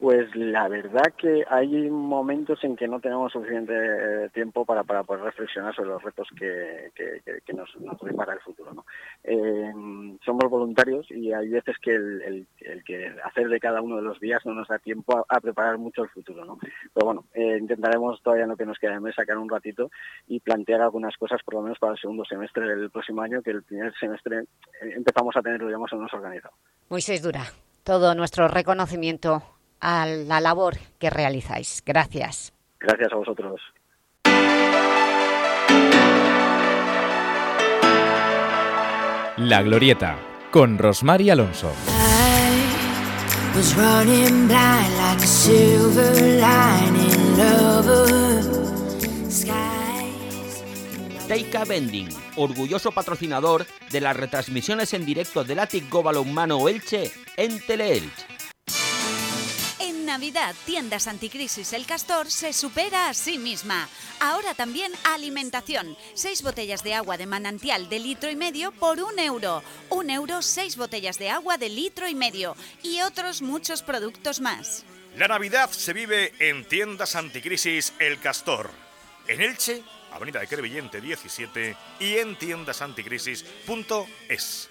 Pues la verdad que hay momentos en que no tenemos suficiente eh, tiempo para, para poder reflexionar sobre los retos que, que, nos, nos prepara el futuro. ¿no? Eh, somos voluntarios y hay veces que el, el, que hacer de cada uno de los días no nos da tiempo a, preparar mucho el futuro. ¿no? Pero bueno, eh, intentaremos todavía no que nos quede mes sacar un ratito y plantear algunas cosas por lo menos para el segundo semestre del próximo año, que el primer semestre empezamos a tenerlo, digamos, menos organizado. Moisés Dura, todo nuestro reconocimiento a la labor que realizáis. Gracias. Gracias a vosotros. La Glorieta, con Rosmar y Alonso. Teika Bending, orgulloso patrocinador de las retransmisiones en directo del Atic Go Balonmano Elche en Teleelch. Navidad, Tiendas Anticrisis El Castor se supera a sí misma. Ahora también alimentación. Seis botellas de agua de manantial de litro y medio por un euro. Un euro, seis botellas de agua de litro y medio. Y otros muchos productos más. La Navidad se vive en Tiendas Anticrisis El Castor. En Elche, Avenida de Crevillente 17 y en tiendasanticrisis.es.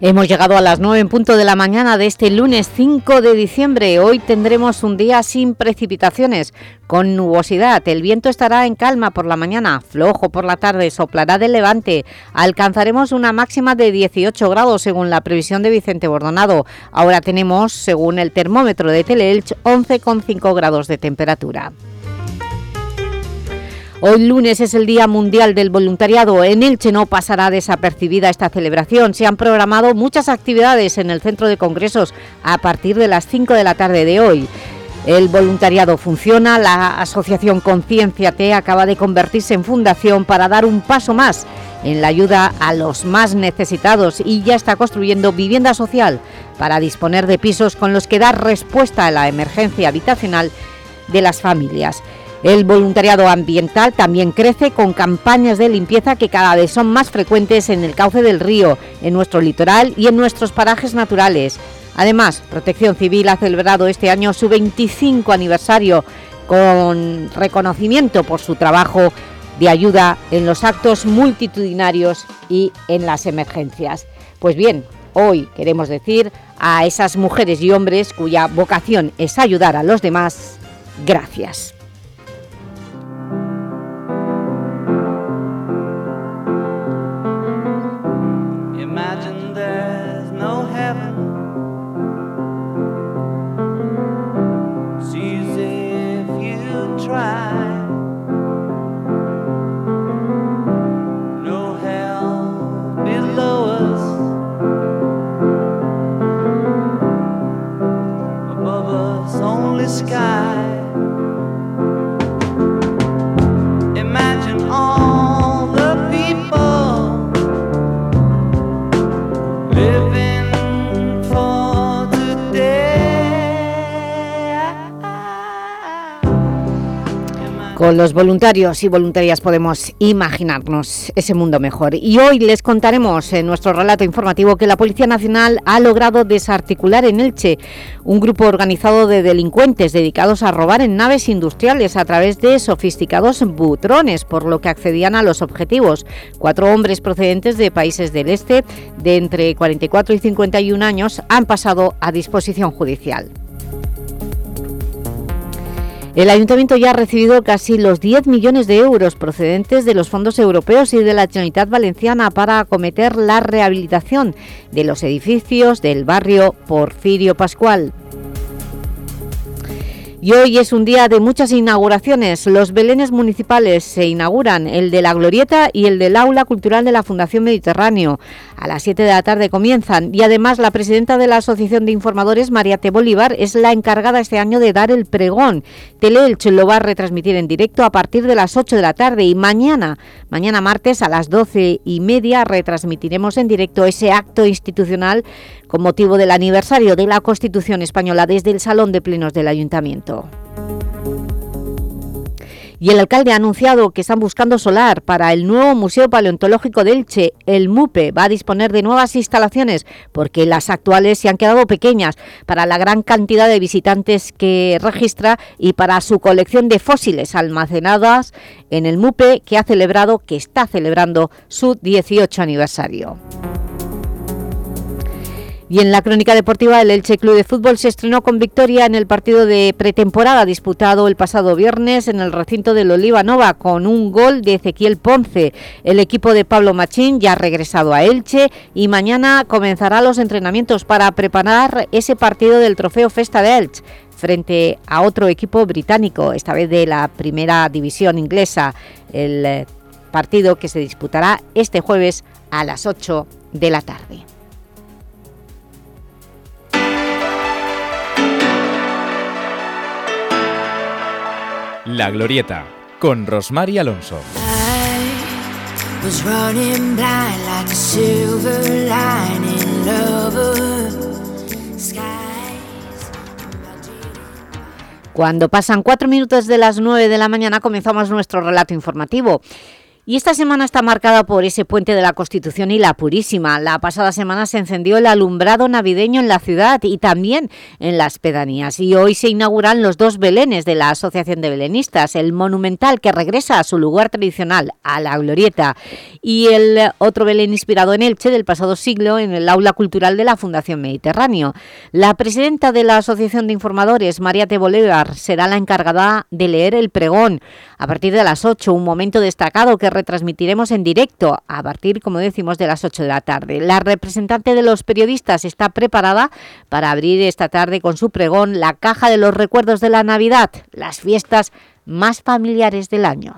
Hemos llegado a las 9 en punto de la mañana de este lunes 5 de diciembre. Hoy tendremos un día sin precipitaciones, con nubosidad. El viento estará en calma por la mañana, flojo por la tarde, soplará de levante. Alcanzaremos una máxima de 18 grados según la previsión de Vicente Bordonado. Ahora tenemos, según el termómetro de Teleelch, 11,5 grados de temperatura. Hoy lunes es el Día Mundial del Voluntariado. En Elche no pasará desapercibida esta celebración. Se han programado muchas actividades en el Centro de Congresos a partir de las 5 de la tarde de hoy. El voluntariado funciona, la asociación Conciencia T acaba de convertirse en fundación para dar un paso más en la ayuda a los más necesitados y ya está construyendo vivienda social para disponer de pisos con los que dar respuesta a la emergencia habitacional de las familias. El voluntariado ambiental también crece con campañas de limpieza que cada vez son más frecuentes en el cauce del río, en nuestro litoral y en nuestros parajes naturales. Además, Protección Civil ha celebrado este año su 25 aniversario con reconocimiento por su trabajo de ayuda en los actos multitudinarios y en las emergencias. Pues bien, hoy queremos decir a esas mujeres y hombres cuya vocación es ayudar a los demás, gracias. Con los voluntarios y voluntarias podemos imaginarnos ese mundo mejor. Y hoy les contaremos en nuestro relato informativo que la Policía Nacional ha logrado desarticular en Elche un grupo organizado de delincuentes dedicados a robar en naves industriales a través de sofisticados butrones, por lo que accedían a los objetivos. Cuatro hombres procedentes de países del este, de entre 44 y 51 años, han pasado a disposición judicial. El Ayuntamiento ya ha recibido casi los 10 millones de euros procedentes de los fondos europeos y de la Generalitat Valenciana para acometer la rehabilitación de los edificios del barrio Porfirio Pascual. Y hoy es un día de muchas inauguraciones. Los belenes municipales se inauguran, el de la Glorieta y el del Aula Cultural de la Fundación Mediterráneo. A las 7 de la tarde comienzan y además la presidenta de la Asociación de Informadores, María T. Bolívar, es la encargada este año de dar el pregón. Teleelch lo va a retransmitir en directo a partir de las 8 de la tarde y mañana, mañana martes a las 12 y media retransmitiremos en directo ese acto institucional con motivo del aniversario de la Constitución Española desde el Salón de Plenos del Ayuntamiento. Y el alcalde ha anunciado que están buscando solar para el nuevo Museo Paleontológico de Elche. El MUPE va a disponer de nuevas instalaciones porque las actuales se han quedado pequeñas para la gran cantidad de visitantes que registra y para su colección de fósiles almacenadas en el MUPE que ha celebrado, que está celebrando su 18 aniversario. Y en la crónica deportiva, el Elche Club de Fútbol se estrenó con victoria en el partido de pretemporada disputado el pasado viernes en el recinto del Oliva Nova con un gol de Ezequiel Ponce. El equipo de Pablo Machín ya ha regresado a Elche y mañana comenzará los entrenamientos para preparar ese partido del Trofeo Festa de Elche frente a otro equipo británico, esta vez de la primera división inglesa, el eh, partido que se disputará este jueves a las 8 de la tarde. La Glorieta, con Rosmar Alonso. Cuando pasan cuatro minutos de las nueve de la mañana comenzamos nuestro relato informativo. Y esta semana está marcada por ese puente de la Constitución y la Purísima. La pasada semana se encendió el alumbrado navideño en la ciudad y también en las pedanías. Y hoy se inauguran los dos belenes de la Asociación de Belenistas, el monumental que regresa a su lugar tradicional, a la Glorieta, y el otro belén inspirado en Elche del pasado siglo en el aula cultural de la Fundación Mediterráneo. La presidenta de la Asociación de Informadores, María T. Bolívar, será la encargada de leer el pregón a partir de las 8, un momento destacado que retransmitiremos en directo a partir, como decimos, de las 8 de la tarde. La representante de los periodistas está preparada para abrir esta tarde con su pregón la caja de los recuerdos de la Navidad, las fiestas más familiares del año.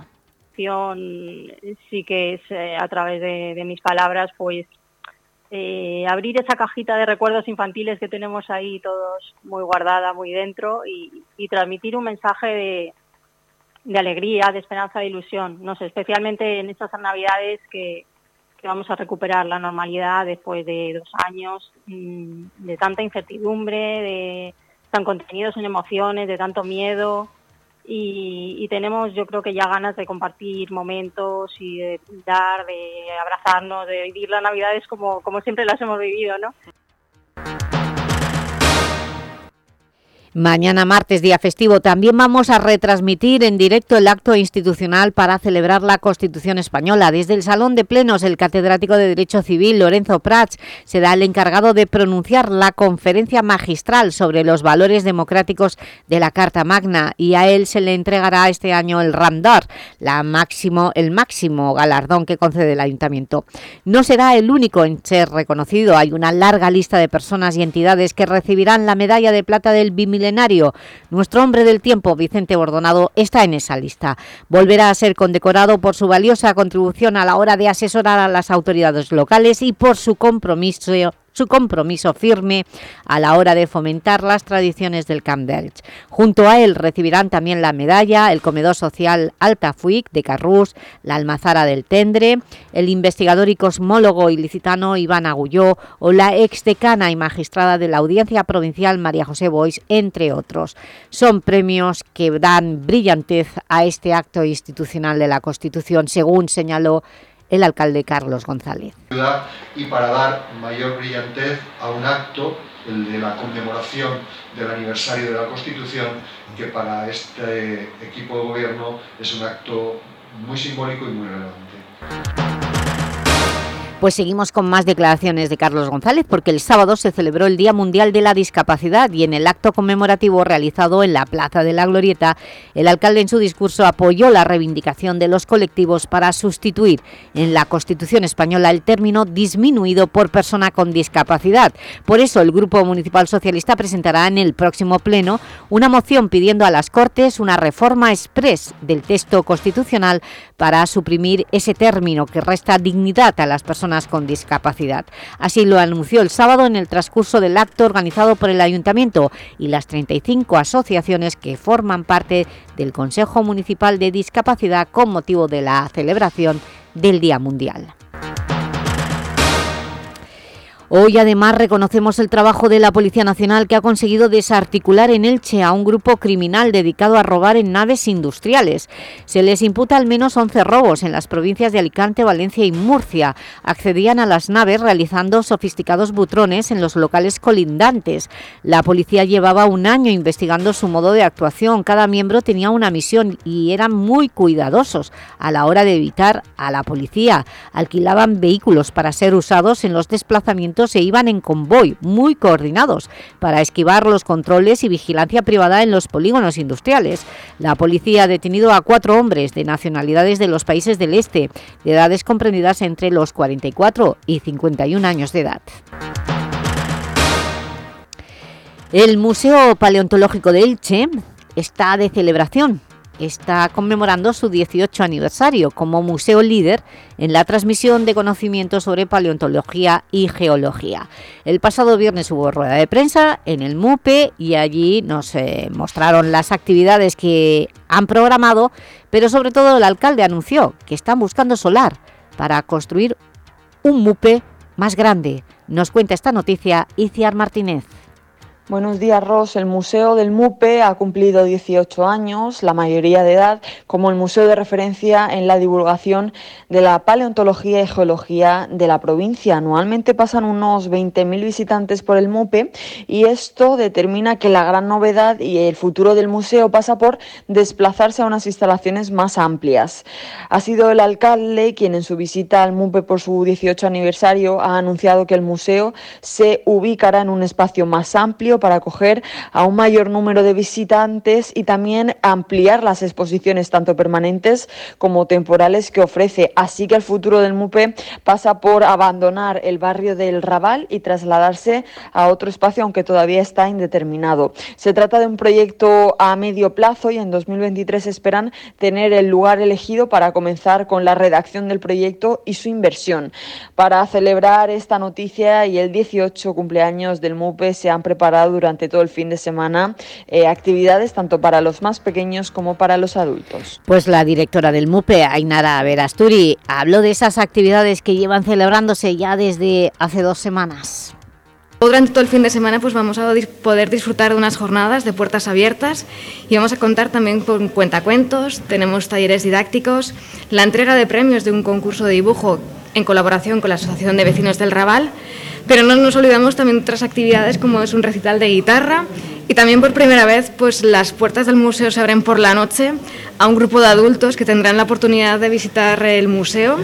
Sí que es eh, a través de, mis palabras, pues eh, abrir esa cajita de recuerdos infantiles que tenemos ahí todos muy guardada, muy dentro y transmitir un mensaje de, de alegría, de esperanza, de ilusión, no sé, especialmente en estas navidades que, vamos a recuperar la normalidad después de dos años mm, de tanta incertidumbre, de tan contenidos en emociones, de tanto miedo y, tenemos yo creo que ya ganas de compartir momentos y de dar, de abrazarnos, de vivir las navidades como, como siempre las hemos vivido, ¿no? Mañana martes, día festivo, también vamos a retransmitir en directo el acto institucional para celebrar la Constitución Española. Desde el Salón de Plenos, el catedrático de Derecho Civil, Lorenzo Prats, será el encargado de pronunciar la conferencia magistral sobre los valores democráticos de la Carta Magna y a él se le entregará este año el Ramdar, la máximo, el máximo galardón que concede el Ayuntamiento. No será el único en ser reconocido, hay una larga lista de personas y entidades que recibirán la medalla de plata del Bimil nuestro hombre del tiempo, Vicente Bordonado, está en esa lista. Volverá a ser condecorado por su valiosa contribución a la hora de asesorar a las autoridades locales y por su compromiso su compromiso firme a la hora de fomentar las tradiciones del Camp. Junto a él recibirán también la medalla, el comedor social Altafuic de Carrús, la almazara del Tendre, el investigador y cosmólogo ilicitano Iván Agulló o la exdecana y magistrada de la Audiencia Provincial María José Bois, entre otros. Son premios que dan brillantez a este acto institucional de la Constitución, según señaló el alcalde Carlos González. Y para dar mayor brillantez a un acto, el de la conmemoración del aniversario de la Constitución, que para este equipo de gobierno es un acto muy simbólico y muy relevante. Pues seguimos con más declaraciones de Carlos González porque el sábado se celebró el Día Mundial de la Discapacidad y en el acto conmemorativo realizado en la Plaza de la Glorieta, el alcalde en su discurso apoyó la reivindicación de los colectivos para sustituir en la Constitución española el término disminuido por persona con discapacidad. Por eso el Grupo Municipal Socialista presentará en el próximo pleno una moción pidiendo a las Cortes una reforma express del texto constitucional para suprimir ese término que resta dignidad a las personas con discapacidad. Así lo anunció el sábado en el transcurso del acto organizado por el Ayuntamiento y las 35 asociaciones que forman parte del Consejo Municipal de Discapacidad con motivo de la celebración del Día Mundial. Hoy además reconocemos el trabajo de la Policía Nacional que ha conseguido desarticular en Elche a un grupo criminal dedicado a robar en naves industriales. Se les imputa al menos 11 robos en las provincias de Alicante, Valencia y Murcia. Accedían a las naves realizando sofisticados butrones en los locales colindantes. La policía llevaba un año investigando su modo de actuación. Cada miembro tenía una misión y eran muy cuidadosos a la hora de evitar a la policía. Alquilaban vehículos para ser usados en los desplazamientos se iban en convoy, muy coordinados, para esquivar los controles y vigilancia privada en los polígonos industriales. La policía ha detenido a cuatro hombres de nacionalidades de los países del este, de edades comprendidas entre los 44 y 51 años de edad. El Museo Paleontológico de Elche está de celebración está conmemorando su 18 aniversario como museo líder en la transmisión de conocimientos sobre paleontología y geología. El pasado viernes hubo rueda de prensa en el MUPE y allí nos eh, mostraron las actividades que han programado, pero sobre todo el alcalde anunció que están buscando solar para construir un MUPE más grande. Nos cuenta esta noticia Iciar Martínez. Buenos días, Ros. El Museo del MUPE ha cumplido 18 años, la mayoría de edad, como el museo de referencia en la divulgación de la paleontología y geología de la provincia. Anualmente pasan unos 20.000 visitantes por el MUPE y esto determina que la gran novedad y el futuro del museo pasa por desplazarse a unas instalaciones más amplias. Ha sido el alcalde quien en su visita al MUPE por su 18 aniversario ha anunciado que el museo se ubicará en un espacio más amplio para acoger a un mayor número de visitantes y también ampliar las exposiciones tanto permanentes como temporales que ofrece. Así que el futuro del MUPE pasa por abandonar el barrio del Raval y trasladarse a otro espacio, aunque todavía está indeterminado. Se trata de un proyecto a medio plazo y en 2023 esperan tener el lugar elegido para comenzar con la redacción del proyecto y su inversión. Para celebrar esta noticia y el 18 cumpleaños del MUPE se han preparado durante todo el fin de semana eh, actividades tanto para los más pequeños como para los adultos. Pues la directora del MUPE, Ainara Verasturi, habló de esas actividades que llevan celebrándose ya desde hace dos semanas. Durante todo el fin de semana pues vamos a poder disfrutar de unas jornadas de puertas abiertas y vamos a contar también con cuentacuentos, tenemos talleres didácticos, la entrega de premios de un concurso de dibujo en colaboración con la Asociación de Vecinos del Raval pero no nos olvidamos también de otras actividades como es un recital de guitarra y también por primera vez pues las puertas del museo se abren por la noche a un grupo de adultos que tendrán la oportunidad de visitar el museo.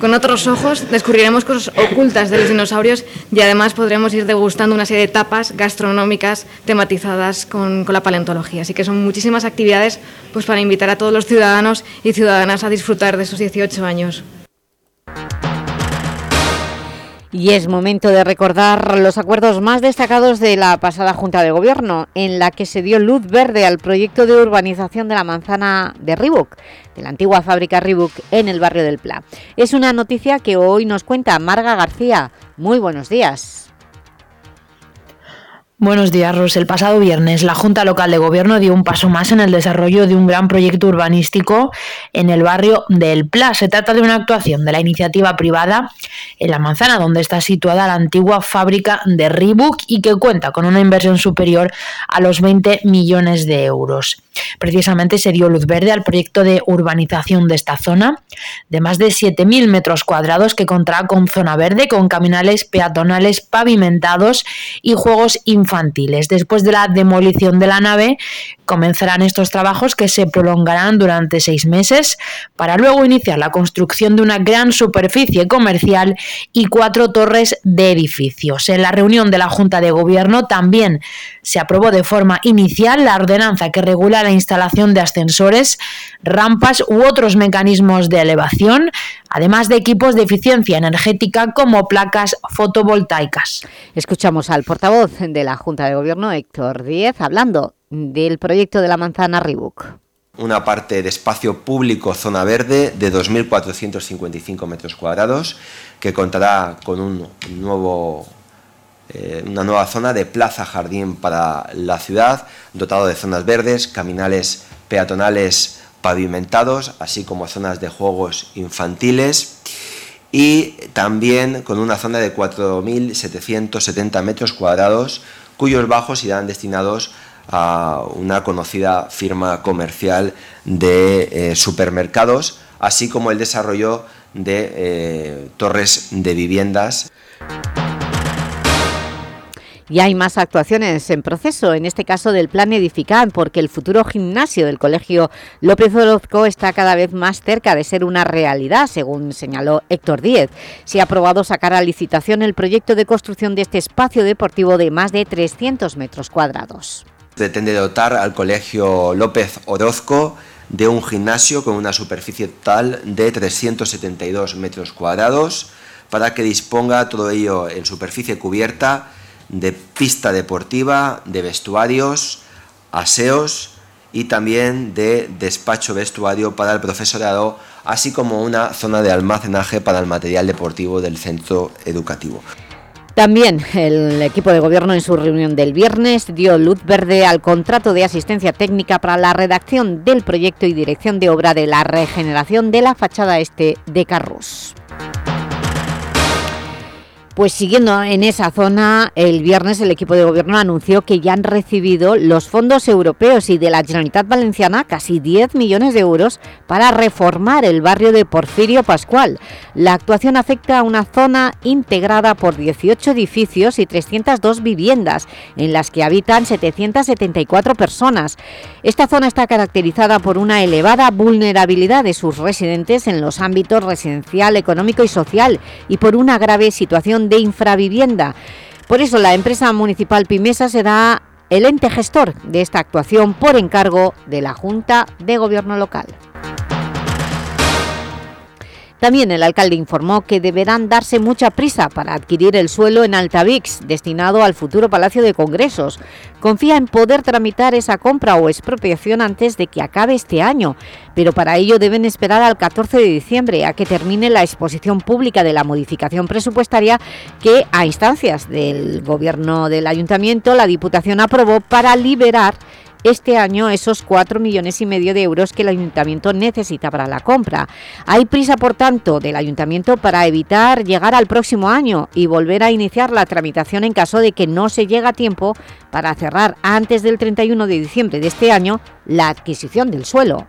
Con otros ojos descubriremos cosas ocultas de los dinosaurios y además podremos ir degustando una serie de tapas gastronómicas tematizadas con, con la paleontología. Así que son muchísimas actividades pues, para invitar a todos los ciudadanos y ciudadanas a disfrutar de esos 18 años. Y es momento de recordar los acuerdos más destacados de la pasada Junta de Gobierno, en la que se dio luz verde al proyecto de urbanización de la manzana de Reebok, de la antigua fábrica Reebok en el barrio del Pla. Es una noticia que hoy nos cuenta Marga García. Muy buenos días. Buenos días, Ros. El pasado viernes, la Junta Local de Gobierno dio un paso más en el desarrollo de un gran proyecto urbanístico en el barrio del Pla. Se trata de una actuación de la iniciativa privada en la manzana, donde está situada la antigua fábrica de Reebok y que cuenta con una inversión superior a los 20 millones de euros. Precisamente se dio luz verde al proyecto de urbanización de esta zona, de más de 7.000 metros cuadrados que contará con zona verde, con caminales peatonales pavimentados y juegos infantiles. Después de la demolición de la nave, comenzarán estos trabajos que se prolongarán durante seis meses para luego iniciar la construcción de una gran superficie comercial y cuatro torres de edificios. En la reunión de la Junta de Gobierno también se aprobó de forma inicial la ordenanza que regula la instalación de ascensores, rampas u otros mecanismos de elevación, además de equipos de eficiencia energética como placas fotovoltaicas. Escuchamos al portavoz de la Junta de Gobierno, Héctor Díez, hablando del proyecto de la manzana Reebok. Una parte de espacio público zona verde de 2.455 metros cuadrados que contará con un nuevo eh, una nueva zona de plaza jardín para la ciudad, dotado de zonas verdes, caminales peatonales pavimentados, así como zonas de juegos infantiles y también con una zona de 4.770 metros cuadrados cuyos bajos irán destinados a una conocida firma comercial de eh, supermercados, así como el desarrollo de eh, torres de viviendas. Y hay más actuaciones en proceso, en este caso del plan Edifican, porque el futuro gimnasio del Colegio López Orozco está cada vez más cerca de ser una realidad, según señaló Héctor Díez. Se ha aprobado sacar a licitación el proyecto de construcción de este espacio deportivo de más de 300 metros cuadrados. Pretende dotar al Colegio López Orozco de un gimnasio con una superficie total de 372 metros cuadrados para que disponga todo ello en superficie cubierta de pista deportiva, de vestuarios, aseos y también de despacho vestuario para el profesorado, así como una zona de almacenaje para el material deportivo del centro educativo. También el equipo de gobierno en su reunión del viernes dio luz verde al contrato de asistencia técnica para la redacción del proyecto y dirección de obra de la regeneración de la fachada este de Carrus. Pues siguiendo en esa zona, el viernes el equipo de gobierno anunció que ya han recibido los fondos europeos y de la Generalitat Valenciana casi 10 millones de euros para reformar el barrio de Porfirio Pascual. La actuación afecta a una zona integrada por 18 edificios y 302 viviendas, en las que habitan 774 personas. Esta zona está caracterizada por una elevada vulnerabilidad de sus residentes en los ámbitos residencial, económico y social y por una grave situación de infravivienda. Por eso la empresa municipal Pimesa será el ente gestor de esta actuación por encargo de la Junta de Gobierno Local. También el alcalde informó que deberán darse mucha prisa para adquirir el suelo en Altavix, destinado al futuro Palacio de Congresos. Confía en poder tramitar esa compra o expropiación antes de que acabe este año, pero para ello deben esperar al 14 de diciembre a que termine la exposición pública de la modificación presupuestaria que, a instancias del Gobierno del Ayuntamiento, la Diputación aprobó para liberar este año esos 4 millones y medio de euros que el Ayuntamiento necesita para la compra. Hay prisa, por tanto, del Ayuntamiento para evitar llegar al próximo año y volver a iniciar la tramitación en caso de que no se llegue a tiempo para cerrar antes del 31 de diciembre de este año la adquisición del suelo.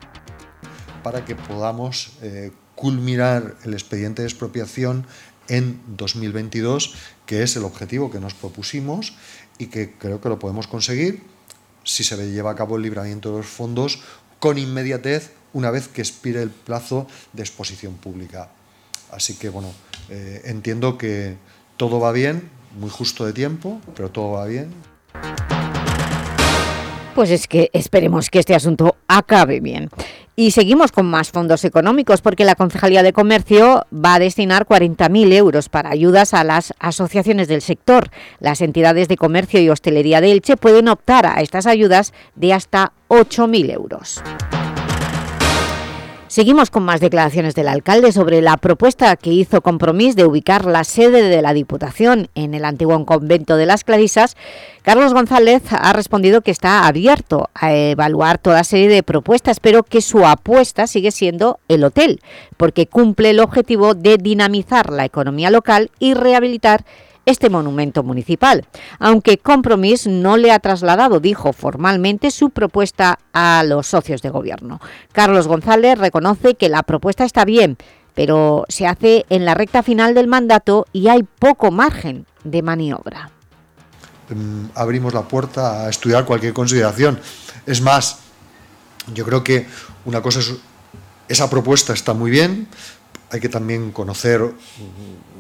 Para que podamos eh, culminar el expediente de expropiación en 2022, que es el objetivo que nos propusimos y que creo que lo podemos conseguir si se lleva a cabo el libramiento de los fondos con inmediatez una vez que expire el plazo de exposición pública. Así que, bueno, eh, entiendo que todo va bien, muy justo de tiempo, pero todo va bien. Pues es que esperemos que este asunto acabe bien. Y seguimos con más fondos económicos porque la Concejalía de Comercio va a destinar 40.000 euros para ayudas a las asociaciones del sector. Las entidades de comercio y hostelería de Elche pueden optar a estas ayudas de hasta 8.000 euros. Seguimos con más declaraciones del alcalde sobre la propuesta que hizo Compromís de ubicar la sede de la Diputación en el antiguo convento de las Clarisas. Carlos González ha respondido que está abierto a evaluar toda serie de propuestas, pero que su apuesta sigue siendo el hotel, porque cumple el objetivo de dinamizar la economía local y rehabilitar este monumento municipal, aunque Compromís no le ha trasladado, dijo formalmente, su propuesta a los socios de gobierno. Carlos González reconoce que la propuesta está bien, pero se hace en la recta final del mandato y hay poco margen de maniobra. Mm, abrimos la puerta a estudiar cualquier consideración. Es más, yo creo que una cosa es, esa propuesta está muy bien, hay que también conocer,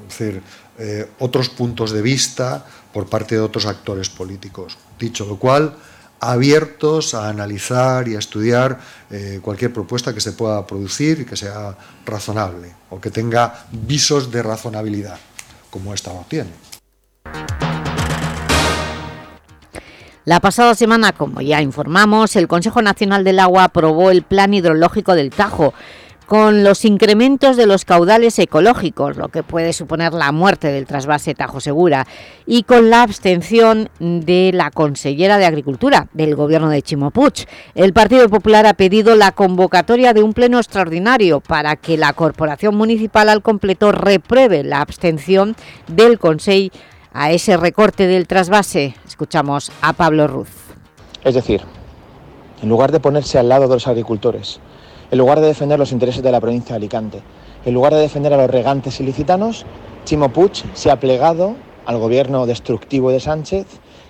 decir, eh, otros puntos de vista por parte de otros actores políticos. Dicho lo cual, abiertos a analizar y a estudiar eh, cualquier propuesta que se pueda producir y que sea razonable o que tenga visos de razonabilidad, como esta no tiene. La pasada semana, como ya informamos, el Consejo Nacional del Agua aprobó el Plan Hidrológico del Tajo, con los incrementos de los caudales ecológicos, lo que puede suponer la muerte del trasvase Tajo Segura, y con la abstención de la consellera de Agricultura del gobierno de Chimopuch. El Partido Popular ha pedido la convocatoria de un pleno extraordinario para que la Corporación Municipal al completo repruebe la abstención del Consejo a ese recorte del trasvase. Escuchamos a Pablo Ruz. Es decir, en lugar de ponerse al lado de los agricultores, en lugar de defender los intereses de la provincia de Alicante, en lugar de defender a los regantes ilicitanos, Chimo Puig se ha plegado al gobierno destructivo de Sánchez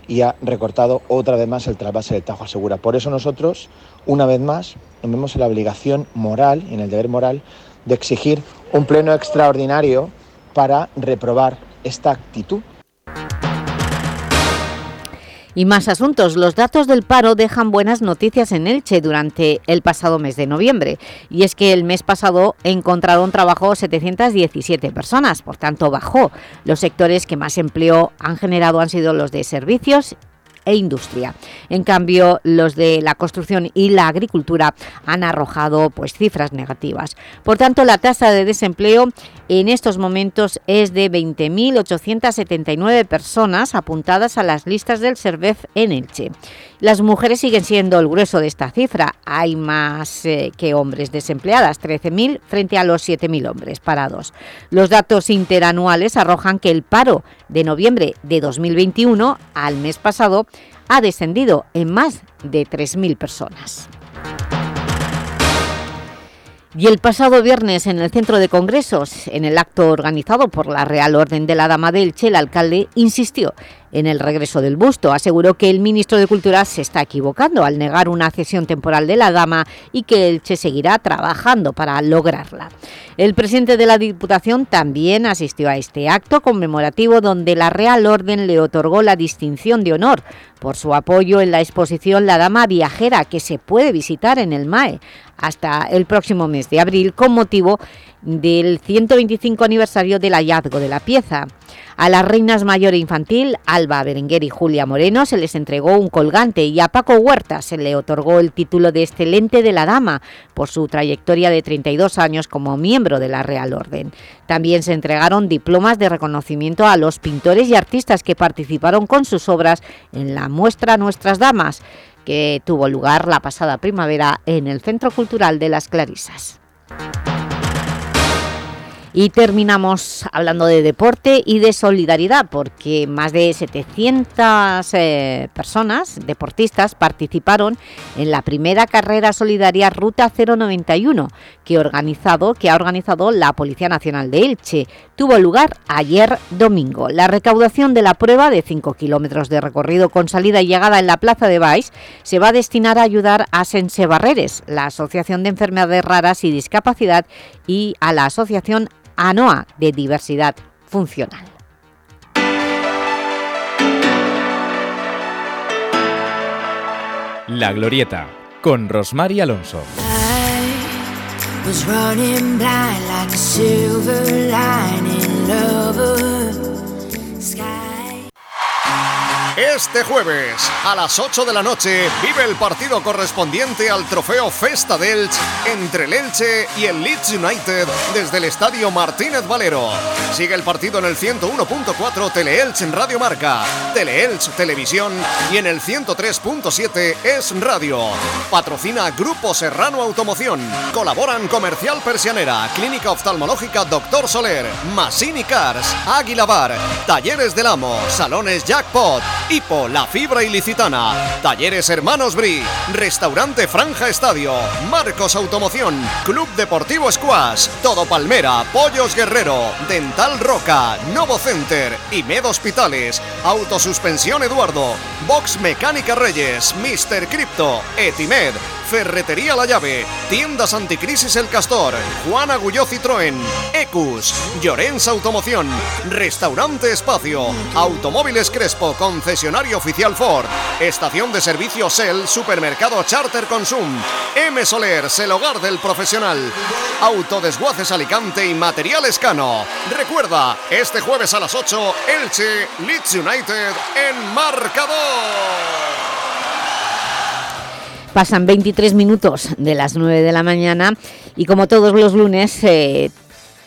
y ha recortado otra vez más el trasvase del Tajo Segura. Por eso nosotros, una vez más, nos vemos en la obligación moral y en el deber moral de exigir un pleno extraordinario para reprobar esta actitud y más asuntos. Los datos del paro dejan buenas noticias en Elche durante el pasado mes de noviembre. Y es que el mes pasado encontraron trabajo 717 personas, por tanto bajó. Los sectores que más empleo han generado han sido los de servicios e industria. En cambio, los de la construcción y la agricultura han arrojado pues, cifras negativas. Por tanto, la tasa de desempleo en estos momentos es de 20.879 personas apuntadas a las listas del CERVEF en Elche. Las mujeres siguen siendo el grueso de esta cifra. Hay más eh, que hombres desempleadas, 13.000 frente a los 7.000 hombres parados. Los datos interanuales arrojan que el paro de noviembre de 2021 al mes pasado ha descendido en más de 3.000 personas. Y el pasado viernes en el Centro de Congresos, en el acto organizado por la Real Orden de la Dama de Elche, el alcalde insistió en el regreso del busto. Aseguró que el ministro de Cultura se está equivocando al negar una cesión temporal de la dama y que Elche seguirá trabajando para lograrla. El presidente de la Diputación también asistió a este acto conmemorativo donde la Real Orden le otorgó la distinción de honor por su apoyo en la exposición La Dama Viajera que se puede visitar en el MAE hasta el próximo mes de abril con motivo del 125 aniversario del hallazgo de la pieza. A las reinas mayor e infantil, Alba Berenguer y Julia Moreno, se les entregó un colgante y a Paco Huerta se le otorgó el título de Excelente de la Dama por su trayectoria de 32 años como miembro de la Real Orden. También se entregaron diplomas de reconocimiento a los pintores y artistas que participaron con sus obras en la muestra Nuestras Damas, que tuvo lugar la pasada primavera en el Centro Cultural de las Clarisas. Y terminamos hablando de deporte y de solidaridad, porque más de 700 eh, personas, deportistas, participaron en la primera carrera solidaria Ruta 091, que, organizado, que ha organizado la Policía Nacional de Elche. Tuvo lugar ayer domingo. La recaudación de la prueba de 5 kilómetros de recorrido con salida y llegada en la Plaza de Baix se va a destinar a ayudar a Sense Barreres, la Asociación de Enfermedades Raras y Discapacidad, y a la Asociación ANOA de diversidad funcional. La Glorieta, con Rosmar Alonso. Este jueves, a las 8 de la noche, vive el partido correspondiente al trofeo Festa del entre el Elche y el Leeds United desde el Estadio Martínez Valero. Sigue el partido en el 101.4 Teleelch en Radio Marca, Teleelch Televisión y en el 103.7 Es Radio. Patrocina Grupo Serrano Automoción. Colaboran Comercial Persianera, Clínica Oftalmológica Doctor Soler, Masini Cars, Águila Bar, Talleres del Amo, Salones Jackpot. Hipo, La Fibra Ilicitana, Talleres Hermanos Bri, Restaurante Franja Estadio, Marcos Automoción, Club Deportivo Squash, Todo Palmera, Pollos Guerrero, Dental Roca, Novo Center, Med Hospitales, Autosuspensión Eduardo, Box Mecánica Reyes, Mister Crypto, Etimed, Ferretería La Llave, Tiendas Anticrisis El Castor, Juan Agulló Citroën, Ecus, Llorens Automoción, Restaurante Espacio, Automóviles Crespo, concesionario oficial Ford, Estación de Servicio Shell, Supermercado Charter Consum, M Soler, el hogar del profesional, Autodesguaces Alicante y Materiales Cano. Recuerda, este jueves a las 8, Elche, Leeds United en marcador. Pasan 23 minutos de las 9 de la mañana y como todos los lunes eh,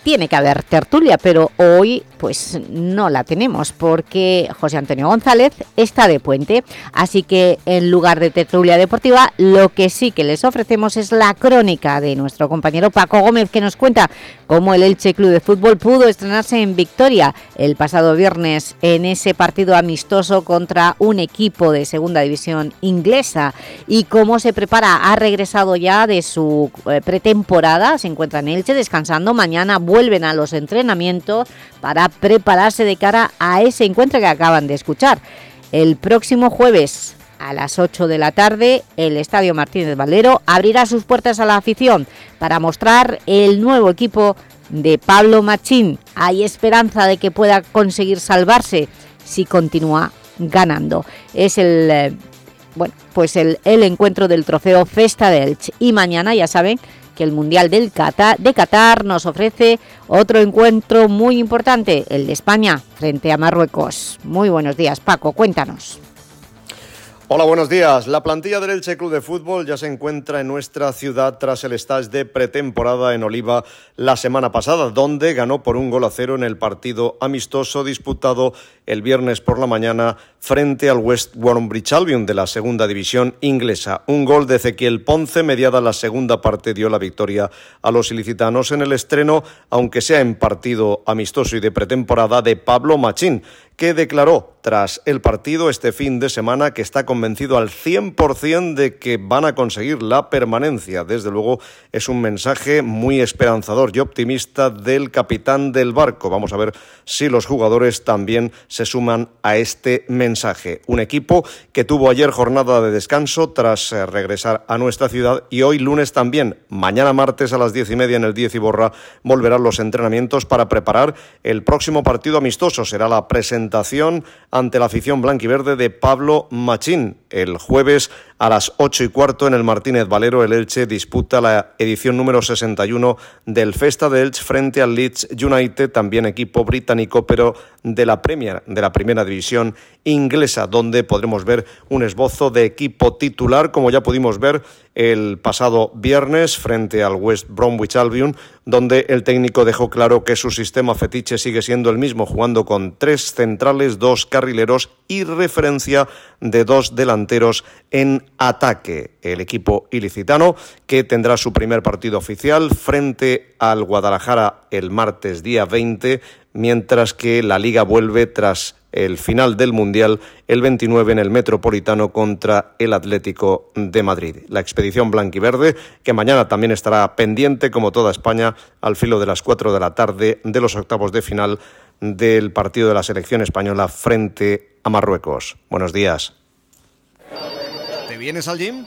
tiene que haber tertulia, pero hoy pues no la tenemos porque José Antonio González está de puente, así que en lugar de tertulia deportiva, lo que sí que les ofrecemos es la crónica de nuestro compañero Paco Gómez, que nos cuenta cómo el Elche Club de Fútbol pudo estrenarse en victoria el pasado viernes en ese partido amistoso contra un equipo de segunda división inglesa y cómo se prepara, ha regresado ya de su eh, pretemporada, se encuentra en Elche descansando, mañana vuelven a los entrenamientos para prepararse de cara a ese encuentro que acaban de escuchar El próximo jueves a las 8 de la tarde, el Estadio Martínez Valero abrirá sus puertas a la afición para mostrar el nuevo equipo de Pablo Machín. Hay esperanza de que pueda conseguir salvarse si continúa ganando. Es el, eh, bueno, pues el, el encuentro del trofeo Festa de Elche. Y mañana, ya saben, que el Mundial del de Qatar nos ofrece otro encuentro muy importante, el de España frente a Marruecos. Muy buenos días, Paco, cuéntanos. Hola, buenos días. La plantilla del Club de Fútbol ya se encuentra en nuestra ciudad tras el stage de pretemporada en Oliva la semana pasada, donde ganó por un gol a cero en el partido amistoso disputado el viernes por la mañana frente al West Bromwich Albion de la segunda división inglesa. Un gol de Ezequiel Ponce, mediada la segunda parte, dio la victoria a los ilicitanos en el estreno, aunque sea en partido amistoso y de pretemporada, de Pablo Machín que declaró tras el partido este fin de semana que está convencido al 100% de que van a conseguir la permanencia. Desde luego es un mensaje muy esperanzador y optimista del capitán del barco. Vamos a ver si los jugadores también se suman a este mensaje. Un equipo que tuvo ayer jornada de descanso tras eh, regresar a nuestra ciudad y hoy lunes también, mañana martes a las diez y media en el 10 y borra, volverán los entrenamientos para preparar el próximo partido amistoso. Será la presentación ante la afición blanquiverde de Pablo Machín. El jueves a las ocho y cuarto en el Martínez Valero, el Elche disputa la edición número 61 del Festa de Elche frente al Leeds United, también equipo británico, pero de la Premier, de la primera división inglesa, donde podremos ver un esbozo de equipo titular, como ya pudimos ver el pasado viernes frente al West Bromwich Albion, donde el técnico dejó claro que su sistema fetiche sigue siendo el mismo, jugando con tres centrales, dos carrileros y referencia de dos delanteros en ataque. El equipo ilicitano que tendrá su primer partido oficial frente al Guadalajara el martes día 20, mientras que la liga vuelve tras el final del Mundial el 29 en el Metropolitano contra el Atlético de Madrid. La expedición blanquiverde, que mañana también estará pendiente, como toda España, al filo de las 4 de la tarde de los octavos de final del partido de la selección española frente a Marruecos. Buenos días. ¿Te vienes al gym?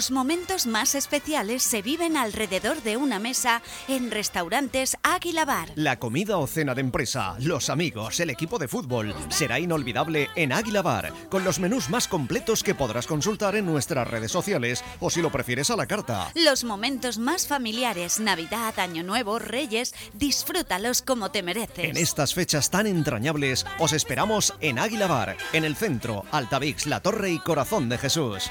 Los momentos más especiales se viven alrededor de una mesa en restaurantes Águila Bar. La comida o cena de empresa, los amigos, el equipo de fútbol será inolvidable en Águila Bar, con los menús más completos que podrás consultar en nuestras redes sociales o si lo prefieres a la carta. Los momentos más familiares, Navidad, Año Nuevo, Reyes, disfrútalos como te mereces. En estas fechas tan entrañables, os esperamos en Águila Bar, en el centro, Altavix, La Torre y Corazón de Jesús.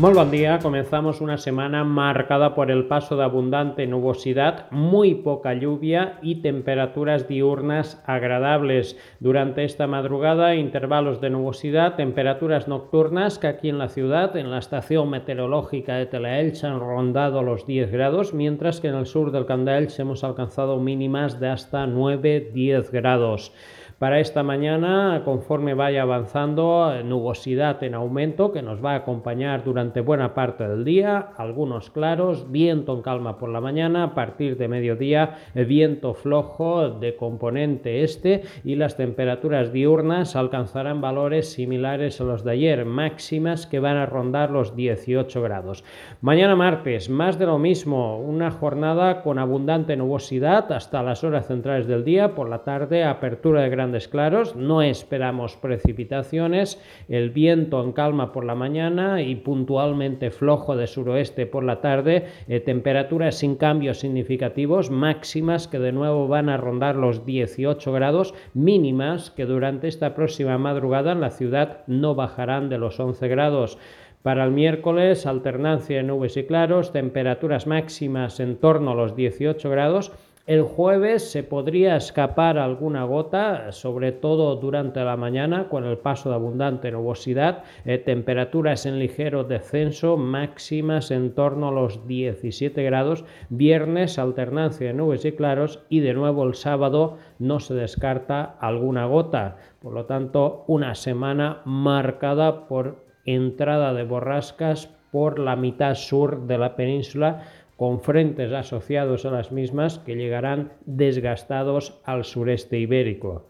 Muy buen día, comenzamos una semana marcada por el paso de abundante nubosidad, muy poca lluvia y temperaturas diurnas agradables. Durante esta madrugada, intervalos de nubosidad, temperaturas nocturnas que aquí en la ciudad, en la estación meteorológica de Teleelch, han rondado los 10 grados, mientras que en el sur del Candelch hemos alcanzado mínimas de hasta 9-10 grados. Para esta mañana, conforme vaya avanzando, nubosidad en aumento que nos va a acompañar durante buena parte del día, algunos claros, viento en calma por la mañana, a partir de mediodía viento flojo de componente este y las temperaturas diurnas alcanzarán valores similares a los de ayer, máximas que van a rondar los 18 grados. Mañana martes, más de lo mismo, una jornada con abundante nubosidad hasta las horas centrales del día, por la tarde apertura de claros, no esperamos precipitaciones, el viento en calma por la mañana y puntualmente flojo de suroeste por la tarde, eh, temperaturas sin cambios significativos, máximas que de nuevo van a rondar los 18 grados, mínimas que durante esta próxima madrugada en la ciudad no bajarán de los 11 grados. Para el miércoles, alternancia de nubes y claros, temperaturas máximas en torno a los 18 grados. El jueves se podría escapar alguna gota, sobre todo durante la mañana, con el paso de abundante nubosidad, eh, temperaturas en ligero descenso, máximas en torno a los 17 grados. Viernes, alternancia de nubes y claros, y de nuevo el sábado no se descarta alguna gota. Por lo tanto, una semana marcada por entrada de borrascas por la mitad sur de la península con frentes asociados a las mismas que llegarán desgastados al sureste ibérico.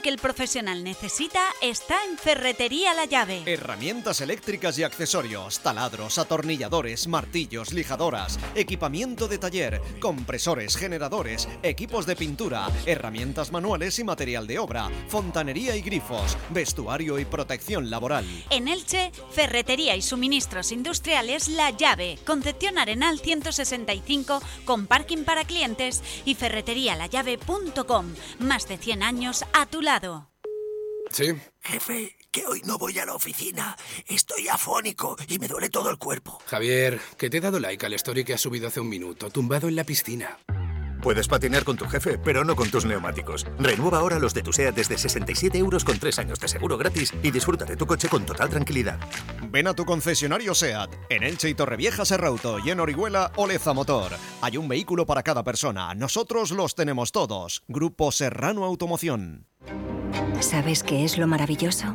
que el profesional necesita está en Ferretería La Llave. Herramientas eléctricas y accesorios, taladros, atornilladores, martillos, lijadoras, equipamiento de taller, compresores, generadores, equipos de pintura, herramientas manuales y material de obra, fontanería y grifos, vestuario y protección laboral. En Elche, Ferretería y suministros industriales La Llave, Concepción Arenal 165 con parking para clientes y ferreterialallave.com. Más de 100 años a tu Sí. Jefe, que hoy no voy a la oficina. Estoy afónico y me duele todo el cuerpo. Javier, que te he dado like al story que ha subido hace un minuto, tumbado en la piscina. Puedes patinar con tu jefe, pero no con tus neumáticos. Renueva ahora los de tu SEAT desde 67 euros con 3 años de seguro gratis y disfruta de tu coche con total tranquilidad. Ven a tu concesionario SEAT, en Elche y Torrevieja Serrauto y en Orihuela Oleza Motor. Hay un vehículo para cada persona. Nosotros los tenemos todos. Grupo Serrano Automoción. ¿Sabes qué es lo maravilloso?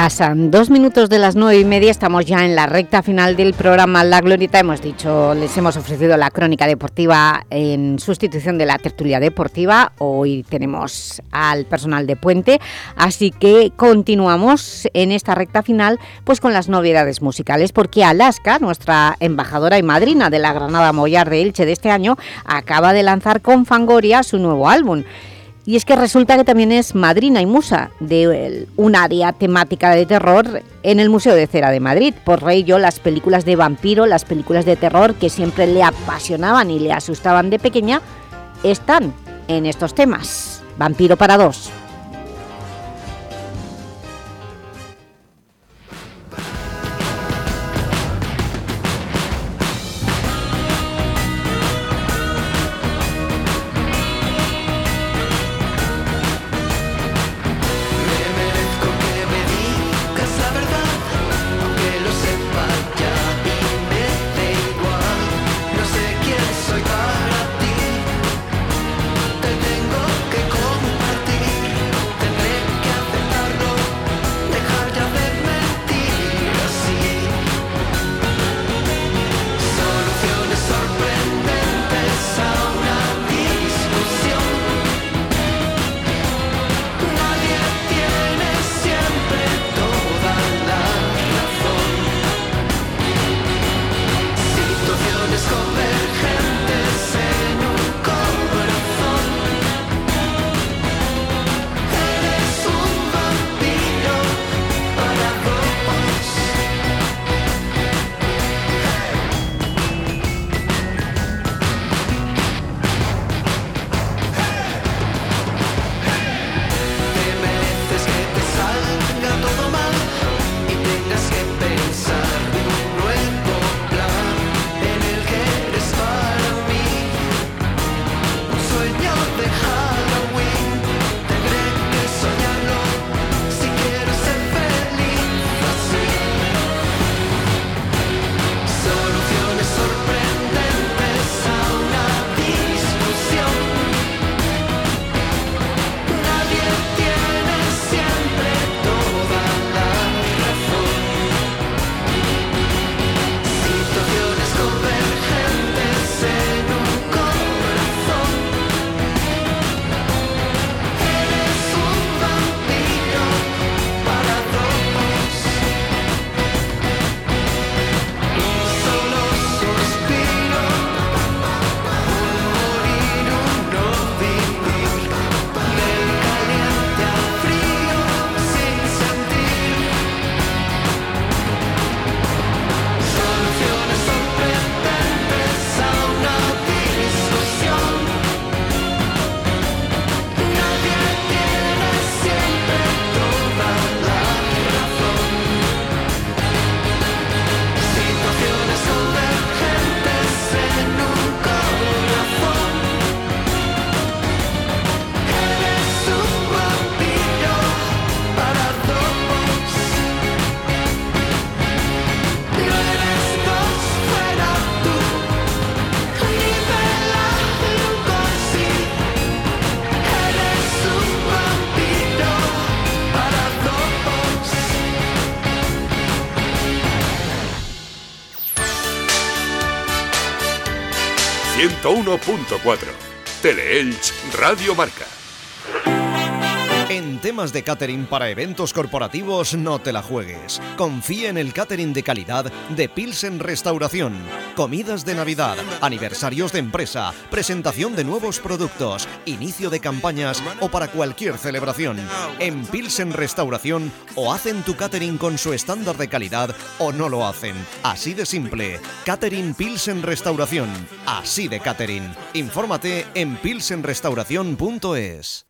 Pasan dos minutos de las nueve y media, estamos ya en la recta final del programa La Glorieta. Hemos dicho, les hemos ofrecido la crónica deportiva en sustitución de la tertulia deportiva. Hoy tenemos al personal de Puente, así que continuamos en esta recta final pues con las novedades musicales, porque Alaska, nuestra embajadora y madrina de la Granada Mollar de Elche de este año, acaba de lanzar con Fangoria su nuevo álbum. Y es que resulta que también es madrina y musa de un área temática de terror en el Museo de Cera de Madrid. Por ello, las películas de vampiro, las películas de terror que siempre le apasionaban y le asustaban de pequeña, están en estos temas. Vampiro para dos. 101.4. Teleelch Radio Marca. En temas de catering para eventos corporativos no te la juegues. Confía en el catering de calidad de Pilsen Restauración. Comidas de Navidad, aniversarios de empresa, presentación de nuevos productos, inicio de campañas o para cualquier celebración. En Pilsen Restauración o hacen tu catering con su estándar de calidad o no lo hacen. Así de simple. Catering Pilsen Restauración. Así de catering. Infórmate en pilsenrestauración.es.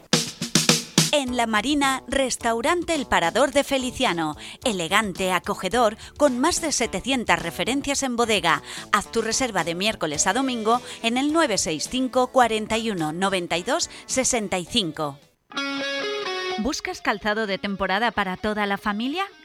En La Marina, restaurante El Parador de Feliciano. Elegante, acogedor, con más de 700 referencias en bodega. Haz tu reserva de miércoles a domingo en el 965 41 92 65. ¿Buscas calzado de temporada para toda la familia?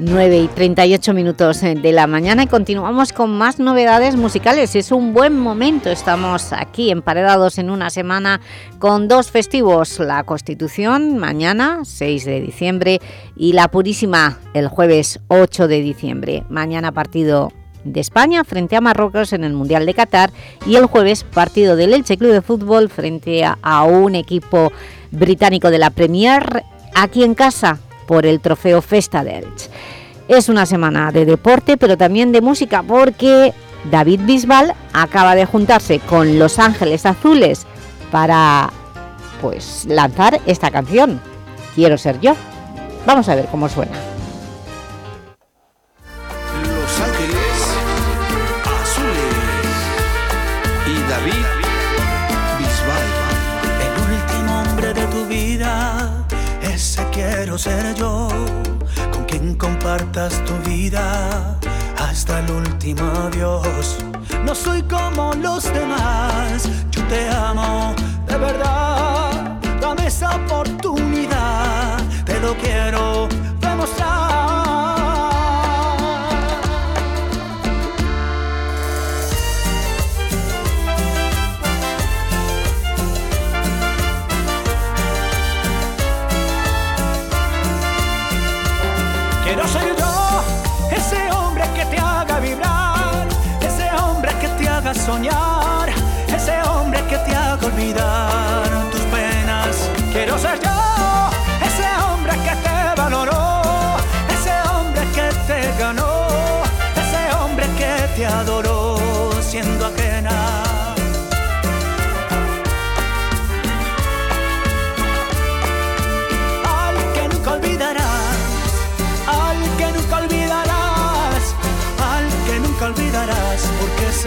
9 y 38 minutos eh, de la mañana y continuamos con más novedades musicales. Es un buen momento, estamos aquí emparedados en una semana con dos festivos, la Constitución mañana 6 de diciembre y la Purísima el jueves 8 de diciembre. Mañana partido de España frente a Marruecos en el Mundial de Qatar y el jueves partido del Elche Club de Fútbol frente a, a un equipo británico de la Premier aquí en casa por el trofeo Festa de. Es una semana de deporte, pero también de música, porque David Bisbal acaba de juntarse con Los Ángeles Azules para pues lanzar esta canción, Quiero ser yo. Vamos a ver cómo suena. Quiero ser yo, con quien compartas tu vida hasta el último adiós. No soy como los demás, yo te amo de verdad. Dame esa oportunidad, te lo quiero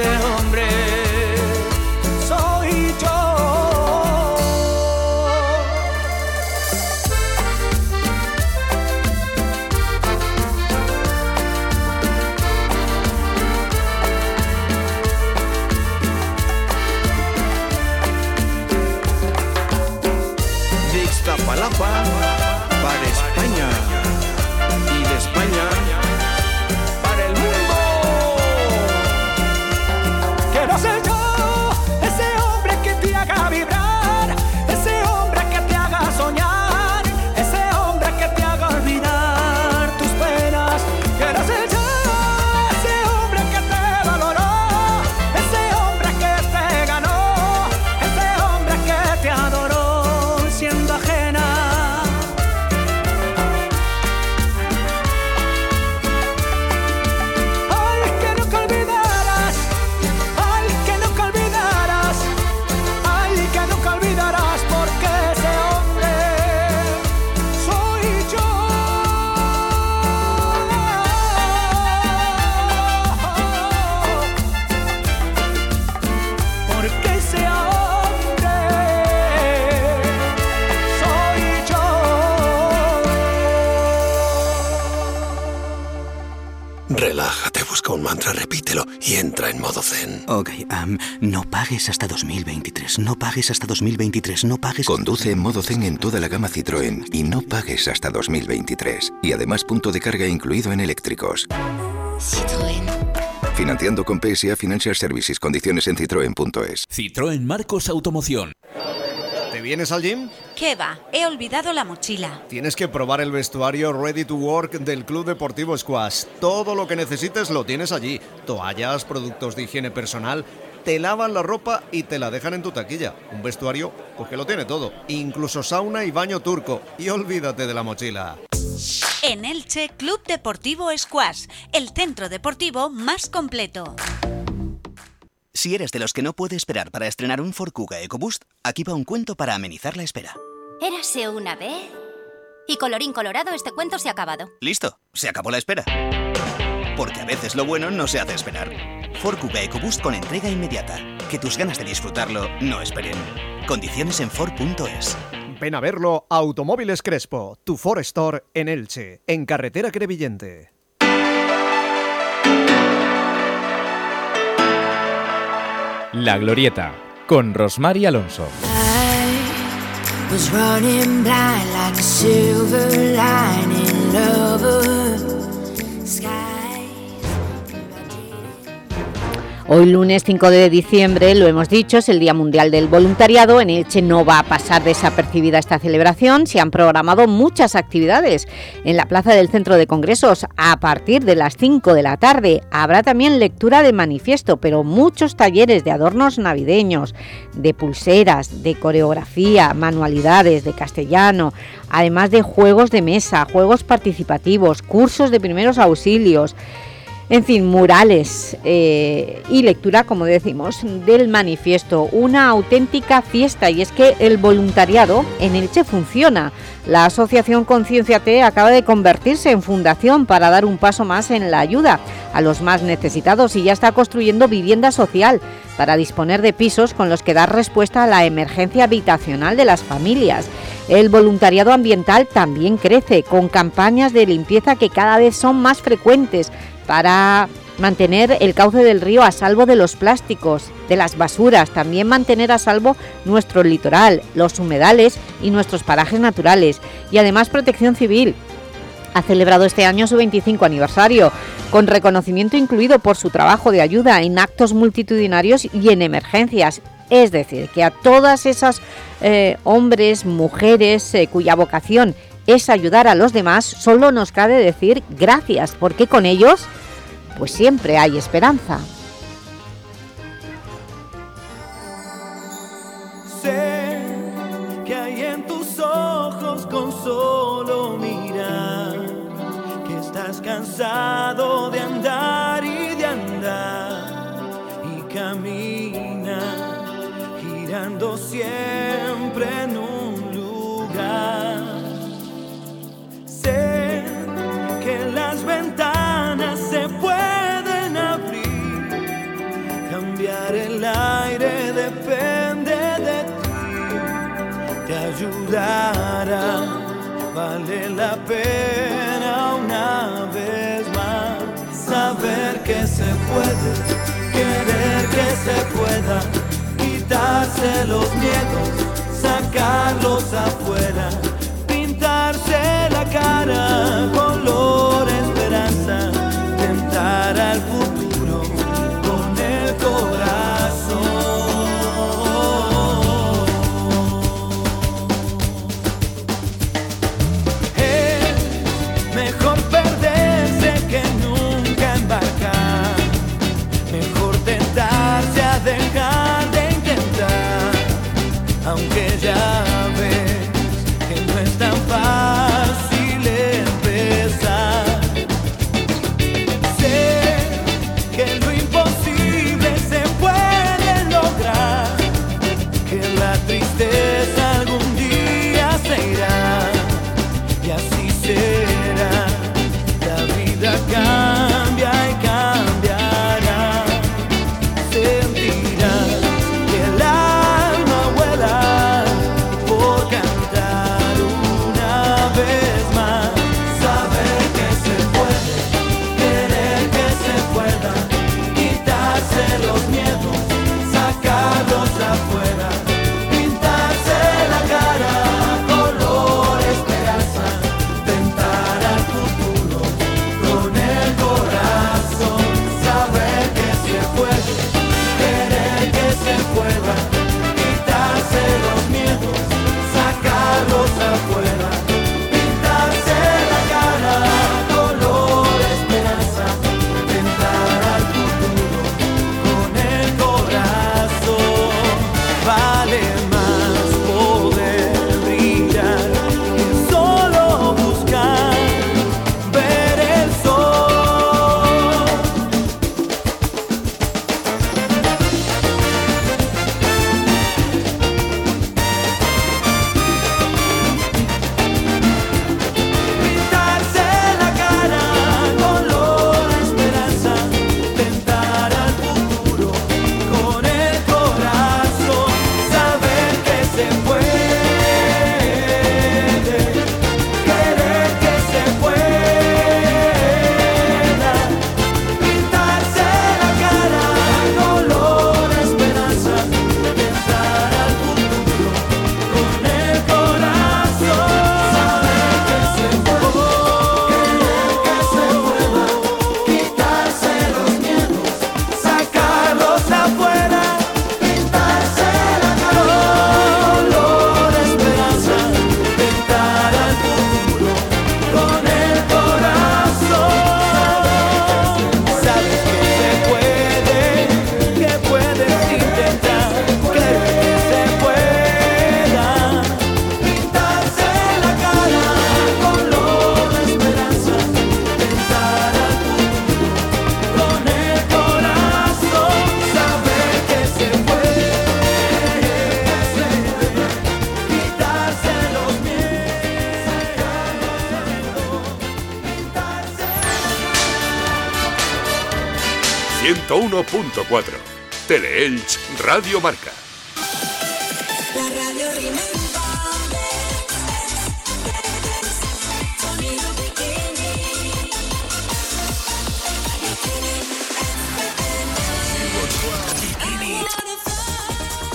ese hombre pagues hasta 2023, no pagues hasta 2023, no pagues... Conduce en modo zen en toda la gama Citroën y no pagues hasta 2023. Y además punto de carga incluido en eléctricos. Citroën. Financiando con PSA Financial Services. Condiciones en citroen.es. Citroën Marcos Automoción. ¿Te vienes al gym? ¿Qué va? He olvidado la mochila. Tienes que probar el vestuario Ready to Work del Club Deportivo Squash. Todo lo que necesites lo tienes allí. Toallas, productos de higiene personal. Te lavan la ropa y te la dejan en tu taquilla. Un vestuario, pues que lo tiene todo. Incluso sauna y baño turco. Y olvídate de la mochila. En Elche, Club Deportivo Squash, el centro deportivo más completo. Si eres de los que no puede esperar para estrenar un Ford Kuga EcoBoost, aquí va un cuento para amenizar la espera. Érase una vez... Y colorín colorado, este cuento se ha acabado. Listo, se acabó la espera. Porque a veces lo bueno no se hace esperar. Ford Kuga EcoBoost con entrega inmediata. Que tus ganas de disfrutarlo no esperen. Condiciones en Ford.es. Ven a verlo a Automóviles Crespo, tu Ford Store en Elche, en carretera Crevillente. La Glorieta, con Rosmar y Alonso. was Hoy lunes 5 de diciembre, lo hemos dicho, es el Día Mundial del Voluntariado. En Elche no va a pasar desapercibida esta celebración. Se han programado muchas actividades en la plaza del Centro de Congresos a partir de las 5 de la tarde. Habrá también lectura de manifiesto, pero muchos talleres de adornos navideños, de pulseras, de coreografía, manualidades, de castellano, además de juegos de mesa, juegos participativos, cursos de primeros auxilios, en fin, murales eh, y lectura, como decimos, del manifiesto. Una auténtica fiesta y es que el voluntariado en Elche funciona. La asociación Concienciate acaba de convertirse en fundación para dar un paso más en la ayuda a los más necesitados y ya está construyendo vivienda social para disponer de pisos con los que dar respuesta a la emergencia habitacional de las familias. El voluntariado ambiental también crece, con campañas de limpieza que cada vez son más frecuentes, para mantener el cauce del río a salvo de los plásticos, de las basuras, también mantener a salvo nuestro litoral, los humedales y nuestros parajes naturales, y además Protección Civil. Ha celebrado este año su 25 aniversario, con reconocimiento incluido por su trabajo de ayuda en actos multitudinarios y en emergencias. Es decir, que a todas esas eh, hombres, mujeres, eh, cuya vocación es ayudar a los demás, solo nos cabe decir gracias, porque con ellos pues siempre hay esperanza. Sé que hay en tus ojos con solo mirar, que estás cansado de andar y de andar y camina girando siempre en un lugar. Sé ayudará, vale la pena una vez más saber que se puede, querer que se pueda, quitarse los miedos, sacarlos afuera 101.4. Teleelch Radio Marca.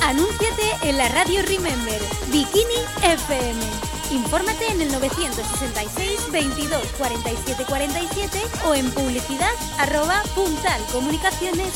Anúnciate en la radio Remember, Bikini FM. Infórmate en el 966 22 47 47 o en publicidad arroba puntalcomunicaciones.com.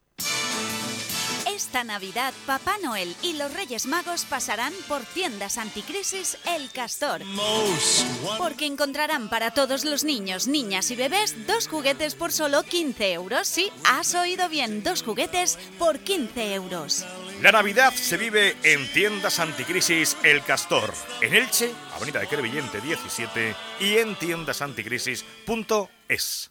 Esta Navidad, Papá Noel y los Reyes Magos pasarán por tiendas anticrisis El Castor. Porque encontrarán para todos los niños, niñas y bebés dos juguetes por solo 15 euros. Sí, has oído bien, dos juguetes por 15 euros. La Navidad se vive en tiendas anticrisis El Castor, en Elche, Avenida de Crevillente 17 y en tiendasanticrisis.es.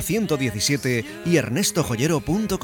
117 y ernestojoyero.com.